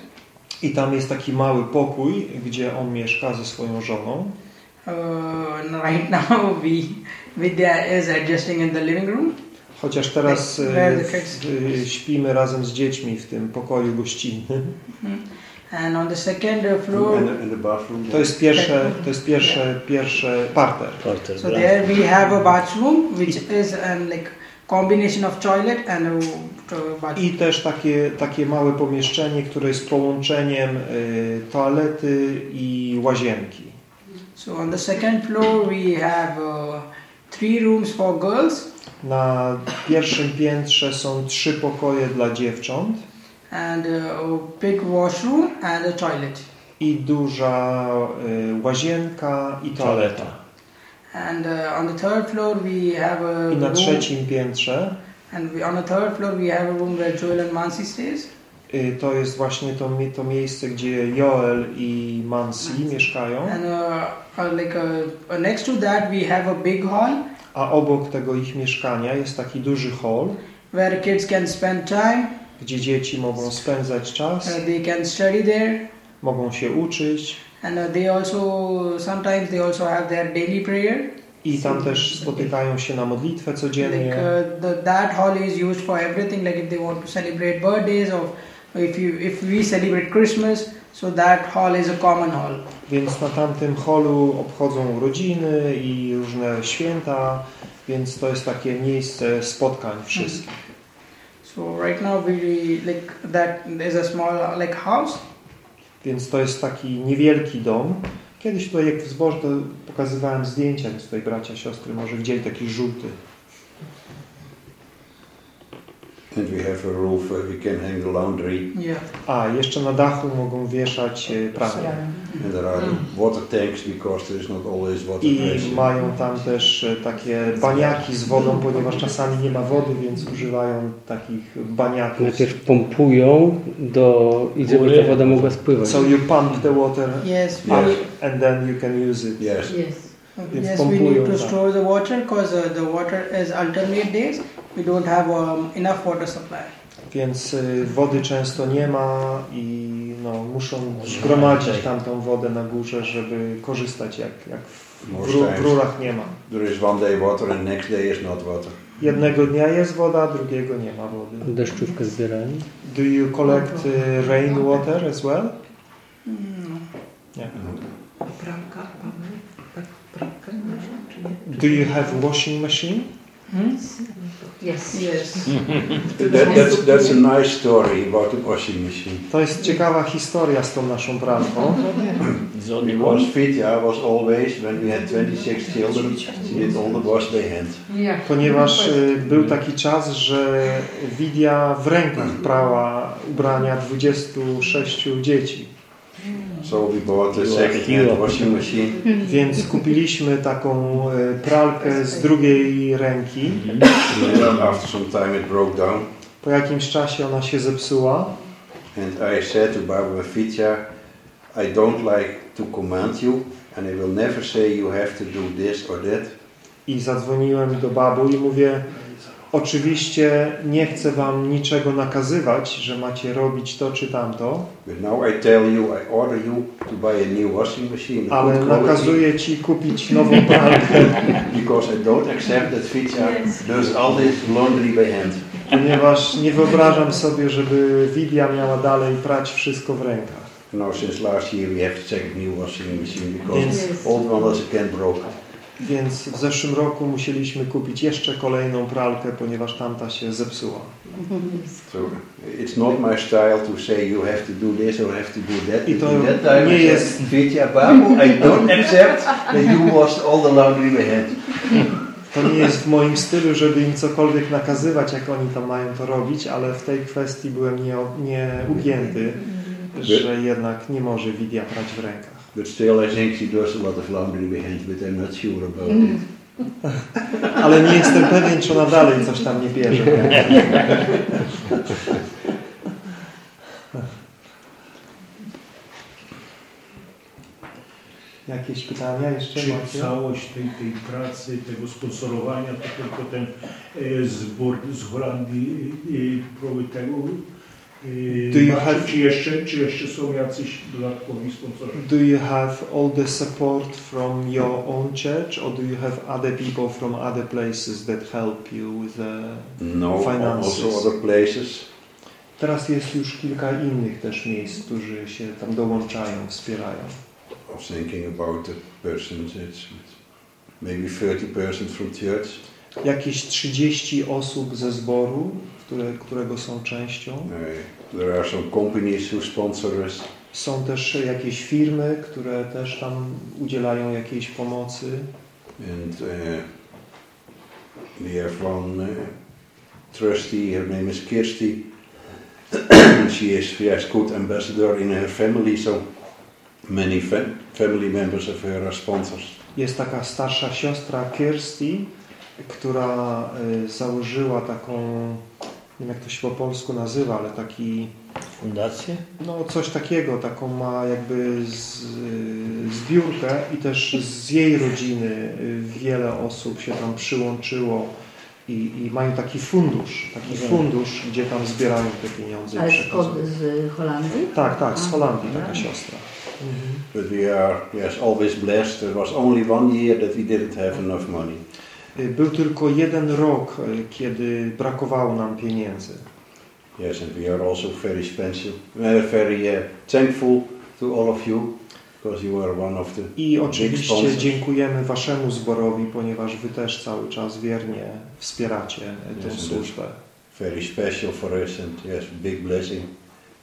I tam jest taki mały pokój, gdzie on mieszka ze swoją żoną. uh, right now we Vidya is adjusting in the living room Chociaż teraz e, w- e, śpimy razem z dziećmi w tym pokoju gościnnym. and on the second floor And the, and the bathroom. To jest pierwsze, to jest pierwsze, pierwsze parter. Porter, so brawo. there we have a bathroom which is um, like combination of toilet and a bathroom I też takie, takie małe pomieszczenie, które jest połączeniem y, toalety i łazienki. So on the second floor we have uh, three rooms for girls Na pierwszym piętrze są trzy pokoje dla dziewcząt and uh, a big washroom and a toilet. i duża y, łazienka i toaleta. And uh, on the third floor we have a I na room, trzecim piętrze and we, on the third floor we have a room where Joel and Mansi stays. Y, to jest właśnie to, to miejsce, gdzie Joel i Mansi mieszkają, And uh, uh, like uh, uh, next to that we have a big hall a obok tego ich mieszkania jest taki duży hall, where kids can spend time. gdzie dzieci mogą spędzać czas, Uh, they can study there, mogą się uczyć and uh, they also sometimes they also have their daily prayer. i tam też spotykają się na modlitwę Like codziennie. uh, the, that hall is used for everything. Like if they want to celebrate birthdays or if you if we celebrate Christmas, so that hall is a common hall. Więc na tamtym holu obchodzą urodziny i różne święta, więc to jest takie miejsce spotkań wszystkich. So right now we like that is a small like house. Więc to jest taki niewielki dom. Kiedyś tutaj jak w zbożu to pokazywałem zdjęcia, więc tutaj bracia, siostry może widzieli taki żółty. And we have a roof where we can hang the laundry. Yeah. A, jeszcze na dachu mogą wieszać e, pranie. And there are water tanks because there is not always water I pressure. mają tam też e, takie baniaki z wodą, ponieważ czasami nie ma wody, więc używają takich baniaków. Najpierw pompują do, i żeby ta woda mogła spływać. So you pump the water Yes. And then you can use it. Yes. Yes. Więc yes, we need to store the water because uh, the water is alternate days. We don't have um, enough water supply. Więc y, wody często nie ma i no, muszą zgromadzić tamtą wodę na górze, żeby korzystać jak, jak w, ru- w rurach nie ma. There is one day water and next day is not water. Jednego dnia jest woda, drugiego nie ma wody. Deszczówkę zbierali. Do you collect y, rainwater as well? Nie. A pralka? Tak, pralkę nie? Do you have washing machine? Hmm? Yes. Yes. That, that's, that's a nice story about the washing machine. To jest ciekawa historia z tą naszą pralką. Because. Vidya was always, when we had 26 children, she did all the wash by hand. Yeah. Ponieważ y, był taki czas, że Widia w rękach prała ubrania 26 dzieci. Second hand washing machine. Więc kupiliśmy taką y, pralkę z drugiej ręki. After some time it broke down. Po jakimś czasie ona się zepsuła And I said to Barbara Vidya, I don't like to command you and I will never say you have to do this or that. i zadzwoniłem do babu i mówię Oczywiście nie chcę wam niczego nakazywać, że macie robić to czy tamto, ale nakazuję ci kupić nową pralkę, Because I don't accept that does all this laundry by hand. ponieważ nie wyobrażam sobie, żeby Widia miała dalej prać wszystko w rękach. Now since last year we have checked new washing machine because old one was again broken. Więc w zeszłym roku musieliśmy kupić jeszcze kolejną pralkę, ponieważ tamta się zepsuła. So it's not my style to say you have to do this or have to do that. I to In that time nie jest- Vitya Babu, I don't accept that you washed all the laundry by hand. To nie jest w moim stylu, żeby im cokolwiek nakazywać, jak oni tam mają to robić, ale w tej kwestii byłem nie, nie ugięty, że jednak nie może Widia prać w rękach. But still I think she does a lot of laundry by hand, but I'm not sure about it. Ale nie jestem pewien, czy ona dalej coś tam nie bierze. Jakieś pytania jeszcze Czy macie? całość tej, tej pracy, tego sponsorowania, to tylko ten e, zbór z Holandii e, próby tego e, Do you have- czy, jeszcze, czy jeszcze są jacyś dodatkowi sponsorzy? Do you have all the support from your own church, or do you have other people from other places that help you with the No, finances? also other places. Teraz jest już kilka innych też miejsc, którzy się tam dołączają, wspierają. I was thinking about the persons, it's maybe 30% from church. Jakieś 30 osób ze zboru, które, którego są częścią. There are some companies who sponsor us. Są też jakieś firmy, które też tam udzielają jakiejś pomocy. And uh, we have one uh, trustee, her name is Kirsty. she is yes, good ambassador in her family, so many fa family members of her are sponsors. Jest taka starsza siostra Kirsty, która y, założyła taką, nie wiem jak to się po polsku nazywa, ale taki Fundację? No coś takiego, taką ma jakby z, zbiórkę i też z jej rodziny y, wiele osób się tam przyłączyło i, i mają taki fundusz, taki Mhm. fundusz, gdzie tam zbierają te pieniądze i Ale przekazują. skąd? Z Holandii? Tak, tak, z A, Holandii taka dobra. siostra. But we are yes always blessed. There was only one year that we didn't have enough money. Y, Był tylko jeden rok, y, kiedy brakowało nam pieniędzy. Yes, and we are also very uh, very uh, thankful to all of you because you are one of the I oczywiście dziękujemy Waszemu zborowi, ponieważ Wy też cały czas wiernie wspieracie y, tę Yes, służbę. very special for us and yes, big blessing.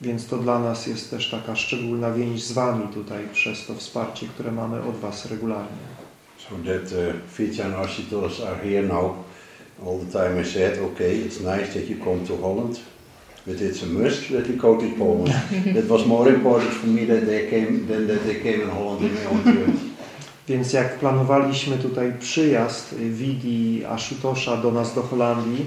Więc to dla nas jest też taka szczególna więź z Wami tutaj przez to wsparcie, które mamy od Was regularnie. So that uh, Vitya and Ashitos are here now. All the time I said, okay, it's nice that you come to Holland, but it's a must that you go to Poland. that was more important for me that they came than that they came in Holland in my own. Więc jak planowaliśmy tutaj przyjazd Widi Ashutosha do nas do Holandii,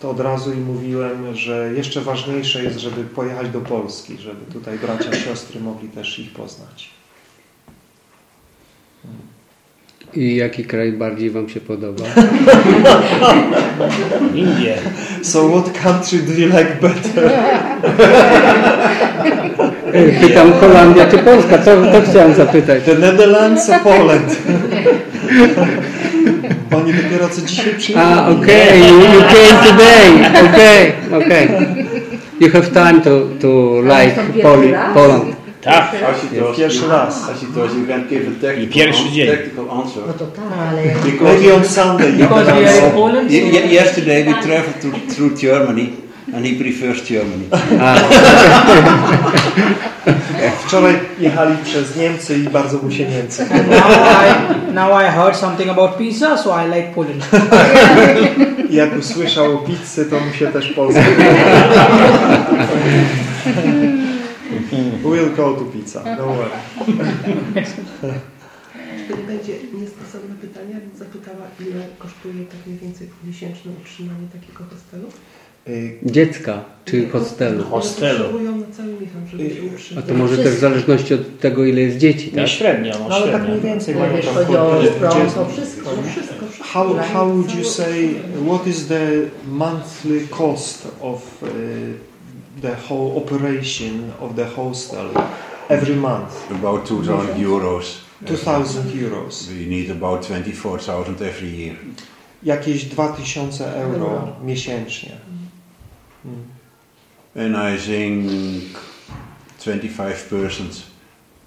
to od razu im mówiłem, że jeszcze ważniejsze jest, żeby pojechać do Polski, żeby tutaj bracia, siostry mogli też ich poznać. I jaki kraj bardziej Wam się podoba? Indie. So what country do you like better? Pytam Holandia czy Polska, to, to chciałem zapytać. The Netherlands or Poland? Oni dopiero co dzisiaj przyjechali. A, okej, you, you came today. Okej, okej. You have time to, to like Poli, Poland. Tak. Pierwszy raz. I pierwszy dzień. No to tak, ale Maybe on Sunday. Because we are in. Poland, yesterday we traveled to, through Germany and he prefers Germany. A, Wczoraj jechali przez Niemcy i bardzo mu się Niemcy. and now I now I heard something about pizza, so I like Poland. Jak usłyszał o pizzy, to mu się też Polska. We'll go to pizza. Worry. To nie będzie niestosowne pytanie, bym zapytała, ile kosztuje tak mniej więcej miesięczne utrzymanie takiego hostelu? Y, Dziecka czy hostelu? Hostelu. Potrzebują na cały miesiąc, żeby się A to może też w zależności od tego, ile jest dzieci, tak? Nie średnio, no No ale tak mniej więcej No, jeśli chodzi o wszystko. No nie? wszystko, wszystko. How, how would you say, what is the monthly cost of uh, the whole operation of the hostel every month? About 2,000 euros. 2000 euros. We need about 24,000 every year. Jakieś 2000 euro miesięcznie. Mm. And I think 25%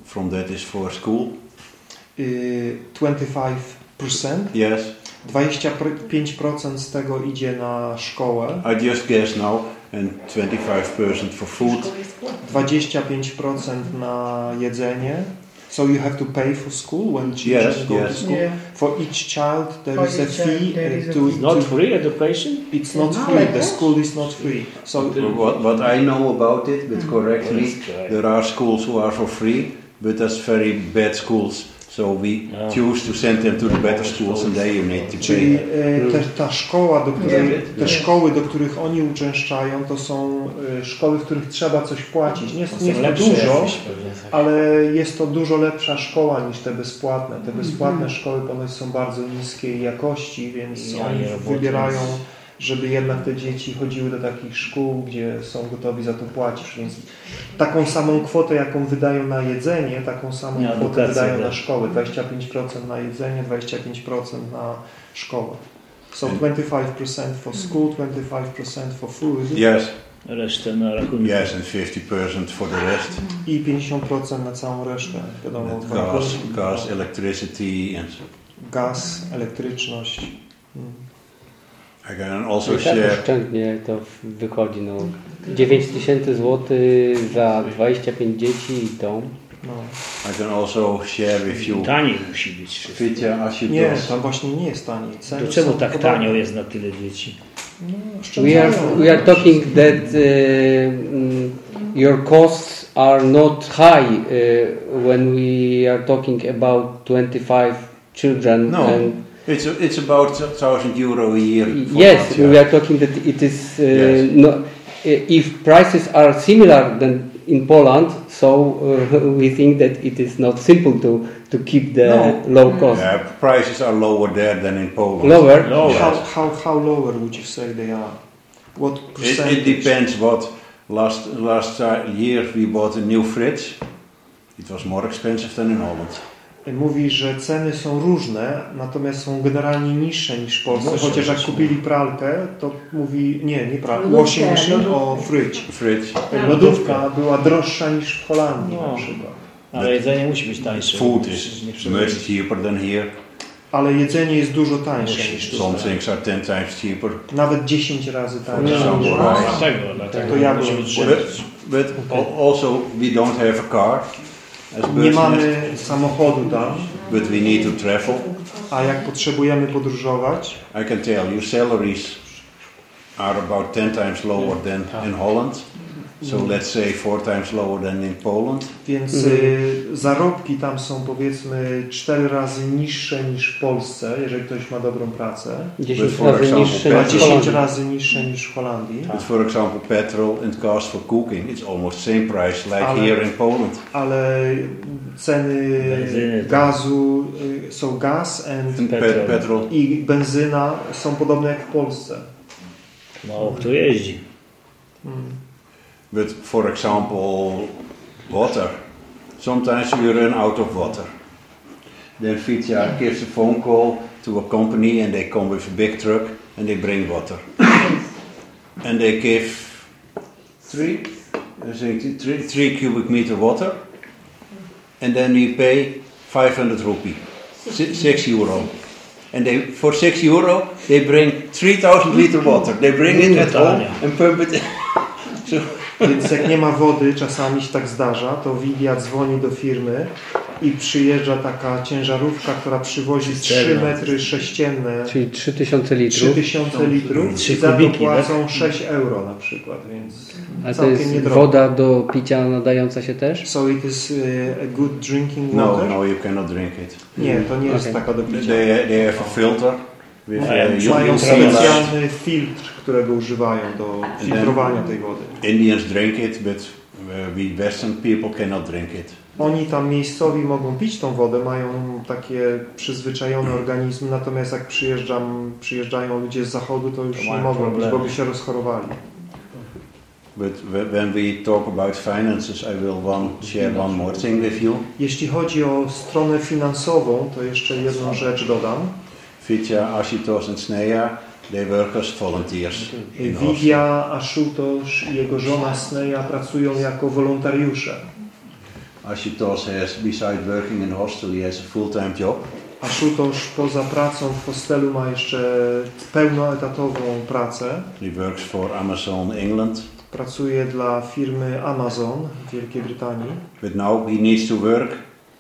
from that is for school. Y, 25%. Yes, 25% z tego idzie na szkołę. I just guess now. And 25% for food. Szkoła jest płatna. 25% na jedzenie. So you have to pay for school when Yes, children go to yes. school. Yeah. For each child there For is a child fee there uh, is a to, fee. Not to free education? It's not No, free. like The that. school is not free. So What, what I know about it, but correctly, Yes, there are schools who are for free, but that's very bad schools. So we Yeah. choose to send them to the better schools, and there you need to Czyli pay. e, te, ta szkoła, do której, Nie. te szkoły, do których oni uczęszczają, to są e, szkoły, w których trzeba coś płacić. Nie, jest- nie jest to dużo, ale jest to dużo lepsza szkoła niż te bezpłatne. Te bezpłatne szkoły ponoć są bardzo niskiej jakości, więc oni wybierają, żeby jednak te dzieci chodziły do takich szkół, gdzie są gotowi za to płacić. Więc taką samą kwotę, jaką wydają na jedzenie, taką samą Na kwotę edukację, wydają tak. na szkołę. 25% na jedzenie, 25% na szkołę. So 25% for school, 25% for food Yes, Resztę na rachunek. yes, and 50% for the rest. i 50% na całą resztę. Wiadomo, gas, gas, electricity, and gaz, elektryczność. Mm. I can also I tak share. oszczędnie to wychodzi. No. 9 tysięcy złotych za 25 dzieci i dom. No. I can also share with you. Taniej musi być wszystko. Nie, tam właśnie nie jest taniej. Ceny To czemu tak podobne. tanio jest na tyle dzieci? No, We are, we are talking that uh, mm, your costs are not high uh, when we are talking about 25 children. No. And It's, it's about 1,000 euro a year. for yes, Fitja. we are talking that it is uh, Yes. no, uh, if prices are similar than in Poland, so uh, we think that it is not simple to, to keep the No. low cost. Yeah, prices are lower there than in Poland. Lower? Lower. How, how, how lower would you say they are? What It, percentage? it depends what. Last last uh, year we bought a new fridge. It was more expensive than in Holland. Mówi, że ceny są różne, natomiast są generalnie niższe niż w Polsce. Muszą Chociaż jak kupili pralkę, to mówi, nie, nie pralkę, washing machine, o fridge. Fridge. Lodówka była droższa niż w Holandii No. na przykład. Ale jedzenie musi być tańsze. Food is much cheaper than here. Ale jedzenie jest dużo tańsze niż Some tutaj. things are 10 times cheaper. Nawet 10 razy tańsze. example, No, rice. Dlatego, dlatego To ja być But, but al- also we don't have a car as Nie mamy samochodu tam, but we need to travel. a jak potrzebujemy podróżować, I can tell you salaries are about 10 times lower than in Holland. So let's say four times lower than in Poland. więc Mhm. y, zarobki tam są powiedzmy 4 razy niższe niż w Polsce, jeżeli ktoś ma dobrą pracę. 10 for razy example, niższe A niż w 10 Holandii. razy niższe niż w Holandii. But for example, petrol and cost for cooking, it's almost same price like Ale- here in Poland. ale ceny Benzyny, tak. gazu y, są gaz and Pe- Petrol. petrol. i benzyna są podobne jak w Polsce. Mało kto jeździ. Mm. But for example, water. Sometimes we run out of water. Then Fitja gives a phone call to a company and they come with a big truck and they bring water. and they give three, think three, three cubic meter water. And then we pay 500 rupee, si- six euro. And they, for six euro, they bring 3000 liter water. They bring it at home and pump it. so Więc jak nie ma wody, czasami się tak zdarza, to Widia dzwoni do firmy i przyjeżdża taka ciężarówka, która przywozi 3 Cysterna. metry sześcienne, Czyli 3000 litrów. 3000 litrów Trzy i za to tak? płacą 6 euro na przykład, więc A to jest niedrogo. woda do picia nadająca się też? So it is uh, a good drinking no, water? no, you cannot drink it. Nie, to nie jest Okay. taka do picia. They, they have a filter Mają- uh, Mają specjalny filtr, którego używają do filtrowania tej wody. Indians drink it, but uh, we Western people cannot drink it. Oni tam miejscowi mogą pić tą wodę, mają takie przyzwyczajone organizmy, natomiast jak przyjeżdżam, przyjeżdżają ludzie z zachodu, to już To nie mogą problemy. bo by się rozchorowali. But wh- when we talk about finances, I will one, share one more thing with you. Jeśli chodzi o stronę finansową, to jeszcze jedną rzecz dodam. Vitya, Ashutosh and Sneha, they work as volunteers. Oslo. Vidia, Ashutosh i jego żona Sneja pracują jako wolontariusze. Ashutosh has, beside working in hostel, he has a full-time job. Ashutosh poza pracą w hostelu ma jeszcze pełnoetatową pracę. He works for Amazon England, Pracuje dla firmy Amazon w Wielkiej Brytanii, but now he needs to work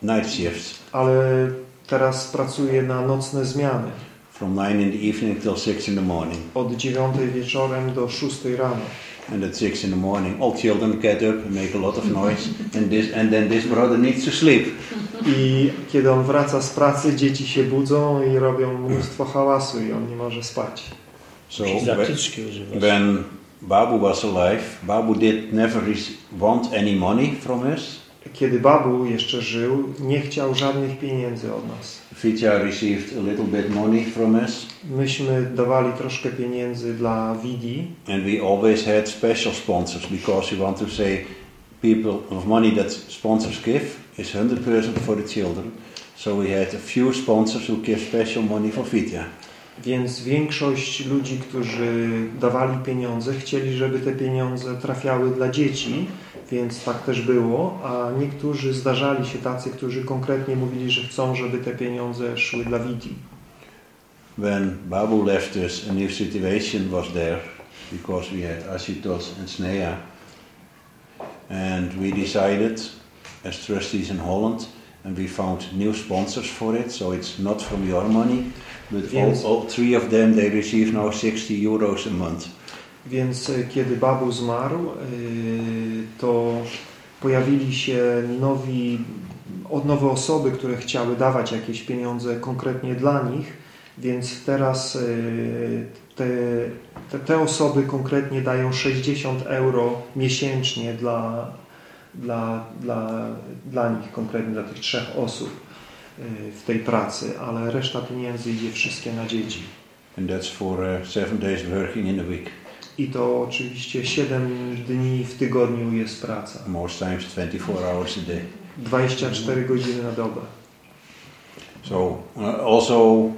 night shifts ale teraz pracuje na nocne zmiany. from 9 in the evening till 6 in the morning. Od 9 wieczorem do 6 rano. And at 6 in the morning, all children get up and make a lot of noise, and, this, and then this brother needs to sleep. I kiedy on wraca z pracy, dzieci się budzą i robią mnóstwo hałasu i on nie może spać. So Jakieś whe- zatyczki używasz. when Babu was alive, Babu did never want any money from us. Kiedy babu jeszcze żył, nie chciał żadnych pieniędzy od nas. Vitya received a little bit money from us, Myśmy dawali troszkę pieniędzy dla Widi and we always had special sponsors because we want to say people of money that sponsors give is 100% for the children. So we had a few sponsors who give special money for Vitya. Więc większość ludzi, którzy dawali pieniądze, chcieli, żeby te pieniądze trafiały dla dzieci, więc tak też było, a niektórzy zdarzali się tacy, którzy konkretnie mówili, że chcą, żeby te pieniądze szły dla Widi. When Babu left us, a new situation was there because we had Ashutosh and Sneha. And we decided, as trustees in Holland, and we found new sponsors for it, so it's not from your money, but all, Yes. all three of them, they receive now 60 euros a month. Więc e, kiedy babu zmarł, e, to pojawili się nowi, od nowe osoby, które chciały dawać jakieś pieniądze konkretnie dla nich, więc teraz e, te, te, te osoby konkretnie dają 60 euro miesięcznie dla, dla, dla, dla nich, konkretnie dla tych trzech osób w tej pracy, ale reszta pieniędzy idzie wszystkie na dzieci. And that's for uh, seven days working in a week. I to oczywiście 7 dni w tygodniu jest praca. Most times 24 hours a day. 24 godziny na dobę. So uh, also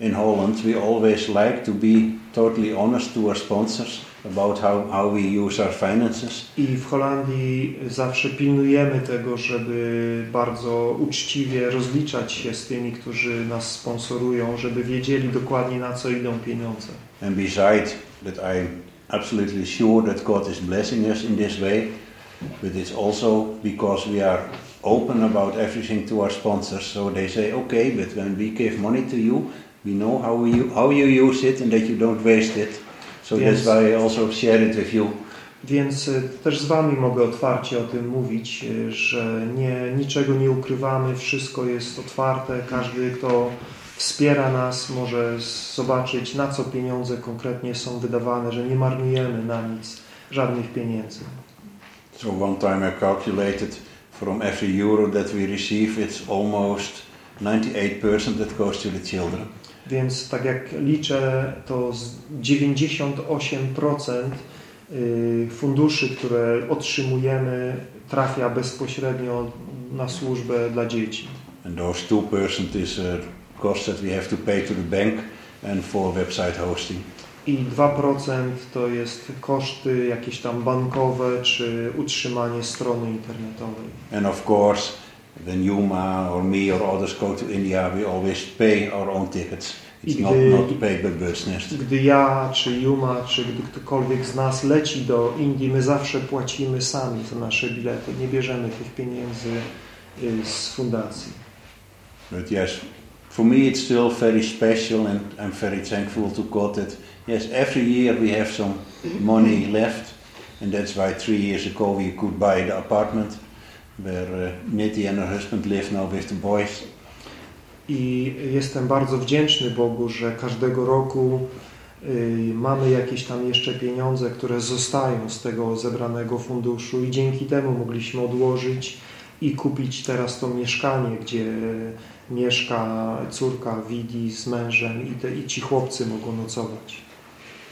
in Holland, we always like to be totally honest to our sponsors about how, how we use our finances. I w Holandii zawsze pilnujemy tego, żeby bardzo uczciwie rozliczać się z tymi, którzy nas sponsorują, żeby wiedzieli dokładnie na co idą pieniądze. And besides that, I'm absolutely sure that God is blessing us in this way, but it's also because we are open about everything to our sponsors. So they say, okay, but when we give money to you, we know how you how you use it and that you don't waste it. So Yes. that's why I also share it with you. Więc y, też z Wami mogę otwarcie o tym mówić, y, że nie, niczego nie ukrywamy, wszystko jest otwarte, każdy, kto wspiera nas, może zobaczyć, na co pieniądze konkretnie są wydawane, że nie marnujemy na nic żadnych pieniędzy. So one time I calculated from every euro that we receive, it's almost 98% that goes to the children. Więc tak jak liczę, to z 98% y, funduszy, które otrzymujemy, trafia bezpośrednio na służbę dla dzieci. And those 2% is a cost that we have to pay to the bank and for website hosting. I 2% to jest koszty jakieś tam bankowe czy utrzymanie strony internetowej. And of course, when Yuma or me or others go to India, we always pay our own tickets. It's I not, gdy- not paid by Birdsnest. Gdy ja, czy Juma, czy gdy ktokolwiek z nas leci do Indii, my zawsze płacimy sami za nasze bilety. Nie bierzemy tych pieniędzy y, z fundacji. But yes, for me it's still very special and I'm very thankful to God that yes, every year we have some money left and that's why three years ago we could buy the apartment where Nitty and her husband live now with the boys. I jestem bardzo wdzięczny Bogu, że każdego roku y, mamy jakieś tam jeszcze pieniądze, które zostają z tego zebranego funduszu i dzięki temu mogliśmy odłożyć i kupić teraz to mieszkanie, gdzie mieszka córka Widi z mężem i, te, i ci chłopcy mogą nocować.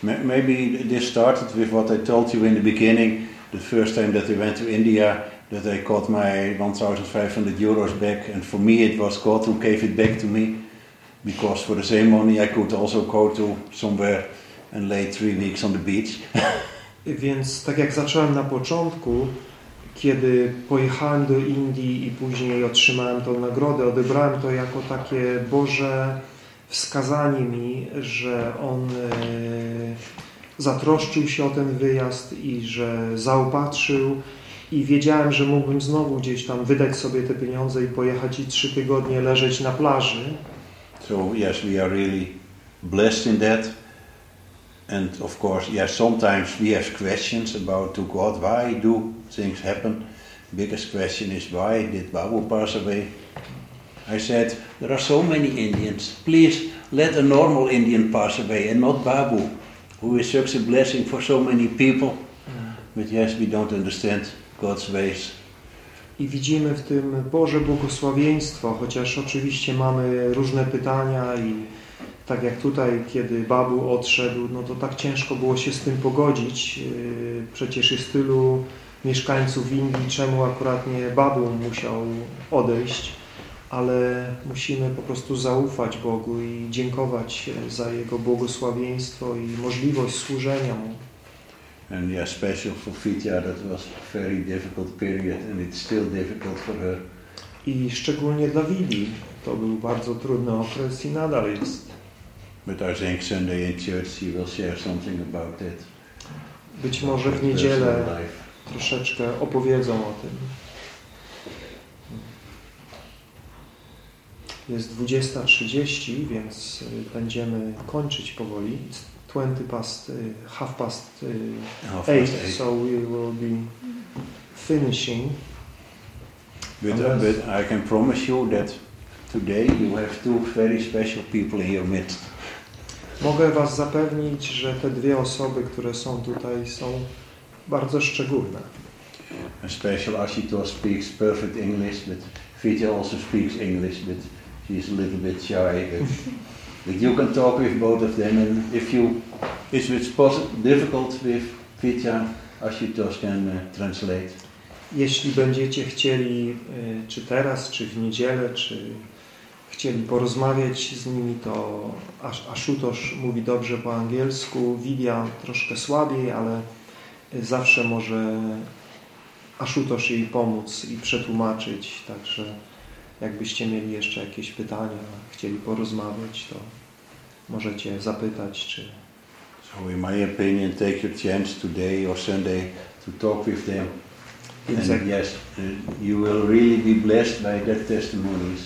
Ma- Maybe this started with what I told you in the beginning, the first time that I went to India, that I got my 1,500 euros back, and for me it was God who gave it back to me, because for the same money I could also go to somewhere and lay three weeks on the beach. Więc tak jak zacząłem na początku, kiedy pojechałem do Indii i później otrzymałem tą nagrodę, odebrałem to jako takie Boże wskazanie mi, że On e, zatroszczył się o ten wyjazd i że zaopatrzył i wiedziałem, że mógłbym znowu gdzieś tam wydać sobie te pieniądze i pojechać i trzy tygodnie leżeć na plaży. So yes, we are really blessed in that. And of course, yes, sometimes we have questions about to God, why do things happen? Biggest question is why did Babu pass away? I said, there are so many Indians. Please let a normal Indian pass away and not Babu, who is such a blessing for so many people. But yes, we don't understand God's ways. I widzimy w tym Boże błogosławieństwo, chociaż oczywiście mamy różne pytania i tak jak tutaj, kiedy Babu odszedł, no to tak ciężko było się z tym pogodzić. Yy, Przecież jest tylu mieszkańców Indii, czemu akurat nie Babu musiał odejść, ale musimy po prostu zaufać Bogu i dziękować za Jego błogosławieństwo i możliwość służenia Mu. And yeah, special for Fitja, that was a very difficult period and it's still difficult for her. I szczególnie dla Wili to był bardzo trudny okres i nadal jest. But I think Sunday in church she will share something about that. Być może w niedzielę troszeczkę opowiedzą o tym. Jest 20.30, więc y, będziemy kończyć powoli. It's 20 past, y, half past y, Half past 8, eight. so we will be finishing. But, Unless- but I can promise you that today you have two very special people in your midst. Mogę Was zapewnić, że te dwie osoby, które są tutaj, są bardzo szczególne. And special Ashito speaks perfect English, but Fitja also speaks English, but she's a little bit shy. But, you can talk with both of them, and if you, if it's difficult with Fitja, Ashitos can uh, translate. Jeśli będziecie chcieli, y, czy teraz, czy w niedzielę, czy chcieli porozmawiać z nimi, to Aszutosz mówi dobrze po angielsku, Widia troszkę słabiej, ale zawsze może Aszutosz jej pomóc i przetłumaczyć, także jakbyście mieli jeszcze jakieś pytania, chcieli porozmawiać, to możecie zapytać, czy So in my opinion, take your chance today or Sunday to talk with them. Więc And yes, uh, you will really be blessed by their testimonies.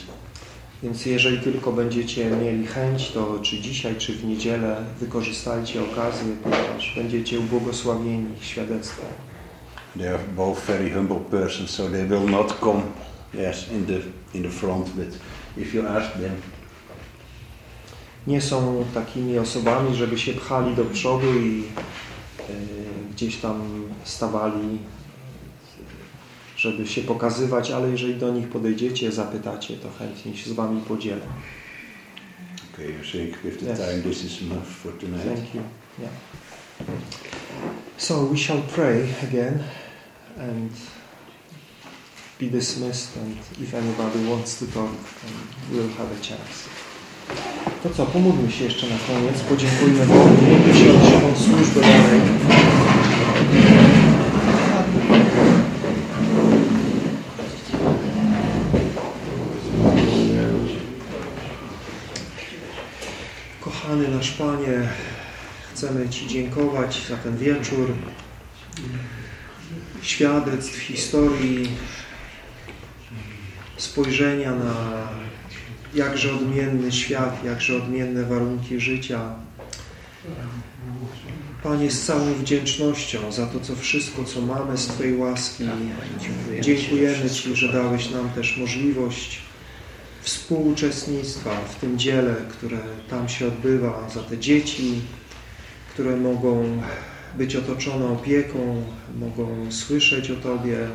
Więc jeżeli tylko będziecie mieli chęć, to czy dzisiaj, czy w niedzielę wykorzystajcie okazję, ponieważ będziecie ubłogosławieni ich świadectwem. They are both very humble persons, so they will not come, yes, in the in the front. But if you ask them, Nie są takimi osobami, żeby się pchali do przodu i e, gdzieś tam stawali, żeby się pokazywać, ale jeżeli do nich podejdziecie, zapytacie, to chętnie się z wami podzielę. okay, you think with the Yes. time this is enough for tonight. Thank you. Yeah. So we shall pray again and be dismissed and if anybody wants to talk, then we'll have a chance. To co, pomódlmy się jeszcze na koniec, podziękujmy Bogu i wziąć tą służbę dalej. Kochany nasz Panie, chcemy Ci dziękować za ten wieczór świadectw, historii, spojrzenia na jakże odmienny świat, jakże odmienne warunki życia. Panie, z całą wdzięcznością za to, co wszystko, co mamy z Twojej łaski. Dziękujemy Ci, że dałeś nam też możliwość współuczestnictwa w tym dziele, które tam się odbywa, za te dzieci, które mogą być otoczone opieką, mogą słyszeć o Tobie,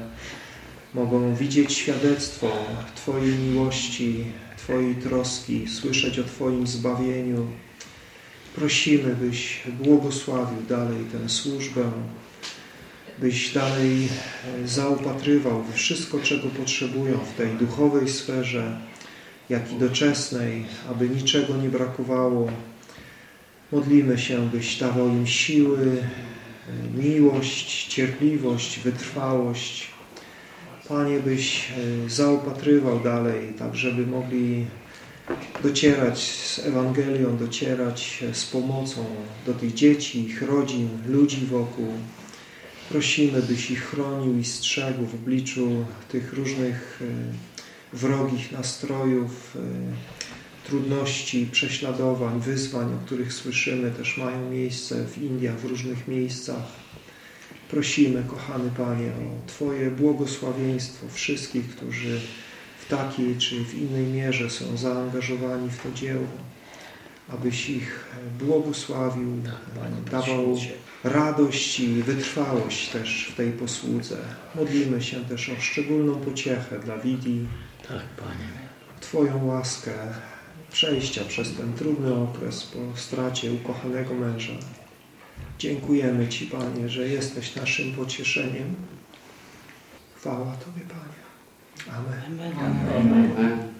mogą widzieć świadectwo Twojej miłości, Twojej troski, słyszeć o Twoim zbawieniu. Prosimy, byś błogosławił dalej tę służbę, byś dalej zaopatrywał wszystko, czego potrzebują w tej duchowej sferze, jak i doczesnej, aby niczego nie brakowało. Modlimy się, byś dawał im siły, miłość, cierpliwość, wytrwałość. Panie, byś zaopatrywał dalej, tak żeby mogli docierać z Ewangelią, docierać z pomocą do tych dzieci, ich rodzin, ludzi wokół. Prosimy, byś ich chronił i strzegł w obliczu tych różnych wrogich nastrojów, trudności, prześladowań, wyzwań, o których słyszymy, też mają miejsce w Indiach, w różnych miejscach. Prosimy, kochany Panie, o Twoje błogosławieństwo wszystkich, którzy w takiej czy w innej mierze są zaangażowani w to dzieło, abyś ich błogosławił, dawał radość i wytrwałość też w tej posłudze. Modlimy się też o szczególną pociechę dla Widii, tak, Panie. Twoją łaskę przejścia przez ten trudny okres po stracie ukochanego męża. Dziękujemy Ci, Panie, że jesteś naszym pocieszeniem. Chwała Tobie, Panie. Amen. Amen.